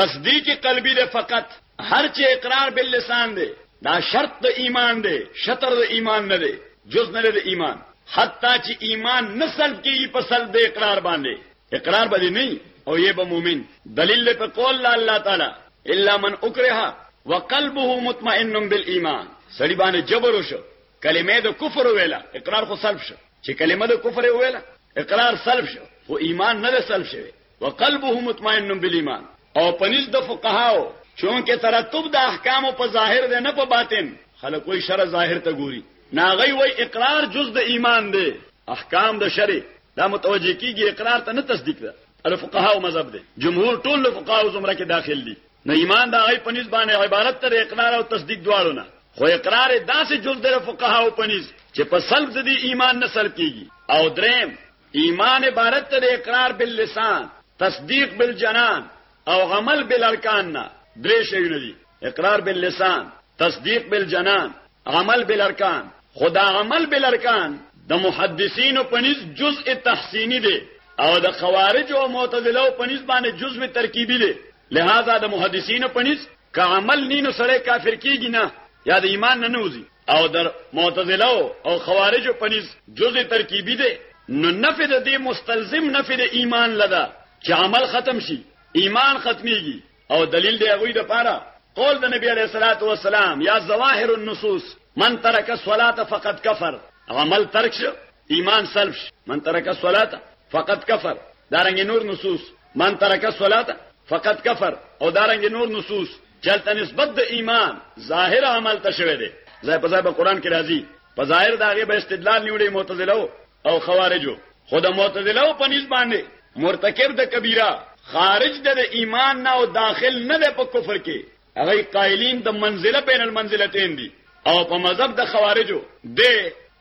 تصدیق قلبی ده فقط هر چې اقرار باللسان دی دا شرط د ایمان دی شطر د ایمان نه دی جز نه دی د ایمان حتی چې ایمان نه سلب کیږي په سلب د اقرار باندې اقرار به نه او یې به مؤمن دلیل په قول الله تعالی الا من اکرها وقلبه مطمئن بالایمان سړي باندې جبر وشو کلمه د کفر ویلا اقرار خو سلب شو چې کلمه د کفر ویلا اقرار سلب شو خو ایمان نه سلب شوی وقلبه مطمئن بالایمان او پنځ د فقهاو چونکه ترتب د احکامو په ظاهر ده نه په باطن خلک وای شر ظاهر ته ګوري ناغي وای اقرار جز د ایمان دی احکام د شر دا متوجه کیږي اقرار ته نه تصدیق ده الفقهاء مذهب دی جمهور ټول فقهاء زمره کې داخل دي نه ایمان دا غي پنځ باندې عبارت تر اقرار او تصدیق دواړو نه خو اقرار داسې جز د فقهاء پنځ چې په سلب د ایمان نه سر کیږي او دریم ایمان عبارت ده د اقرار باللسان، تصدیق بالجنان او عمل بالارکان نه، درې شیونه دي، اقرار باللسان، تصدیق بالجنان، عمل بالارکان، خو دا عمل بالارکان د محدثینو په نزد جزء تحسیني دی او د خوارجو او معتزلهو په نزد باندې جزء ترکیبي دی، لهذا د محدثینو په نزد که عمل نی نو سړی کافر کیږي نه یا د ایمان نه نه وځي. او در معتزله او خوارج په نس جزء ترکیبی دی نو نفي د دې مستلزم نفي د ایمان لدا چې عمل ختم شي ایمان ختميږي او دلیل دی هغه د پاره قول د نبی علیہ الصلوۃ والسلام یا ظواهر النصوص من ترک الصلاه فقد کفر عمل ترک شو ایمان سلب شو من ترک الصلاه فقد کفر دارنګ نور نصوص من ترک الصلاه فقد کفر او دارنګ نور نصوص چلته نسبت د ایمان ظاهر عمل ته شوی دی ځای په ځای په قران کې راځي په ظاهر دا غي به استدلال نیولې معتزله او خوارجو خود معتزله په نسبت باندې مرتکب د کبیره خارج د ایمان نه او داخل نه ده په کفر کې هغه قائلین د منزله بین المنزلتین دي او په مذهب د خوارجو د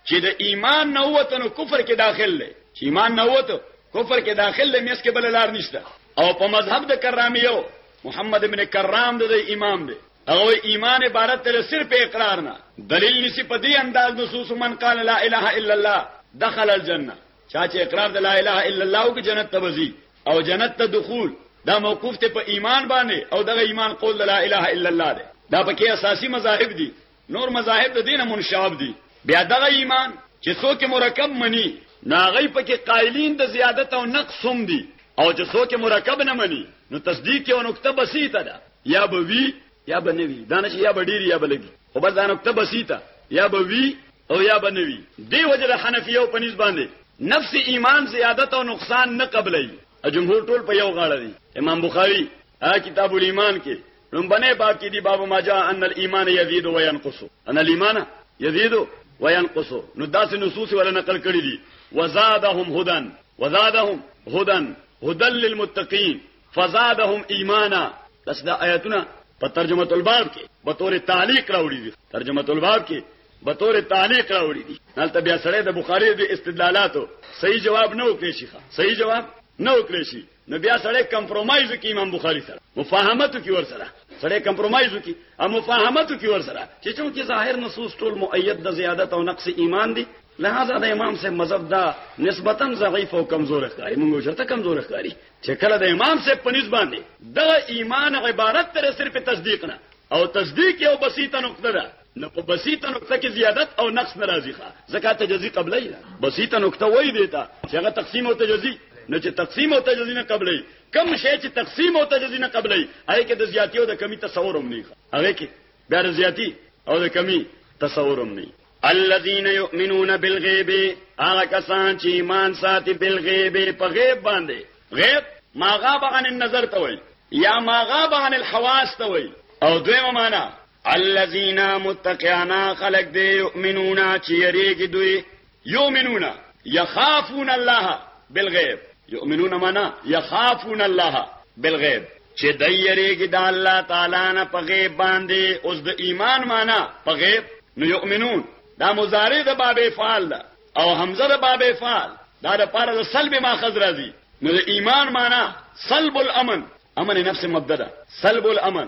چې د ایمان نه وته نو کفر کې داخل دی چې ایمان نه وته کفر کې داخل دی مېس کې بل لار نشته او په مذهب د کرامیو محمد ابن کرام د امام دی او ایمان عبارت تر صرف اقرار نه دلیل نسی په دې انداز نصوص من قال لا اله الا الله دخل الجنه چا چې اقرار د لا اله الا الله او جنت ته وځي او جنت ته دخول دا موقوف ته په ایمان باندې او دغه ایمان قول لا اله الا الله دی دا پکې اساسي مذاهب دي نور مذاهب د دینه منشاب دي بیا دغه ایمان چې څوک مرکب مني ناغی پکې قائلین د زیادت او نقص هم دي او چې څوک مرکب نه مني نو تصدیق یو نقطه بسیطه ده یا به وی یا به نه وی دا نه چې یا به ډیر یا به لګي خو بس دا نقطه بسیطه یا به وی او یا به نه وی دی وجه د حنفیو په نسبت باندې نفس ایمان زیادت او نقصان نه قبلای جمهور ټول په یو غاړه دي امام بخاری ا کتاب الایمان کې لومبنه باب کې دی باب ما جاء ان الايمان يزيد وينقص ان الايمان يزيد وينقص نو داسې نصوص ولا نقل کړی دي وزادهم هدن وزادهم هدن هدل للمتقين فزادهم ایمانا بس دا آیاتونه په ترجمه الباب کې به تور تعلیق راوړي دي ترجمه الباب کې به تور تعلیق راوړي دي هلته بیا سره د بخاری د استدلالاتو صحیح جواب نه وکړي شي صحیح جواب نه وکړي شي نو بیا سره کمپرمایز کی امام بخاری سره مفاهمت کی ور سره سره کمپرمایز کی او مفاهمت کی ور سره چې چون کې ظاهر نصوص ټول مؤید د زیادت او نقص ایمان دي لہذا د امام سے مذهب دا نسبتا ضعیف او کمزور ښکاری موږ شرط کمزور ښکاری چې کله د امام سے په نسبت باندې د ایمان عبارت تر صرف تصدیق نه او تصدیق یو بسیطه نقطه ده نه په بسيطه نقطه کې زیادت او نقص ناراضي ښه ځکه تجزي قبلې نه بسيطه نقطه وای دیتا چې هغه تقسیم او تجزي نه چې تقسیم او تجزي نه قبلې کم شی چې تقسیم او تجزي نه قبلې هغه کې د زیاتی او د کمی تصور هم نه هغه کې بیا د زیاتی او د کمی تصور هم نه الذين يؤمنون بالغيب هغه کسان چې ایمان ساتي بالغيب په غیب باندې غیب ما غاب عن النظر ته وای یا ما غاب عن الحواس ته وای او دویمه معنا الذين متقيانا خلق دي يؤمنون چې یریږي دوی يؤمنون يخافون الله بالغيب يؤمنون معنا يخافون الله بالغيب چې د یریږي د الله تعالی نه په غیب باندې اوس د ایمان معنا په غیب نو يؤمنون دا مضارع د باب افعال ده او حمزه د باب افعال دا د پاره د سلب ماخذ راځي نو د ایمان معنا سلب الامن امن نفس مبددا سلب الامن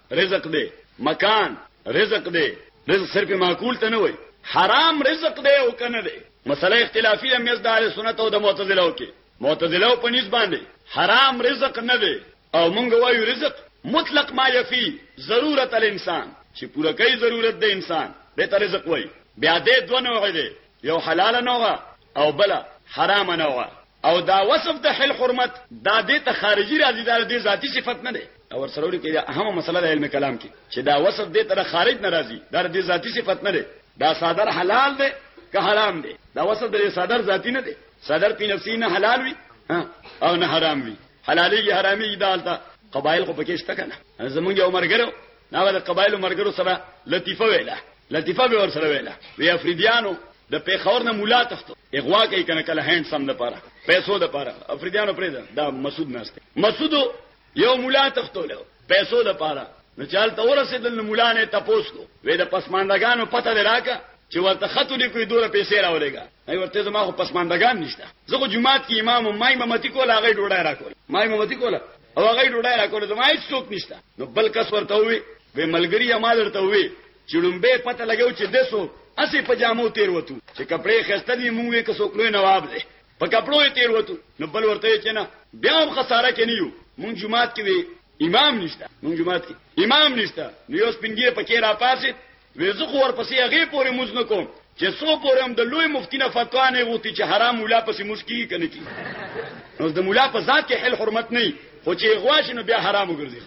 رزق دی مکان رزق دی رزق صرف معقول ته نه وای حرام رزق دی او کنه دی مسله اختلافي ده مېز د اهل سنت او د معتزله کې معتزله په نسبت باندې حرام رزق نه دی او مونږ وایو رزق مطلق ما یفي ضرورت الانسان چې پوره کوي ضرورت د انسان به ته رزق وای بیا دې دوه نوع دی یو حلال نوع او بل حرام نوع او دا وصف د حل حرمت دا دې ته خارجي راځي دا دې ذاتی صفت نه ده او ورسره لري کې اهمه مسله د علم کلام کې چې دا وصف دې ته خارج نه راځي دا دې ذاتی صفت نه ده دا صادر حلال ده که حرام ده دا وصف دې صادر ذاتی نه ده صدر په نفسي نه حلال وي او نه حرام وي حلالي حرامي دا حالت قبایل خو پکې شته کنه زمونږ یو مرګرو ناغه د قبایل مرګرو سره لطیفه ویله لطیفه به ورسره ویلا وی افریدیانو د پیښور نه مولا تختو اغوا کوي کنه کله هند سم د پاره پیسو د پاره افریدیانو پرې دا مسعود ناشته مسعود یو مولا تختو له پیسو د پاره نو چال ته ورسېدل نو مولا نه تپوس کو وې د پسماندګانو پته دراکا چې ورته خط لیکوي دوره پیسې راولېګا ای ورته زما خو پسماندګان نشته زه خو جمعات کې امام او مای ممتی کوله هغه ډوډۍ راکول مای ممتی کوله او هغه ډوډۍ راکول زما هیڅ څوک نشته نو بل کس ورته وي وې ملګريه ما درته ووې چې ړومبې پته لګو چې دسو اسی په جامو تیر وتو چې کپڑے خسته دي مونږه که څوک لوی نواب دی په کپړو یې تیر وته نو بل ورته چې نه بیا هم خساره کې نه یو مونږ جمعات کې وی امام نشته مونږ جمعات کې امام نشته نو یو سپینګي پکې را پاسې وې زه خو ورپسې هغه پورې موز نه کوم چې څو پورې هم د لوی مفتی نه فتوا نه غوتی چې حرام مولا پسې مشکی کنه کی نو د مولا په ذات کې حل حرمت نه خو چې غواش نو بیا حرام وګرځي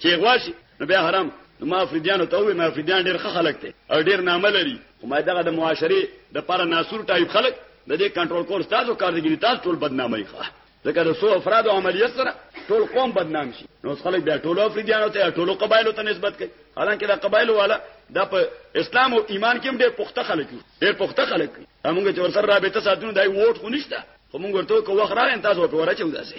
چې غوا شي نو بیا حرام نو ما افریدیانو ته وې ما افریدیان ډېر ښه خلک دي او ډېر نامه لري خو ما دغه د معاشري د پر ناسور ټایپ خلک د دې کنټرول کول تاسو کار دي تاسو ټول بدنامي ښه ځکه د سو افراد او عملیات سره ټول قوم بدنام شي نو خلک بیا ټول افریدیانو ته ټول قبایلو ته نسبت کوي حالانکه دا قبایلو والا د په اسلام او ایمان کې ډېر پخته خلک دي ډېر پخته خلک دي موږ چې ورسره رابطه ساتو دا ووټ خو نشته خو موږ ورته کوو خو راغی تاسو په ورچو داسې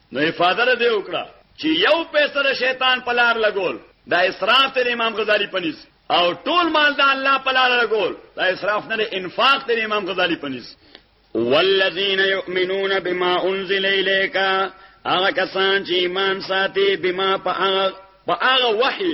نو افاده له دې وکړه چې یو پیسه د شیطان په لار لګول دا اسراف دی امام غزالی پنیز او ټول مال د الله په لار لګول دا اسراف نه انفاق دی امام غزالی پنیز والذین یؤمنون بما انزل الیک هغه کسان چې ایمان ساتي بما په هغه وحی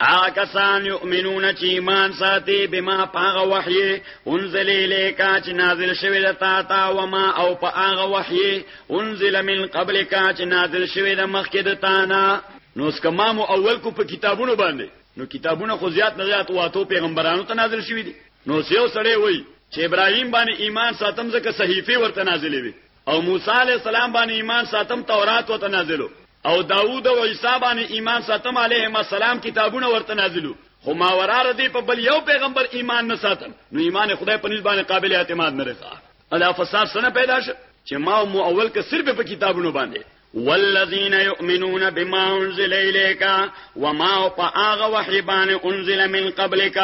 هغه کسان یؤمنون چې ایمان ساتي بما پاغه وحی انزل الیک چې نازل شوی د تا تا و ما او پاغه وحی انزل من قبل کا چې نازل شوی د مخکې د تا نه نو اس کمامو اول کو په کتابونو باندې نو کتابونه خو زیات نه زیات واتو پیغمبرانو ته نازل شوی دي نو سیو سړی وای چې ابراهیم باندې ایمان ساتم ځکه صحیفه ورته نازلې وي او موسی علی السلام باندې ایمان ساتم تورات وته نازلو او داوود او عیسی باندې ایمان ساتم علیهم السلام کتابونه ورته نازلو خو ما وراره دی په بل یو پیغمبر ایمان نه ساتم نو ایمان خدای په نسبت باندې قابل اعتماد نه رسا الا فساد سره پیدا شو چې ما مو اول کې صرف په کتابونو باندې والذین یؤمنون بما انزل الیک وما فاغ وحیبان انزل من قبلک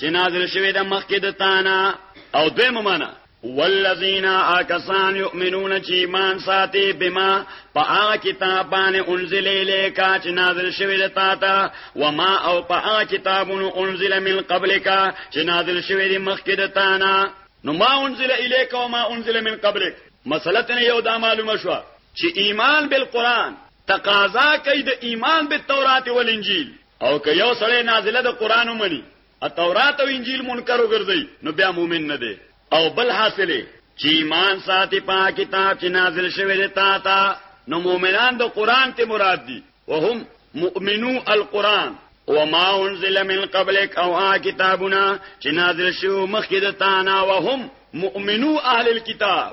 چې نازل شوی د مخکې د تانا او دویمه معنا والذین آکسان یؤمنون چې ایمان ساتي بما په هغه کتاب باندې انزل الیک چې نازل شوی د تا ته و ما او په هغه کتابونو انزل من قبلک چې نازل شوی د مخکې د تانا نو ما انزل الیک و ما انزل من قبلک مسله ته یو دا معلومه شوه چې ایمان بالقرآن تقاضا کوي د ایمان بالتورات والانجیل او که یو سړی نازله د قرآن ومني او تورات او انجیل منکر وګرځي نو بیا مؤمن نه دی او بل حاصله چې ایمان ساتي په کتاب چې نازل شوی دی تا تا نو مؤمنان د قرآن ته مراد دي وهم مؤمنو القرآن وما انزل من قبلك او آ کتابنا چې نازل شو مخکې د تانا وهم مؤمنو اهل الكتاب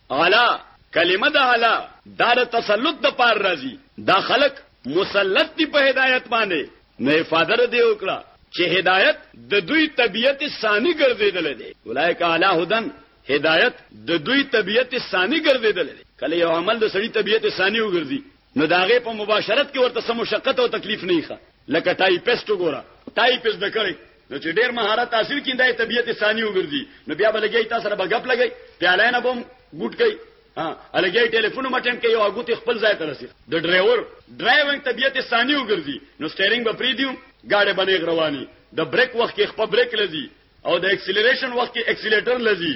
علا، کلمه د علا دا د تسلط د پار راځي دا خلق مسلط دي په هدایت باندې نو افاده دې وکړه چې هدایت د دوی طبیعت ثانی ګرځیدل دي اولایک علی هدن هدایت د دوی طبیعت ثانی ګرځیدل دي کله یو عمل د سړی طبیعت ثانی وګرځي نو داغه په مباشرت کې ورته سم مشقت او تکلیف نه ښه لکه ټای پیسټ وګوره ټای پیسټ د کړی نو چې ډیر مهارت حاصل کین دای طبیعت ثانی وګرځي نو بیا بلګی تاسو سره بغپ لګی پیاله نه بم ګټ کوي ها الګی ټلیفون مټن کوي او غوتی خپل ځای ته رسي د ډرایور ډرایوینګ طبیعت ثانی وګرځي نو سټیرینګ به پری دیو گاډي باندې رواني د بریک وخت کې خپل بریک لذي او د اکسلریشن وخت کې اکسلیټر لذي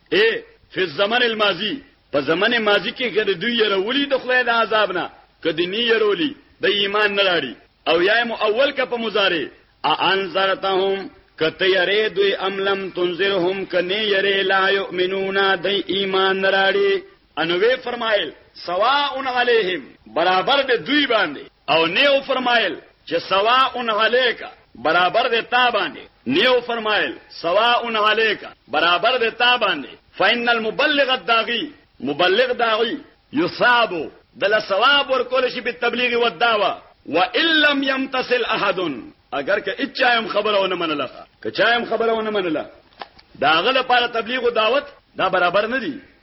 اے فی الزمن الماضی په زمن ماضی کې کړه دوی يرولي د خدای د عذاب نه کدی نه يرولي د ایمان نه راړي او یا مو اول کا په مضارع انذرتهم کته یری دوی املم تنذرهم کنه یری لا یؤمنون د ایمان راړي انوې فرمایل سواء علیهم برابر د دوی باندې او نې و فرمایل چې سواء علیک برابر دی تا باندې نې و فرمایل سواء علیک برابر دی تا باندې فإن المبلغ الداغي مبلغ داعي يصاب دل ثواب ورکول شي په تبلیغ او دعوا وان لم يمتصل احد اگر که اچایم خبرونه منله که چایم خبرونه منله داغه لپاره تبلیغ او دعوت دا برابر نه دي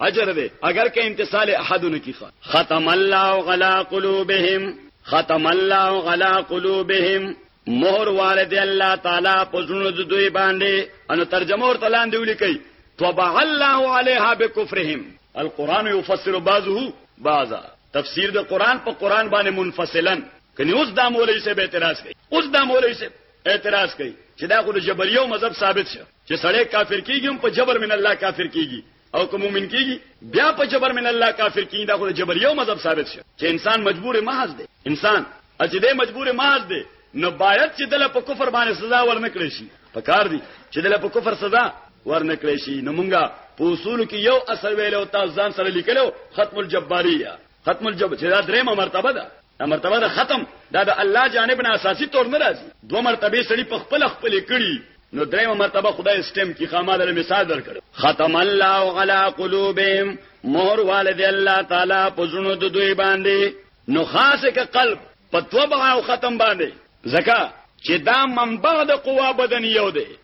اجر دی اگر که امتثال احدونه کی خوا ختم الله علی قلوبهم ختم الله علی قلوبهم مهر والد الله تعالی په زړونو د دوی باندې انو ترجمه ورته لاندې ولیکي طبع الله علیها بکفرهم القران يفسر بعضه بعضا تفسیر د قران په قران باندې منفصلا کني اوس د مولوی صاحب اعتراض کوي اوس د مولوی صاحب اعتراض کوي چې دا خو د جبريو مذهب ثابت شه چې سړی کافر کیږي هم په جبر من الله کافر کیږي او کوم مؤمن کیږي بیا په جبر من الله کافر کیږي دا خو جبر یو مذهب ثابت شي چې انسان مجبور محض دی انسان چې دی مجبور محض دی نو باید چې دله په کفر باندې سزا ورنکړي شي په کار دی چې دله په کفر سزا ورنکړي شي نو مونږه په اصول کې یو اصل ویلو تاسو ځان سره لیکلو ختم الجباریه ختم الجب چې دا درېمه مرتبه ده دا مرتبه ده ختم دا د الله جانب نه اساسي تور نه راځي دوه مرتبه سړي په خپل خپل کړي نو درېمه مرتبه خدای سټیم کی خامه در مثال درکړ ختم الله علی قلوبهم مهر والد الله تعالی په زړه د دوی باندې نو خاصه ک قلب په توبه او ختم باندې زکا چې دا منبع د قوا بدنیو دی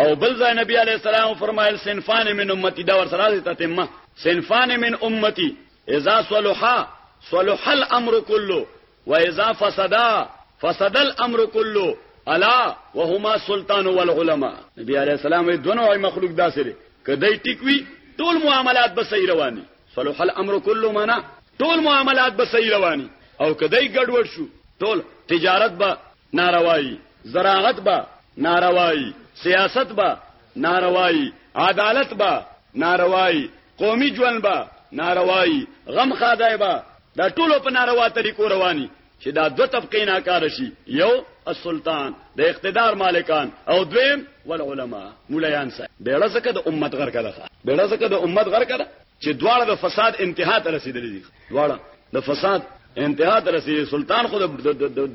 او بل ځای نبی علی السلام فرمایل سنفان من امتی دا ور سره تتمه سنفان من امتی اذا صلحا صلح الامر كله واذا فسدا فسد الامر كله الا وهما سلطان والعلماء نبی علی السلام دونه مخلوق داسره کدی ټیکوي ټول معاملات به صحیح رواني صلح الامر كله معنا ټول معاملات به صحیح رواني او کدی ګډوډ شو ټول تجارت به ناروايي زراعت به ناروايي سیاست به ناروايي عدالت به ناروايي قومي ژوند به ناروايي غم ښادی به دا ټولو په ناروا طریقو رواني چې دا دوه طبقې ناکاره شي یو السلطان د اقتدار مالکان او دویم والعلماء مولایان صاحب بیړه زکه د امت غر کړه بیړه زکه د امت غر کړه چې دواړه د فساد انتها ته رسیدلې دي دواړه د فساد انتها ته رسیدلې سلطان خو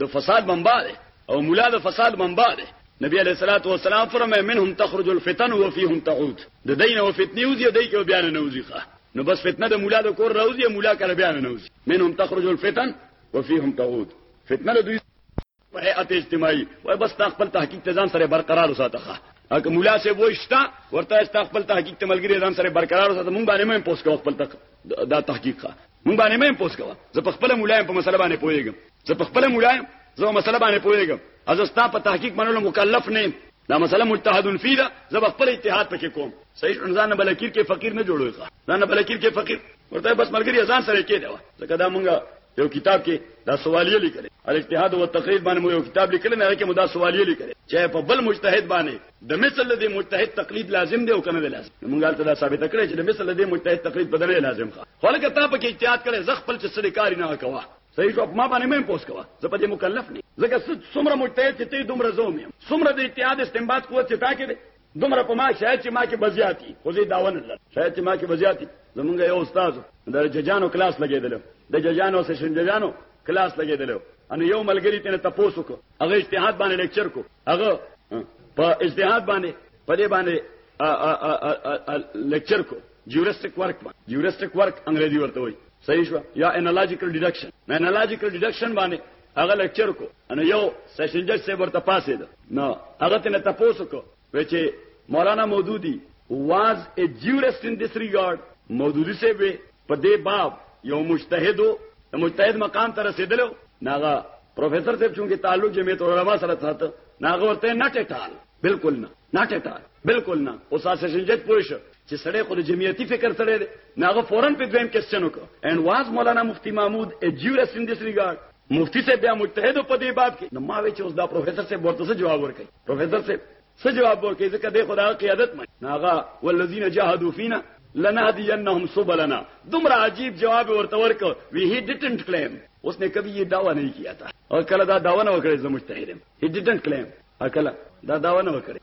د فساد منبع دی او مولا د فساد منبع دی نبی علیہ الصلوۃ والسلام فرمای منهم تخرج الفتن وفيهم تعود د دین او فتنی او دی دای کې بیان نه وزیخه نو بس فتنه د مولا د کور راوځي مولا کړه بیان نه وزي منهم تخرج الفتن وفيهم تعود فتنه د دوی په هيئت اجتماعي وای بس تا خپل تحقیق ته ځان سره برقرار وساته ښه اګه مولا سه وښتا ورته تا خپل تحقیق ته ملګری ځان سره برقرار وساته مونږ باندې مې پوس کوو خپل دا تحقیق ښه مونږ باندې مې پوس کوو زه په خپل مولا په مسله باندې پويګم زه په خپل مولا زه مسله باندې پويګم از ستا په تحقیق منلو مکلف نه دا مسله متحد فی دا زه خپل اتحاد پکې کوم صحیح انسان نه بلکیر کې فقیر نه جوړوي ځان نه بلکیر کې فقیر ورته بس ملګری ځان سره کې دا ځکه دا مونږه یو کتاب کې دا سوالیه لیکلې الاجتهاد او التقلید باندې مو یو کتاب لیکل نه کې مو دا سوالیه لیکلې چې په بل مجتهد باندې د مثل د مجتهد تقلید لازم دی او کنه دی لازم موږ غلطه دا ثابت کړې چې د مثل د مجتهد تقلید بدل لازم ښه خو لکه تا په کې اجتهاد کړې زغ خپل چې سړي کاری نه کوه صحیح شو ما باندې مې پوس کوه زه په دې مکلف نه ځکه څومره مجتهد چې ته دومره زوم یم څومره د اجتهاد استنباط قوت چې تا کې دومره په ما شاید چې ما کې بزیاتی خو زه داونه لرم شاید چې ما کې بزیاتی زمونږ یو استاد د ججانو کلاس لګیدل د ججانو سیشن ججانو کلاس لګیدل ان یو ملګری تنه تاسو کو هغه اجتهاد باندې لیکچر کو هغه په اجتهاد باندې په دې باندې لیکچر کو جیورستیک ورک باندې جیورستیک ورک انګریزي ورته وایي صحیح شو یا انالوجیکل ډیډکشن انالوجیکل ډیډکشن باندې هغه لکچر کو ان یو سیشن جج سے ورته پاسې ده نو هغه تنه تاسو کو وچې مولانا مودودی واز ا جیورست ان دیس ریګارډ مودودی سے به په دې باب یو مجتهد مجتهد مقام ته رسیدلو ناغه پروفیسور صاحب چونګه تعلق جمعیت علماء سره ساته ناغه ورته نه ټټال بالکل نه نه ټټال بالکل نه اوس اساسن جج پوښ چې سړی خو د جمعیتي فکر سره دی نو هغه فورن په دویم کوېسچن وکړ اینډ واز مولانا مفتی محمود ا جیورس ان دیس ریګارډ مفتی صاحب بیا مجتهد په دې باب کې نو ما وی چې اوس دا پروفیسور صاحب ورته څه جواب ورکړي پروفیسور صاحب څه جواب ورکړي ځکه د خدا قیادت مې ناغه والذین جاهدوا فینا لنهدینهم سبلنا دومره عجیب جواب ورته ورکړ وی هی ډیډنټ کلیم اوس نه کبي یې داوا نه کیه تا او کله دا داوا نه وکړي زموږ ته هی ډیډنټ کلیم اکلا دا داوا نه وکړي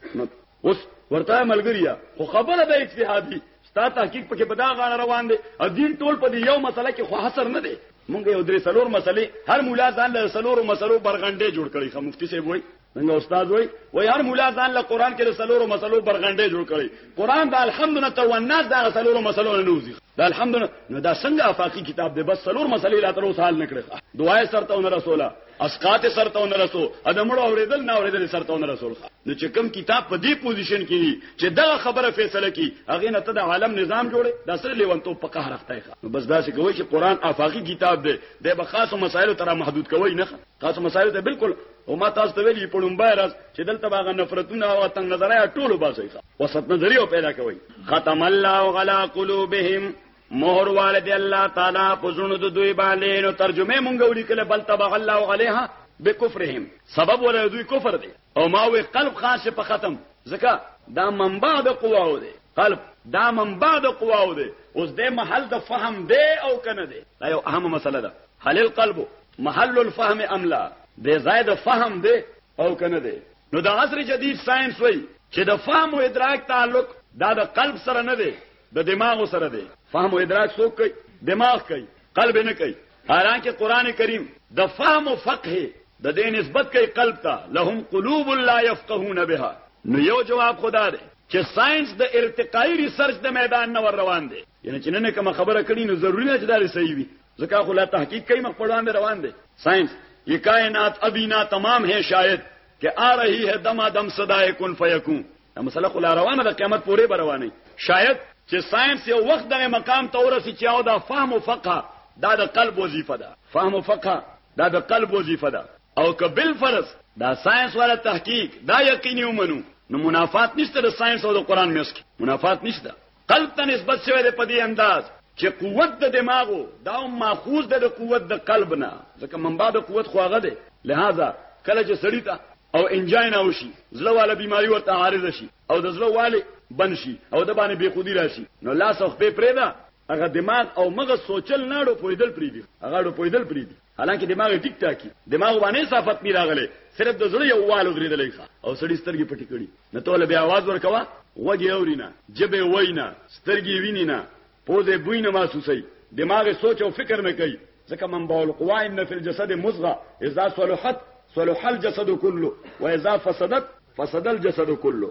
اوس ورته ملګریا خو خبره ده اجتهادي ستا تحقیق پکې په دا غاړه روان دی او دین ټول په یو مسله کې خو حصر نه دی مونږ یو درې سلور مسلې هر مولا ځان له سلور مسلو برغنډې جوړ کړي خو مفتی صاحب وای څنګه استاد وای وای هر مولا ځان له قران کې له سلور مسلو برغنډې جوړ کړي قران د الحمدلله ته وناس د سلور مسلو نه نوځي د الحمدلله نو دا څنګه افاقی کتاب دی بس سلور مسلې لا تر اوسه حل نکړي دوه سره ته رسوله اسقات سرته ونه رسو ا د مړو اوریدل نه اوریدل سرته ونه رسول نو چې کم کتاب په دې پوزیشن کې دي چې دا خبره فیصله کی هغه نه ته د عالم نظام جوړي دا سره لیونتو په قهر اخته ښه بس دا څه کوي چې قران افاقی کتاب دی د به خاصو مسایلو تر محدود کوي نه خاصو مسایلو ته بالکل او ما تاسو ته ویلي په لومبای راز چې دلته باغه نفرتونه او تنگ نظرای ټولو باسي ښه وسط نظریه پیدا کوي ختم الله غلا قلوبهم مهر والد الله تعالی پزونو د دوی باندې نو ترجمه مونږ ولیکل بل تبع الله علیها بکفرهم سبب ولر دوی کفر دی او ما وی قلب خاص په ختم ځکه دا منبع د قواو دی قلب دا منبع د قواو دی اوس د محل د فهم دی او کنه دی دا یو اهم مسله ده هل القلب محل الفهم ام لا د زائد فهم دی او کنه دی نو د عصر جدید ساينس وای چې د فهم او ادراک تعلق دا د قلب سره نه دی د دماغو سره دی فهم او ادراک څوک کوي دماغ کوي قلب نه کوي حالانکه قران کریم د فهم او فقه د دې نسبت کوي قلب ته لهم قلوب لا يفقهون بها نو یو جواب خدا دی چې ساينس د ارتقائي ریسرچ د میدان نه ور روان دي یعنی چې نن کوم خبره کړي نو ضروري نه چې دا صحیح وي ځکه خو لا تحقیق کوي مخ پړوان روان دي ساينس یہ کائنات ابھی نا تمام ہے شاید کې آ رہی ہے دما دم صدای کن فیکون دا مسله خو لا روانه د قیامت پورې بروانه شاید چې ساينس یو وخت دغه مقام ته ورسي چې او دا فهم او فقه دا د قلب وظیفه ده فهم او فقه دا د قلب وظیفه ده او که بل فرض دا ساينس والا تحقیق دا یقیني ومنو نو منافات نشته د ساينس او د قران میس کې منافات نشته قلب ته نسبت شوی دی په دې انداز چې قوت د دماغو دا هم ماخوذ ده د قوت د قلب نه ځکه منبع د قوت خو هغه دی لہذا کله چې سړی ته او انجاین او شي زړه والا بیماری ورته عارض شي او د زړه والي بن شي او د باندې بے خودي راشي نو لاس او خپې پرې ده هغه دماغ او مغز سوچل نه ډو پویدل پرې دي هغه ډو پویدل پرې دي حالانکه دماغ یې ټیک ټاک دي، دماغ باندې هېڅ افت نه راغلی، صرف د زړه یو وال ودرېدلی ښه او سړي سترګې پټې کړي، نو ته له بیا اواز ورکوه، غوږ یې اوري نه، ژبه یې وایي نه، سترګې یې ویني نه، پوزه یې بوی نه محسوسوي، دماغ یې سوچ او فکر نه کوي، ځکه منبع القوی ان فی الجسد مضغه اذا صلحت صلح الجسد کله واذا فسدت فسد الجسد کله،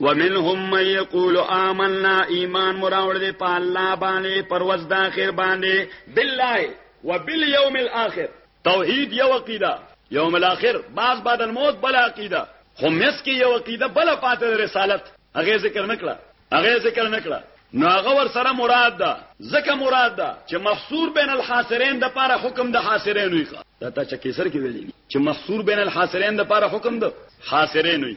ومنهم من یقول آمنا ایمان مراوړ دې په الله باندې پرواز د اخر باندې بالله وبالیوم الاخر توحید یو عقیده یوم الاخر بعض بعد الموت بل عقیده خو مس کې یو عقیده بل پاتې رسالت هغه ذکر نکړه هغه ذکر نکړه نو هغه ور سره مراد ده زکه مراد ده چې محصور بین الحاصرین د پاره حکم د حاصرین وي دا ته چې کیسر کې ویلي چې محصور بین الحاصرین د پاره حکم ده حاصرین وي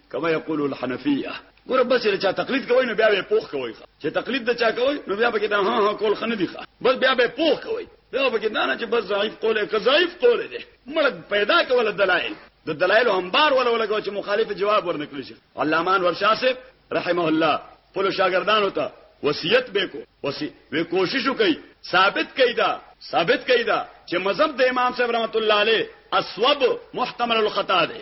کما یقول الحنفیه ګوره بس چې چا تقلید کوي نو بیا به پوښ کوي چې تقلید د چا کوي نو بیا به دا ها ها کول خنه دي ښه بس بیا به پوښ کوي بیا به دا نه چې بس ضعیف کوله که ضعیف کوله دي مړ پیدا کوله دلایل د دلایل هم بار ولا ولا چې مخالف جواب ورنکړي شي علامان ورشاه صاحب رحمه الله خپل شاګردانو ته وصیت به کو وسی وی کوشش وکي ثابت کیدا ثابت کیدا چې مذهب د امام صاحب رحمت الله علیه اسوب محتمل الخطا دی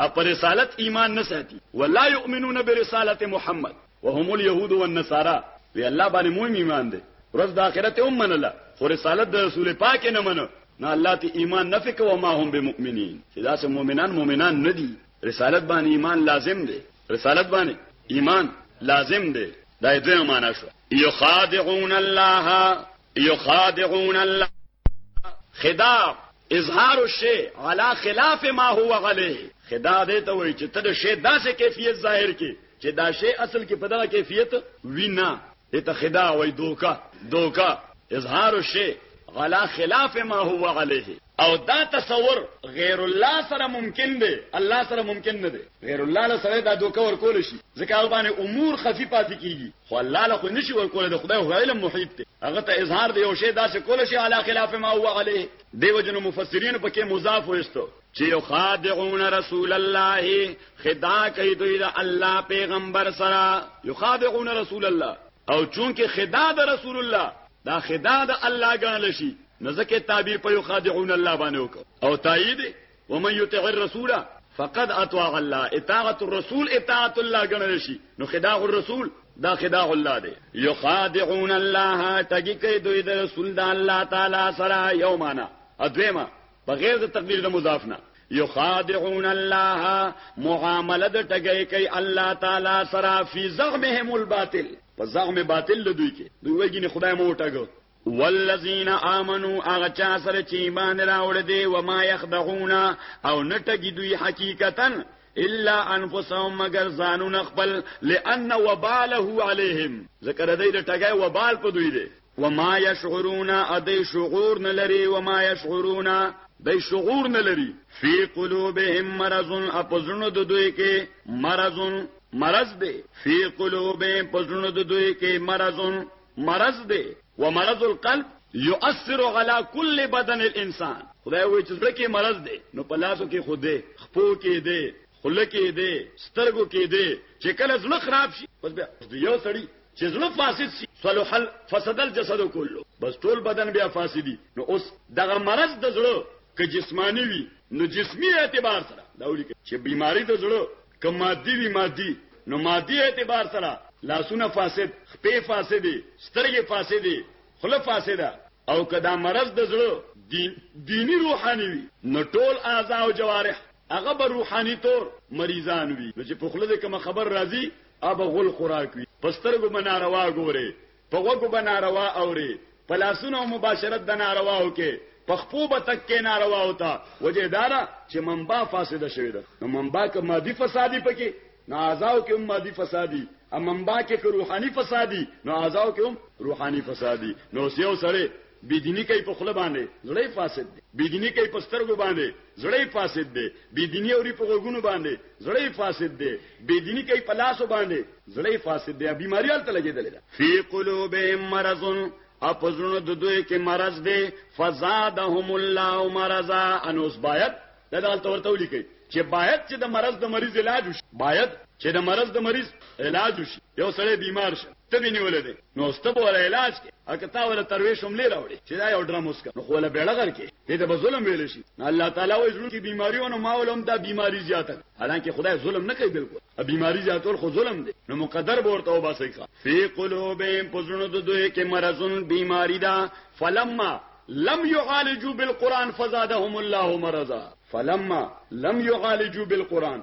او په رسالت ایمان نه ساتي ولا یؤمنون برسالت محمد وهم اليهود والنصارا وی الله باندې مو ایمان دی ورځ د آخرت هم منله خو رسالت د رسول پاک نه منو نه الله ته ایمان نه فکر او ما هم به مؤمنین چې دا سه مؤمنان مؤمنان نه دي رسالت باندې ایمان لازم دی رسالت باندې ایمان لازم دی دا یې دوه معنا شو یخادعون الله یخادعون الله خدا اظهار الشی علی خلاف ما هو علیه خدا دې ته وایي چې ته د شی داسې کیفیت ظاهر کې چې دا شی اصل کې په دغه کیفیت وینا دې ته خدا وایي دوکا دوکا اظهار الشی علی خلاف ما هو علیه او دا تصور غیر الله سره ممکن دی الله سره ممکن نه دی غیر الله له سره دا دوکه ور کول شي ځکه هغه باندې امور خفي پاتې کیږي خو الله له خو نشي ورکول د خدای هو علم محیط دی هغه ته اظهار دی او شی داسې کول شي علی خلاف ما هو علیه دیو جن مفسرین پکې مضاف وستو چې یو خادعون رسول الله خدا کوي دوی د الله پیغمبر سره یو خادعون رسول الله او چونکه خدا د رسول الله دا خدا د الله ګڼل شي نو ځکه تعبیر په یو خادعون الله باندې وکړه او تایید ومن یطع الرسول فقد اطاع الله اطاعت الرسول اطاعت الله ګڼل شي نو خداع الرسول دا خداع الله دی یخادعون الله تګی کوي دوی د رسول د الله تعالی سره یو معنا ادویما بغیر د تقدیر د مضاف نه یخادعون الله معامله د ټګی کوي الله تعالی سره فی زغمهم الباطل په زغم باطل دوی کې دوی وایي خدای مو ټګو والذین آمنو هغه چا سره چې ایمان راوړ دی و ما یخدعون او نټګي دوی حقیقتا الا انفسهم مگر ځانون خپل لئن وباله علیهم ذکر دې د ټګي وبال په دوی دی و ما یشعرون ادي شعور نه لري و ما یشعرون د شعور نه لري فی قلوبهم مرض اپزنو د دوی کې مرض مرض دی فی قلوبهم پزنو د دوی کې مرض مرض دی ومرض القلب یؤثر علی کل بدن الانسان خدای وایي چې زړه کې مرض دی نو په لاسو کې خو دی خپو کې دی خوله کې دی سترګو کې دی چې کله زړه خراب شي بس بیا یو سړی چې زړه فاسد شي صلح فسد الجسد كله بس ټول بدن بیا فاسدي نو اوس دغه مرض د زړه که جسمانی وي نو جسمی اعتبار سره دا ولي چې بیماری د زړه که مادي وي مادي نو مادي اعتبار سره لاسونه فاسد، خپې فاسدې، سترګې فاسدې، خوله فاسده او که دا مرض د زړه، دین، دیني روحاني وي نو ټول اعضاء او جوارح هغه به روحاني طور مریضان وي نو چې په خوله دې کومه خبره راځي هغه به غول خوراک وي، په سترګو به ناروا ګورې، په غوږو به ناروا اوري په لاسونو مباشرت د نارواو کې په خپو به تک کې ناروا وتا وجه دارا چې منبع فاسده شوی ده نو منبع که مادي فسادي پکې نو اعضاو کې هم مادي فسادي ا منبع کې که روحاني فسادي نو اعضاو کې هم روحاني فسادي نو سیو سره بيدینی کوي په خله باندې زړه فاسد دي بيدینی کوي په سترګو باندې زړی فاسد دی بيديني اوري په غوګونو باندې زړی فاسد دی بيديني کوي په لاسو باندې زړی فاسد دی بيماري حالت لګیدل ده فی قلوبهم مرض اپزړو د دوی کې مرض دی فزادهم الله مرضا انوس باید دا دالته ورته ولیکي چې باید چې د مرض د مریض علاج وشي باید چې د مرض د مریض علاج وشي یو سړی بیمار شي ته به نیولې نو ستب ولا علاج کې اګه تا ولا ترویش هم لري راوړي چې دا یو ډرام وسکه نو خو له بیړه غر کې دې ته به ظلم ویل شي نو الله تعالی وایي زړه کې بیماری ونه ما ولهم دا بیماری زیاته حالانکه خدای ظلم نه کوي بالکل ا بیماری زیاتول خو ظلم دی نو مقدر به ورته وباسي ښا فی قلوبهم پزړو د دوی کې مرزون بیماری دا فلما لم يعالجوا بالقران فزادهم الله مرضا فلما لم يعالجوا بالقران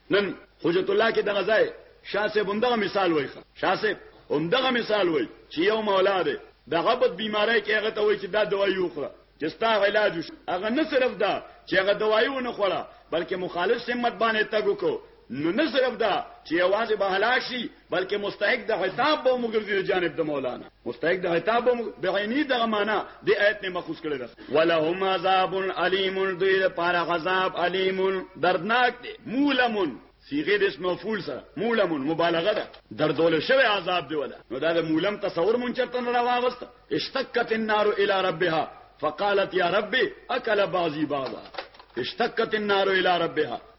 نن حجت الله کې دغه ځای شاه صاحب همدغه مثال وایي شاه صاحب همدغه مثال وایي چې یو مولا دی د غبط بیماری کې هغه ته وایي چې دا دوايي وخوره چې ستا علاج وشي هغه نه صرف دا چې هغه دوايي ونه خوړه بلکې مخالف سمت باندې تګ وکړو نو نه صرف دا چې आवाज به هلاک شي بلکې مستحق د عتاب به مګرځي د جانب د مولانا مستحق د عتاب به عیني دغه معنا د آیت نه مخصوص کړي ده ولهم عذاب الیم دوی لپاره عذاب الیم دردناک دی مولمون صيغه د اسم مفعول سره مولم مبالغه ده دردول شوی عذاب دی ولا نو دا د مولم تصور مونږ چرته نه راوغست اشتقت النار الى ربها فقالت يا ربي اكل بعضي بعضا اشتقت النار الى ربها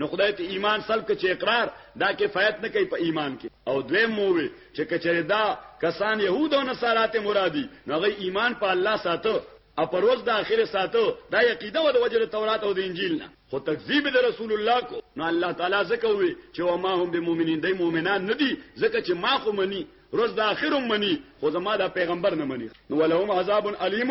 نو خدای ته ایمان سلب که چې اقرار دا کفایت نه کوي په ایمان کې او دویم مو وي چې کچره دا کسان يهود او نصارات مرادي نو غي ایمان په الله ساتو او پر ورځ د اخر ساتو دا یقیده ول وجه د تورات او د انجیل نه خو تکذیب د رسول الله کو نو الله تعالی زکه وي چې و ما هم بمؤمنین د مؤمنان ندي زکه چې ما خو مني روز د اخرم مني خو زما د پیغمبر نه مني نو ولهم عذاب الیم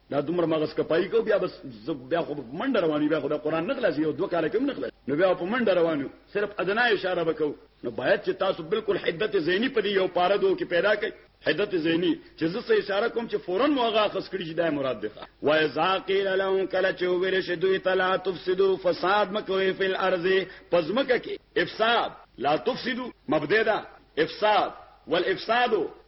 دا دومره مغز کپای کو بیا بس بیا خو منډه رواني بیا خو د قران نه خلاصي او دوه کال کوم نه خلاصي نو بیا په منډه روانو صرف ادنا اشاره وکاو نو باید چې تاسو بالکل حدت ذهني په یو پاره دوه کې پیدا کړئ حدت ذهني چې زه څه اشاره کوم چې فورا موغه خس کړی چې دا مراد دی و اذا قيل لهم کله چې ویل شي دوی تلا تفسدوا فساد مکوي فل ارض پزمکه کې افساد لا تفسدوا مبددا افساد والافساد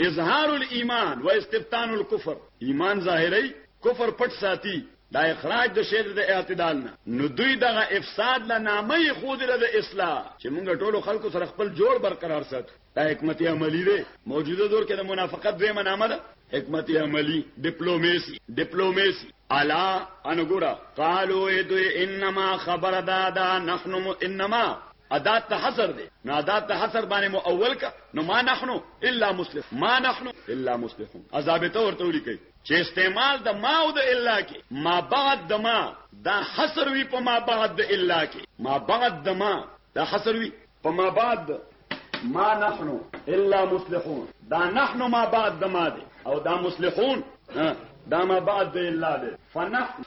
اظهار الايمان و استبطان الکفر، ایمان ظاهروي، کفر پټ ساتي، دا اخراج د شی دی د اعتدال نه، نو دوی دغه افساد له نامه ايښودله د اصلاح، چې موږ ټولو خلکو سره خپل جوړ برقرار ساتو، دا حکمت عملي دی، موجوده دور کې د منافقت دویمه نامه ده، حکمت عملي، ډیپلوماسي، Diplomacy. الا انګوره قالو ای دوی انما خبره دا ده نحن انما ادات ته حصر دی نو ادات ته حصر باندې مو اول کا نو ما نحنو الا مسلم ما نحنو الا مسلمون عذاب ته ورته ولیکي چې استعمال د ما او د الا کې ما بعد د ما دا حصر وی په ما بعد د الا کې ما بعد د ما دا حصر وی په ما بعد ما نحنو الا مسلمون دا نحنو ما بعد د ما دی او دا مسلمون دا ما بعد د الا دی فنحن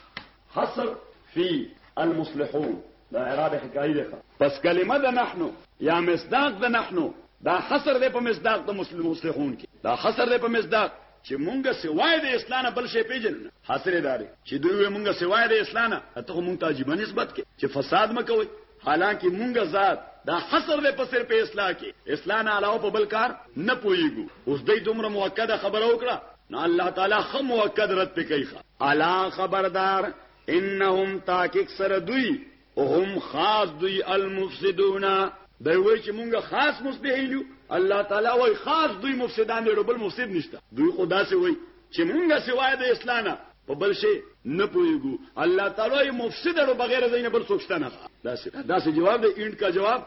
حصر فی المصلحون دا اعراب حکايي دی ښه. پس کلمه د نحن يا مصداق د نحن دا حصر دی په مصداق د مصلحون کي دا حصر دی په مصداق چي مونږ سواي د اصلاح نه بل شي پيژنو نه حصر دا دی چي دوی وي مونږ سواي د اصلاح نه ته مونږ ته عجيبه نسبت کي چي فساد مکوي حالانکه مونږ ذات دا حصر دی په سر په اصلاح کې اصلاح نه علاوه په بل کار نه پويګو اوس دې دومره موکده خبره وکړه نو الله تعالی خو موکد رد پکې ښه الا خبردار انهم تاکک سره دوی هم خاص دوی المفسدون دی وای چې مونږه خاص مصلحین یو الله تعالی وای خاص دوی مفسدان دی بل مفسد نشته دوی خدا سي وای چې مونږه سوای د اسلام په بل شي نه پويګو الله تعالی مفسد له بغیر زین بل څوک شته نه دا سي دا سي جواب دی اینډ کا جواب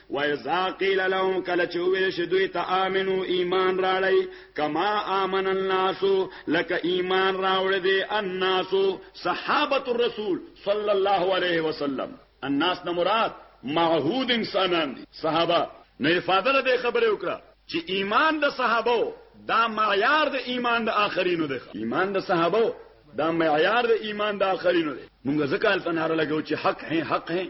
وَإِذَا قِيلَ لَهُمْ کله چې ویل شي دوی ته آمنو ایمان راړی کما آمن الناس لکه ایمان راوړ دي الناس صحابه الرسول صلی الله علیه وسلم الناس نه مراد معهود انسانان دي صحابه نه افاده ده خبره وکړه چې ایمان د صحابه دا معیار د ایمان د آخرینو ده ایمان د صحابه دا معیار د ایمان د آخرینو ده موږ ځکه الفنار لګو چې حق هي حق هي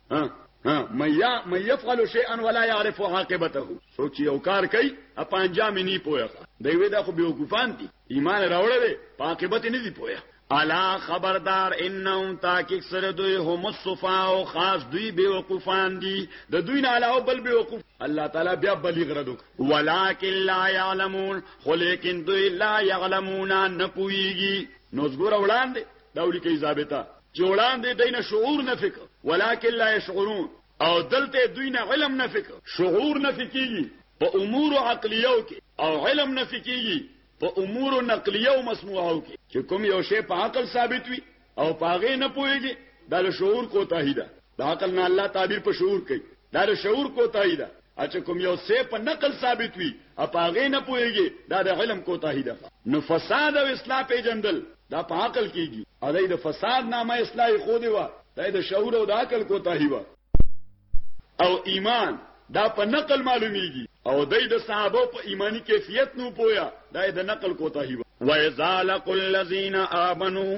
ها ها میا مې يفعل شيئا ولا يعرف عاقبته سوچ یو کار کوي اپ انجام نه پوهه دی وې دا خو بیوقوفان دي ایمان راوړل په عاقبت نه دی پوهه الا خبردار انهم تاکیک سره دوی هم الصفا او خاص دوی بیوقوفان دي د دوی نه علاوه بل بیوقوف الله تعالی بیا بلیغ ردو ولکن لا يعلمون خو لیکن دوی لا يعلمون نه پويږي نو زګور وړاندې دا ولیکي ضابطه چې وړاندې دینه شعور نه فکر ولکه لا يشعرون او دلته دوی نه علم نه فکر شعور نه فکرېږي په امور عقلیو کې او علم نه فکرېږي په امور نقلیه او مسموعه کې چې کوم یو شی په عقل ثابت وي او پاغه نه پويږي د شعور کوتاهی ده د عقل نه الله تعبیر په شعور کوي دا د شعور کوتاهی ده چې کوم یو څه په نقل ثابت وي او په هغه نه پوهیږي دا د علم کوتاهی ده نو فساد او اصلاح پیجندل دا په عقل کېږي او د فساد نامه اصلاح خو دی و دا د شعور او د عقل کوتاهی و او ایمان دا په نقل معلومیږي او دای د صحابه په ایمانی کیفیت نو پویا دای د نقل کوتاهی و اذا لقل الذين امنوا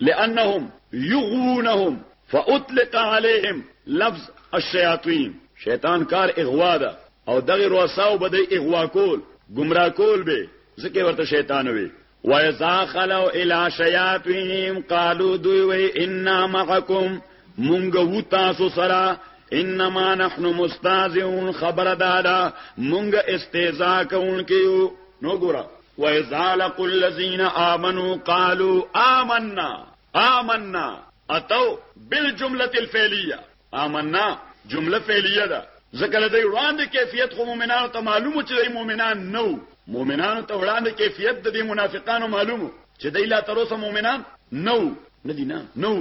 لانهم یغوونهم فاطلق علیهم لفظ الشیاطین شیطان کار اغوا ده او دغه رؤساو به د اغوا کول گمراه کول به ځکه ورته شیطان وي وَإِذَا خَلَوْا إِلَى شَيَاطِينِهِمْ قَالُوا دوی وی انا معکم مونږ و تاسو سره انما نحن مستهزئون خبردارا مونږ استهزاء کوونکیو نو ګورا واذا لقوا الذين امنوا قالوا آمنا آمنا اتو بالجمله الفعليه آمنا جمله فعلیه ده ځکه لدی وړاندې کیفیت خو مؤمنانو ته معلومو چې دی مؤمنان نو مؤمنانو ته وړاندې کیفیت د دې منافقانو معلومو چې دی لا تر اوسه مؤمنان نو ندی نه نو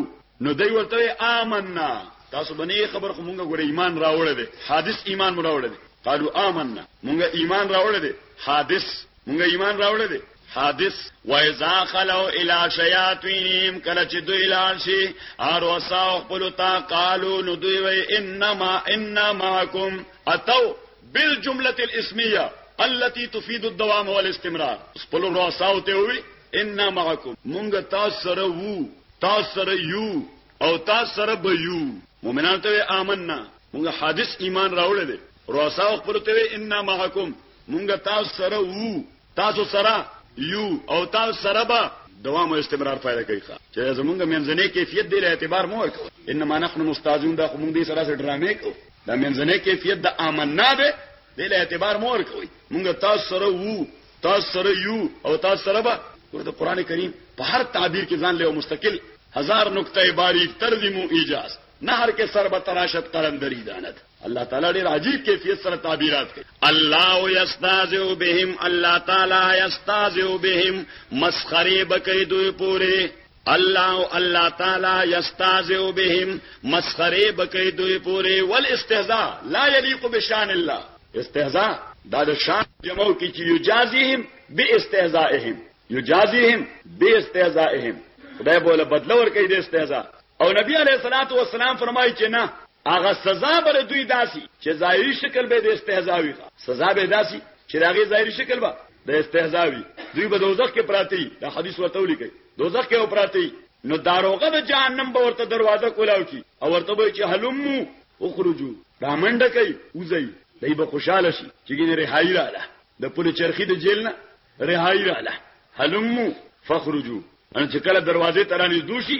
نو دوی ورته وی آمنا تاسو بنې خبر خو مونږه ګوره ایمان راوړل دي حادث ایمان مو راوړل دي قالو آمنا مونږه ایمان راوړل دي حادث مونږه ایمان راوړل دي حادث وایزا خلو الی شیاطینهم کله چې دوی لار شي ار وساو خپل تا قالو نو دوی وی انما انما کوم اتو بالجمله الاسمیه التي تفيد الدوام والاستمرار خپل رؤساو ته وی ان معکم مونږ تاسو سره وو تاسو سره یو او تاسو سره به یو مؤمنان ته آمنا موږ حادث ایمان راوړل دي روسا خپل ته ان معکم موږ تاسو سره وو تاسو سره یو او تاسو سره به دوام او استمرار فائدہ کوي چې زمونږ منځنۍ کیفیت دی له اعتبار مو ورکو انما نحن مستاذون دا موږ دې سره سره ډرامې کو دا منځنۍ کیفیت د آمنا ده دې له اعتبار مو ورکو موږ تاسو سره وو تاسو سره یو او تاسو سره به ګوره د قران کریم په هر تعبیر کې ځان له مستقل هزار نقطه باریک ترجمو ایجاز نه هر کې سر به تراشت قلندری دانت الله تعالی ډیر عجیب کیفیت سره تعبیرات کوي الله یستازو بهم الله تعالی یستازو بهم مسخره بکې دوی پوره الله الله تعالی یستازو بهم مسخره بکې دوی پوره ول استهزاء لا یلیق بشان الله استهزاء دا د شان جمعو کې چې یجازیهم باستهزائهم یجازیهم باستهزائهم خدای بوله بدل ور کوي د استهزاء او نبی علیہ الصلوۃ والسلام فرمایي چې نه هغه سزا بر دوی داسي چې ظاهري شکل به د استهزاء وي سزا به داسي چې داغه ظاهري شکل به د استهزاوی دوی به دوزخ کې پراتی دا حدیث ورته ولیکي دوزخ کې پراتی نو داروغه د جهنم به ورته دروازه کولاو کی او ورته به چې حلمو اخرجو دا منډه کوي وزي دای به خوشاله شي چې ګینه رهایی رااله د پولی چرخی د جیل نه رهایی رااله حلمو فخرجو ان چې کله دروازه ترانی دوشي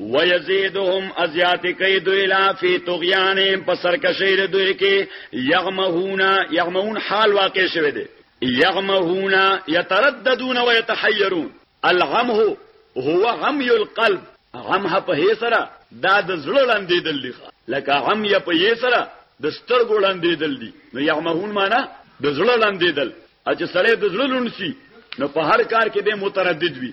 ويزيدهم ازيات کوي دوی لا فی طغيان په سرکشی د دوی کې يغمهون يغمهون حال واقع شوه دي يغمهون يترددون ويتحيرون الغمه هو غمي القلب غمه په هي سره دا د زړه لاندې دل دي لکه غم یا په هي سره د سترګو لاندې دل دي نو يغمهون معنا د زړه لاندې دل چې سړی د زړه لونسی نو په هر کار کې به متردد وي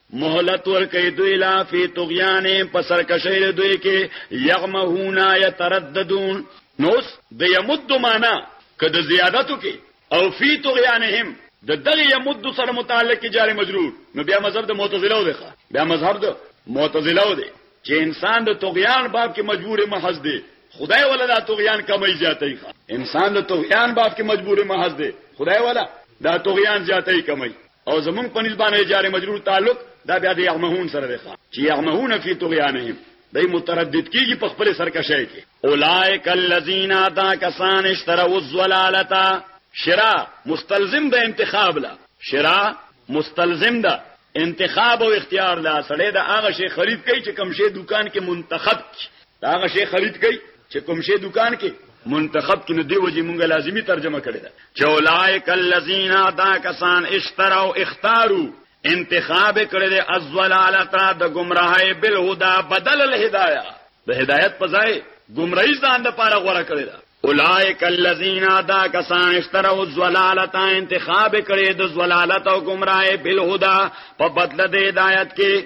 مهلت ورکې دوی لا فی طغیانهم په سرکشی دوی کې یغمهون یترددون نوس د یمد معنا کده زیادتو کې او فی طغیانهم د دغه یمد سره متعلق جار مجرور نو بیا مذهب د معتزله و دی بیا مذهب د معتزله و دی چې انسان د طغیان باب کې مجبور محض دی خدای ولا دا طغیان کمای زیاتای انسان د طغیان باب کې مجبور محض دی خدای ولا دا طغیان زیاتای کمای او زمون په نسبانه جار مجرور تعلق دا بیا د یعمهون سره دی چې یعمهون فی طغیانهم دای متردد کیږي په خپل سرکشه کې اولائک الذین اتا کسان اشتروا الضلالتا شرا مستلزم د انتخاب لا شرا مستلزم ده انتخاب او اختیار لا سړی د هغه شی خرید کوي چې کم شی دکان کې منتخب دا هغه شی خرید کړئ چې کوم شی دکان کې منتخب کې نو دی وجه مونږه لازمی ترجمه کړی دا چولایک الذین دا کسان اشتراو اختارو انتخاب کړی دی ازوالالتا د گمراهی بالهدى بدل الهدايه د هدایت په ځای گمراهی ځان د پاره غوړه کړی دا اولائک الذین دا کسان اشتروا الضلالت انتخاب کړي د ضلالت او گمراهی بالهدى په بدل د هدایت کې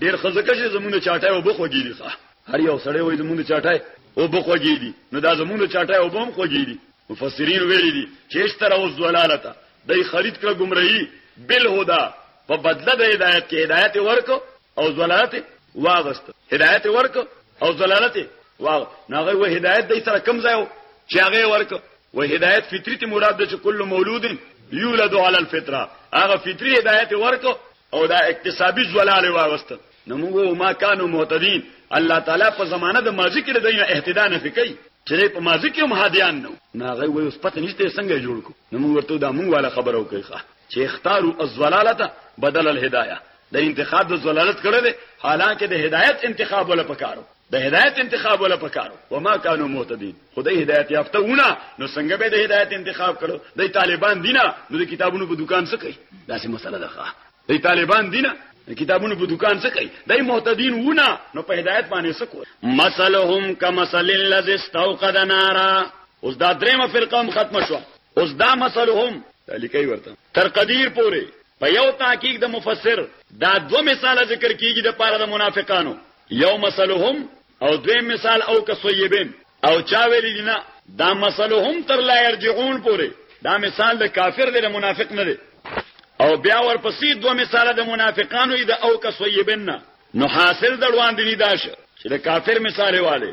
ډیر ښه ځکه چې زمونږ چاټای او بخوږي دي ښه هر یو سړی وایي زمونږ چاټای او بخوږي دي نو دا زمونږ چاټای او بم خوږي دي مفسرین ویلي دي چې اشترا او ضلالته دای خرید کړه گمراهي بل هدا په بدله د هدایت کې هدایت ورک او ضلالت واغست هدایت ورک او ضلالت واغ ناغه و هدایت دای سره کم ځای چې هغه ورک و هدایت فطری ته مراد ده چې کله مولود یولد علی الفطره هغه فطری هدایت ورک او دا اکتسابي زلاله واغسته نو موږ ما کانو معتدین الله تعالی په زمانه د ماضی کې د دینه اهتدا نه فکرې چې په ماضی کې هم هادیان نو ناغه وې اوس پته نشته څنګه جوړ کو نو موږ ورته دا موږ والا خبره وکړه چې اختارو الزلالته بدل الهدايه د انتخاب د زلالت کړه دي حالانکه د هدایت انتخاب ولا پکارو د هدایت انتخاب ولا پکارو و ما کانو مهتدین خدای هدایت یافته ونه نو څنګه به د هدایت انتخاب کړو د طالبان دینه نو د کتابونو په دکان څه کوي دا سه مسله ده د طالبان دینه د کتابونو په دکان څه کوي دای مهتدین ونه نو په هدایت باندې څه کوي مثلهم کمثل الذی استوقد نارا اوس دا درېمه فرقه هم ختم شو اوس دا مثلهم لیکي ورته تر قدیر پورې په یو تحقیق د مفسر دا دو مثال ذکر کیږي د پاره د منافقانو یو مثلهم او دویم مثال او کسویبین او چا ویلی دینا دا مثلهم تر لا يرجعون پوری دا مثال د کافر دی د منافق نه دی او بیا ورپسې دوه مثال د منافقانو دی او کسویبین نو حاصل د روان دی داش چې د کافر مثال والے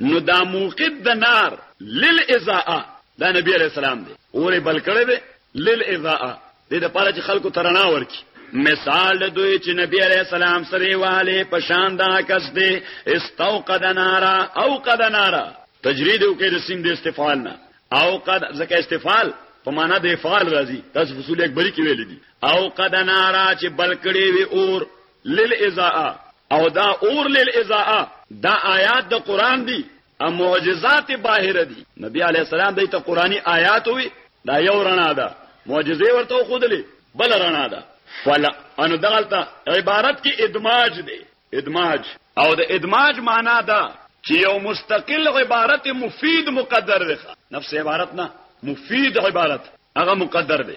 نو دا موقد د نار للاضاءه دا نبی علیہ السلام دی اورې بل کړی دی للاضاءه دې د پاره چې خلکو ترنا ورکی مثال دوی چې نبی علیہ السلام سره والے پشان دا کس دی استوقد نارا او قد نارا تجرید او کې د سین د استفعال نه او قد زکه استفعال په معنا د افعال راځي تاسو فصول اکبری کې ویل دي او قد نارا چې بلکړې وی اور للاضاءه او دا اور للاضاءه دا آیات د قران دي او معجزات باهره دي نبی علی السلام د ته قرآنی آیات وي دا یو رڼا ده معجزه ورته خودلې بل رڼا ده فلا ان دغلطه عبارت کې ادماج دی ادماج او د ادماج معنا ده چې یو مستقل عبارت مفید مقدر دی نفس عبارت نه مفید عبارت هغه مقدر دی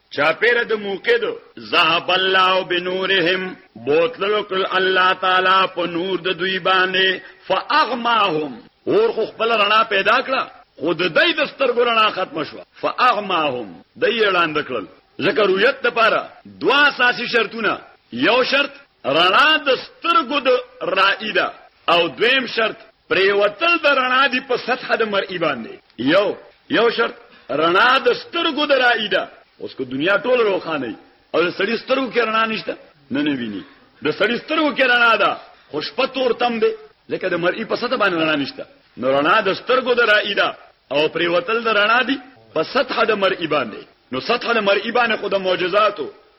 چاپیره د موقد ذهب الله بنورهم بوتلو کل الله تعالی په نور د دوی باندې فاغماهم اور خو خپل رڼا پیدا کړه خود دای د سترګو رڼا ختم شو فاغماهم دای اعلان وکړل ذکر رؤیت د پاره دوا اساسي شرطونه یو شرط رڼا د سترګو د رائیدا او دویم شرط پرېوتل د رڼا دي په سطح د مرئی باندې یو یو شرط رڼا د سترګو د رائی ده اوس کو دنیا ټول روخانه او د سړی سترګو کې رڼا نشته نه نه ویني د سړی سترګو کې رڼا ده خوشپه تور تم دی لکه د مرئی په سطح باندې رڼا نشته نو رڼا د سترګو د رائی ده او پرېوتل د رڼا دي په سطح د مرئی باندې نو سطح د مرئی باندې خو د معجزاتو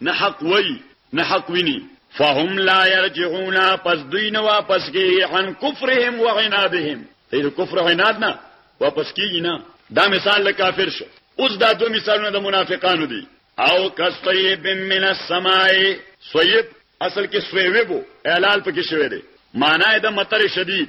نه حق وای نه حق ویني فهم لا يرجعون پس دوی نه واپس کیږي عن کفرهم وعنادهم دې کفر او عناد نه واپس کیږي نه دا مثال له کافر شو اوس دا دوه مثالونه د منافقانو دي او کسطیب من السماء صیب اصل کې سویبو اعلال پکې شوی دی معنی د مطر شدید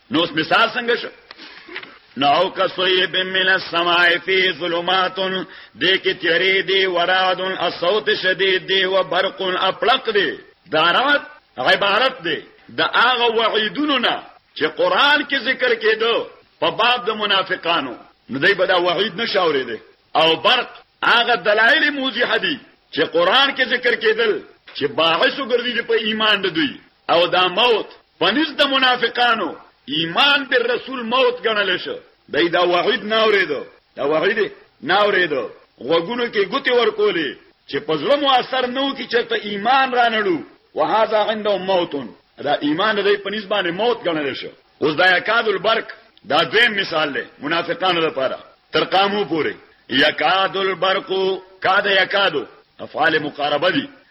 نو اوس مثال څنګه شو نو کسویب من السماء فی ظلمات دې کې تیری دی وراد الصوت شدید دی و برق اپلق دی دارات عبارت دی د هغه وعیدونو نه چې قران کې ذکر کېدو په باب د منافقانو نو دای په دا وحید نشاورې دي او برق هغه دلایل موضح دي چې قران کې ذکر کېدل چې باعث وګرځي په ایمان د دوی او دا موت په نس د منافقانو ایمان بر رسول موت ګڼل شو دای دا وحید ناوریدو دا وحید ناوریدو غوګونو کې ګوتی ورکولې چې په زړه مو اثر نو کې چرته ایمان رانړو وهذا عنده موت دا ایمان دې په نس باندې موت ګڼل شو اوس دا یکاد البرق دا دویم مثال دی منافقانو لپاره تر قامو پورې یکاد البرق کاد یکادو افعال مقاربه دي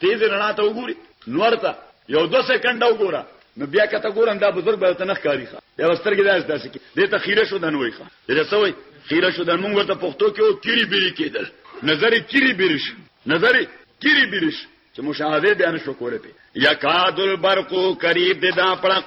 تیز رڼا ته وګوري نور ته یو دو سکند وګوره نو بیا کته ګورم دا بزرګ به ته نخ کاری ښه بیا وسترګې داس داسې کې دې ته خیره شو دن وای ښه دې څه وای خیره شو دن موږ ورته پښتو کې او کیری بیری کېدل نظر کیری بیرش نظر کیری بیرش چې مشاهده بیان شو کوله په یکاد البرق قریب دې دا پړق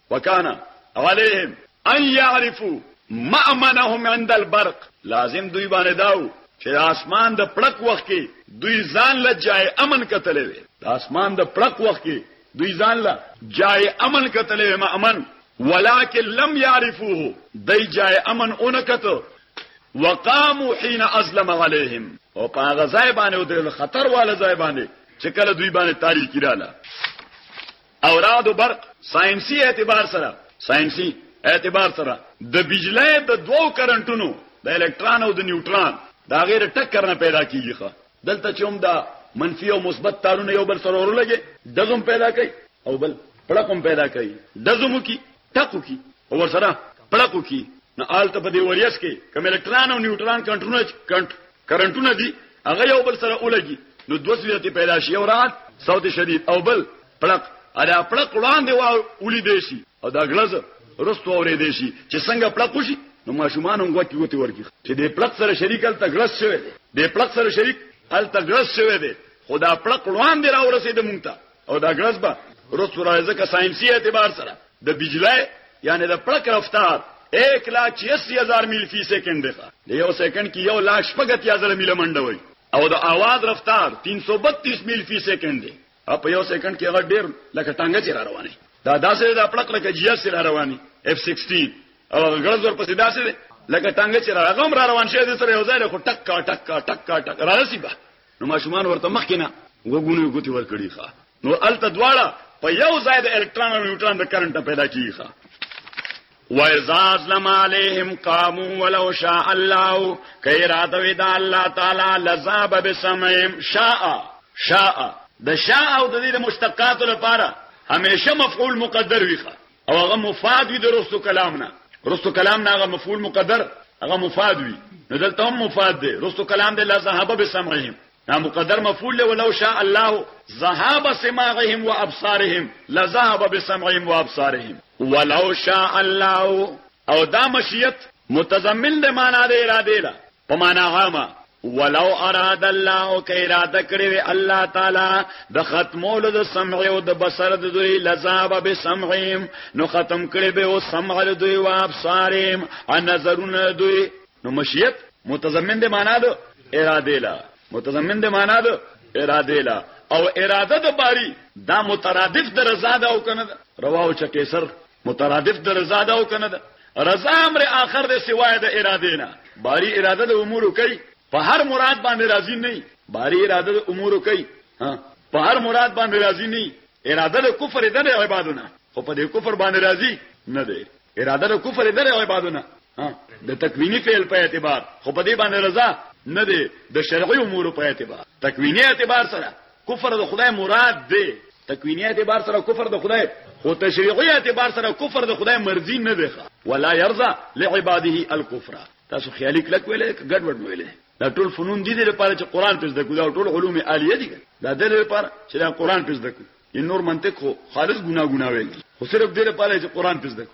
وکان علیهم ان یعرفو مأمنهم عند البرق لازم دوی باندې داو چې د اسمان د پړق وخت کې دوی ځان له جای امن کتلې وي د اسمان د پړق وخت کې دوی ځان له جای امن کتلې وي مأمن ولكن لم يعرفوه دای جای امن اونکته وقاموا حين ازلم عليهم او پاغه ځای باندې او د خطر والا ځای باندې چې کله دوی باندې تاریخ کیراله او رعد او برق ساينسي اعتبار سره ساينسي اعتبار سره د بجلی د دوو کرنټونو د الکترون او د نیوټرون دا غیر ټکر نه پیدا کیږي ښه دلته چې هم دا منفي او مثبت تارونه یو بل سره ورولګي دغم پیدا کوي او بل پړقم پیدا کوي دغمو کی ټکو کی او ورسره پړقو کی نو آلته په دې وریس کې کوم الکترون او نیوټرون کنټرول کنټ کرنټونه دي هغه یو بل سره ولګي نو دوه صورت پیدا شي یو رات صوت شدید او بل پړق ادا پړق وړاندې وا ولي دی شي او دا غلز رستو اورې دی شي چې څنګه پړق وشي نو ماشومان هم وکی وتی ورکی چې دې پړق سره شریکل تغلس شوی دې پړق سره شریک ال تغلس شوی دی خدا پړق وړاندې را ورسېد مونږ ته او دا ګرځ به رسو راځي ځکه ساينسي اعتبار سره د بجلی یعنی د پړک رفتار 1 لاکھ 86 هزار میل فی سیکنډ دی د یو سیکنډ کې یو لاکھ شپږت یا زره میل منډه وای او د आवाज رفتار 332 میل فی سیکنډ دی په یو سیکنډ کې هغه ډیر لکه ټانګه چیر روانه دا داسې د پړک لکه جی اس را رواني اف 16 او غلط ور پسې داسې لکه ټانګه چیر هغه را روان شي د سره یو ځای له ټک ټک ټک ټک راځي به نو ماشومان ورته مخکې نه وګونی ګوتی ور کړی ښا نو الته دواړه په یو ځای د الکترون او نیوټرون د کرنټ پیدا کیږي ښا وَإِذَا لَمَ عَلَيْهِمْ قَامُوا وَلَوْ شَاءَ اللَّهُ كَيْرَاتَ وِدَا اللَّهُ تَعَالَى لَذَابَ بِسَمْعِهِمْ شَاءَ شَاءَ د شاء او د دې مشتقات لپاره همیشه مفعول مقدر ویخه او هغه مفاد وي د رستو کلام نه رستو کلام نه هغه مفعول مقدر هغه مفاد وي نو دلته هم مفاد دی رستو کلام دی لا ذهب بسمعهم دا مقدر مفعول له ولو شاء الله ذهاب سماعهم وابصارهم لذهب بسمعهم وابصارهم ولو شاء الله او دا مشیت متضمن د معنا د اراده له په معنا عامه ولو اراد الله که اراده کړی وی الله تعالی د ختمولو د سمع او د بصر د دوی لذاب به سمعهم نو ختم کړی به او سمع د دوی او ابصارهم ان نظرون دوی نو مشیت متضمن د معنا د اراده لا متضمن د معنا د اراده لا او اراده د باری دا مترادف د رضا دا او کنه رواو چکیسر مترادف د رضا دا او کنه ده رضا امر آخر ده سوای د اراده نه باری اراده د امور کوي په هر مراد باندې راضي نه باری اراده د امور کوي ها په هر مراد باندې راضي نه اراده د کفر د عبادتونه خو په دې کفر باندې راضي نه ده اراده د کفر د عبادتونه د تکوینی فعل په اعتبار خو په دې باندې رضا نه دی د شرعي امور په اعتبار تکوینی اعتبار سره کفر د خدای مراد دی تکوینی اعتبار سره کفر د خدای خو تشریعی اعتبار سره کفر د خدای مرضی نه دی ولا يرضى لعباده الكفر تاسو خیالي کلک ویلې ګډ وډ ویلې دا ټول فنون دي لپاره چې قران پېژ دکو دا ټول علوم عالیه دي دا د لپاره چې دا قران پېژ دکو نور منطق خو خالص ګنا ګنا ویل خو صرف د لپاره چې قران پېژ دکو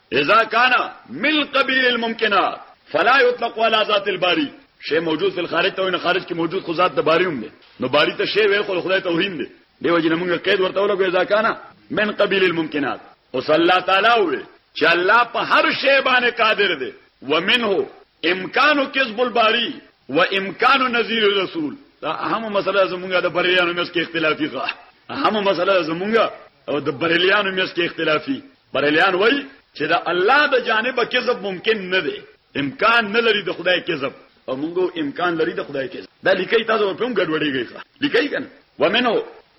اذا كان من قبيل الممكنات فلا يطلق على ذات الباري شی موجود فل خارج ته نه خارج کې موجود خو ذات د باری هم دی نو باری ته شی ویل خو خدای توهین دی دیو جن موږ قید ورته ولګو اذا کان من قبیل الممکنات او صلی الله تعالی وی چې الله په هر شی باندې قادر دی ومنه امکان کذب الباری و امکان نذیر الرسول دا اهم مسله زمونږه د بریانو مس کې اختلافي ښه اهم مسله زمونږه او د بریلیانو مس کې اختلافي بریلیان وایي چې د الله د جانبه کذب ممکن نه دی، امکان نه لري د خدای کذب او موږ امکان لري د خدای کذب. دا لیکي تاسو په هم ګډوډېږئ ښه لیکي کنه ومنو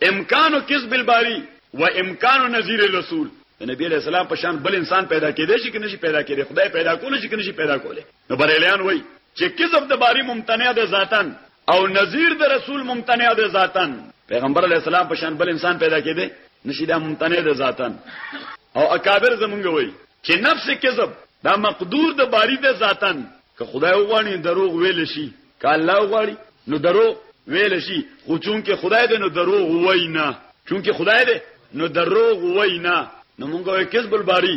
امکان کذب الباری و امکان نذیر الرسول د نبی علیہ السلام په شان بل انسان پیدا کېدی شي کنه شي پیدا کېدی خدای پیدا کول شي کنه شي پیدا کوله نو بریلیان وای چې کذب د باری ممتنع ده ذاتن او نظیر د رسول ممتنع د ذاتن پیغمبر علی السلام په شان بل انسان پیدا کېده نشي دا ممتنع د ذاتن او اکابر زمونږ وای چې نفس کذب دا مقدور د باری د ذاتن که خدای وغواړي دروغ ویل شي که الله وغواړي نو دروغ ویل شي خو چون کې خدای دې نو دروغ وای نه چون کې خدای دې نو دروغ وای نه نو مونږ وای کذب الباری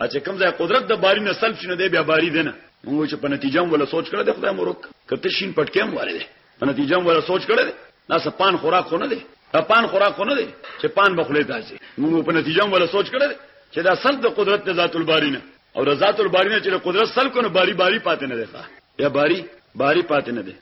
ا چې کوم ځای قدرت د باری نه سلب شنه دی بیا باری دی نه موږ چې په نتیجه هم ولا سوچ کړه د خدای مورک کته شین پټکی هم واره دی په نتیجه هم ولا سوچ کړه دا سپان خوراک خو نه دی پان خوراک خو نه دی چې پان بخله تاسو موږ په نتیجه هم ولا سوچ کړه چې دا سلب د قدرت د ذات الباری نه او د ذات الباری نه چې قدرت سلب کنه باری باری پاتې نه دی یا باری باری پاتې نه دی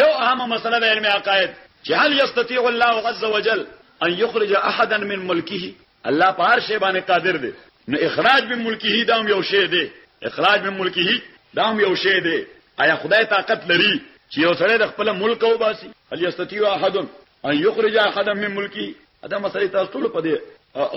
یو اهمه مسله د علم عقاید چې هل یستطيع الله عز وجل ان يخرج احدا من ملکه الله په هر شی باندې قادر دی نو اخراج من ملکه دا هم یو شی دی اخراج من ملکه دا هم یو شی دی آیا خدای طاقت لري چې یو سړی د خپل ملک او باسي هل یستطيع احد ان یخرج احد من ملکه دا مسله تاسو ټول په دې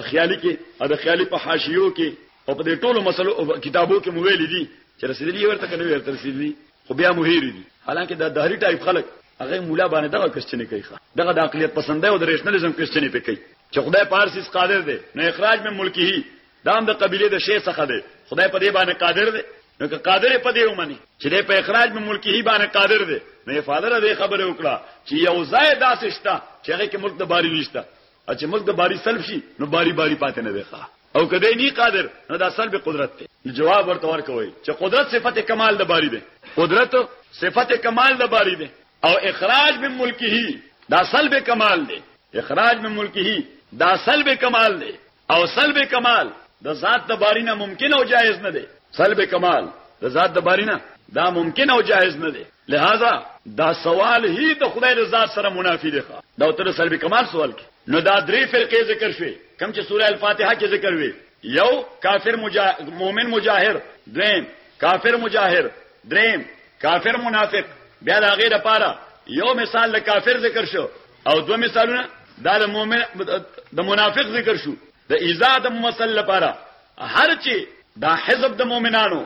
خیالي کې دا خیالي په حاشیو کې او په دې ټولو مسلو کتابو کې مو ویل دي چې رسیدلی ورته کنه ورته رسیدلی خو بیا مو هېری دي حالانکه دا دهری ټایپ خلک هغه مولا باندې دغه کوېسچنې کوي ښه دغه د عقلیت پسندۍ او د ریشنلیزم کوېسچنې پې کوي چې خدای پارسیس قادر دی نو اخراج مې ملکه دام د قبيله د شیخ څخه دی خدای په دې باندې قادر دی نو که قادر په دې ومني چې د په اخراج مې ملکه باندې قادر دی نو افاده دې خبره وکړه چې یو ځای داسې شته چې هغه کې ملک د باری نشته او چې ملک د باری سلب شي نو باری باری پاتې نه دی ښه او کدی نی قادر نو دا سلب قدرت دی نو جواب ورته ورکوي چې قدرت صفت کمال د باری دی قدرت صفت کمال د باری دی او اخراج من ملکه دا سلب کمال دی اخراج من ملکه دا سلب کمال دی او سلب کمال د ذات د باری نه ممکن او جایز نه دی سلب کمال د ذات د باری نه دا ممکن او جایز نه دی لهذا دا سوال هی د خدای د ذات سره منافی دی ښا دا تر سلب کمال سوال کی نو دا درې فرقې ذکر شوې کم چې سوره الفاتحه کې ذکر وي یو کافر مجا... مؤمن مجاهر دریم کافر مجاهر دریم کافر منافق بیا دا غیر لپاره یو مثال د کافر ذکر شو او دو مثالونه دا د مؤمن د منافق ذکر شو د ایزا د ممثل لپاره هر چې دا حزب د مؤمنانو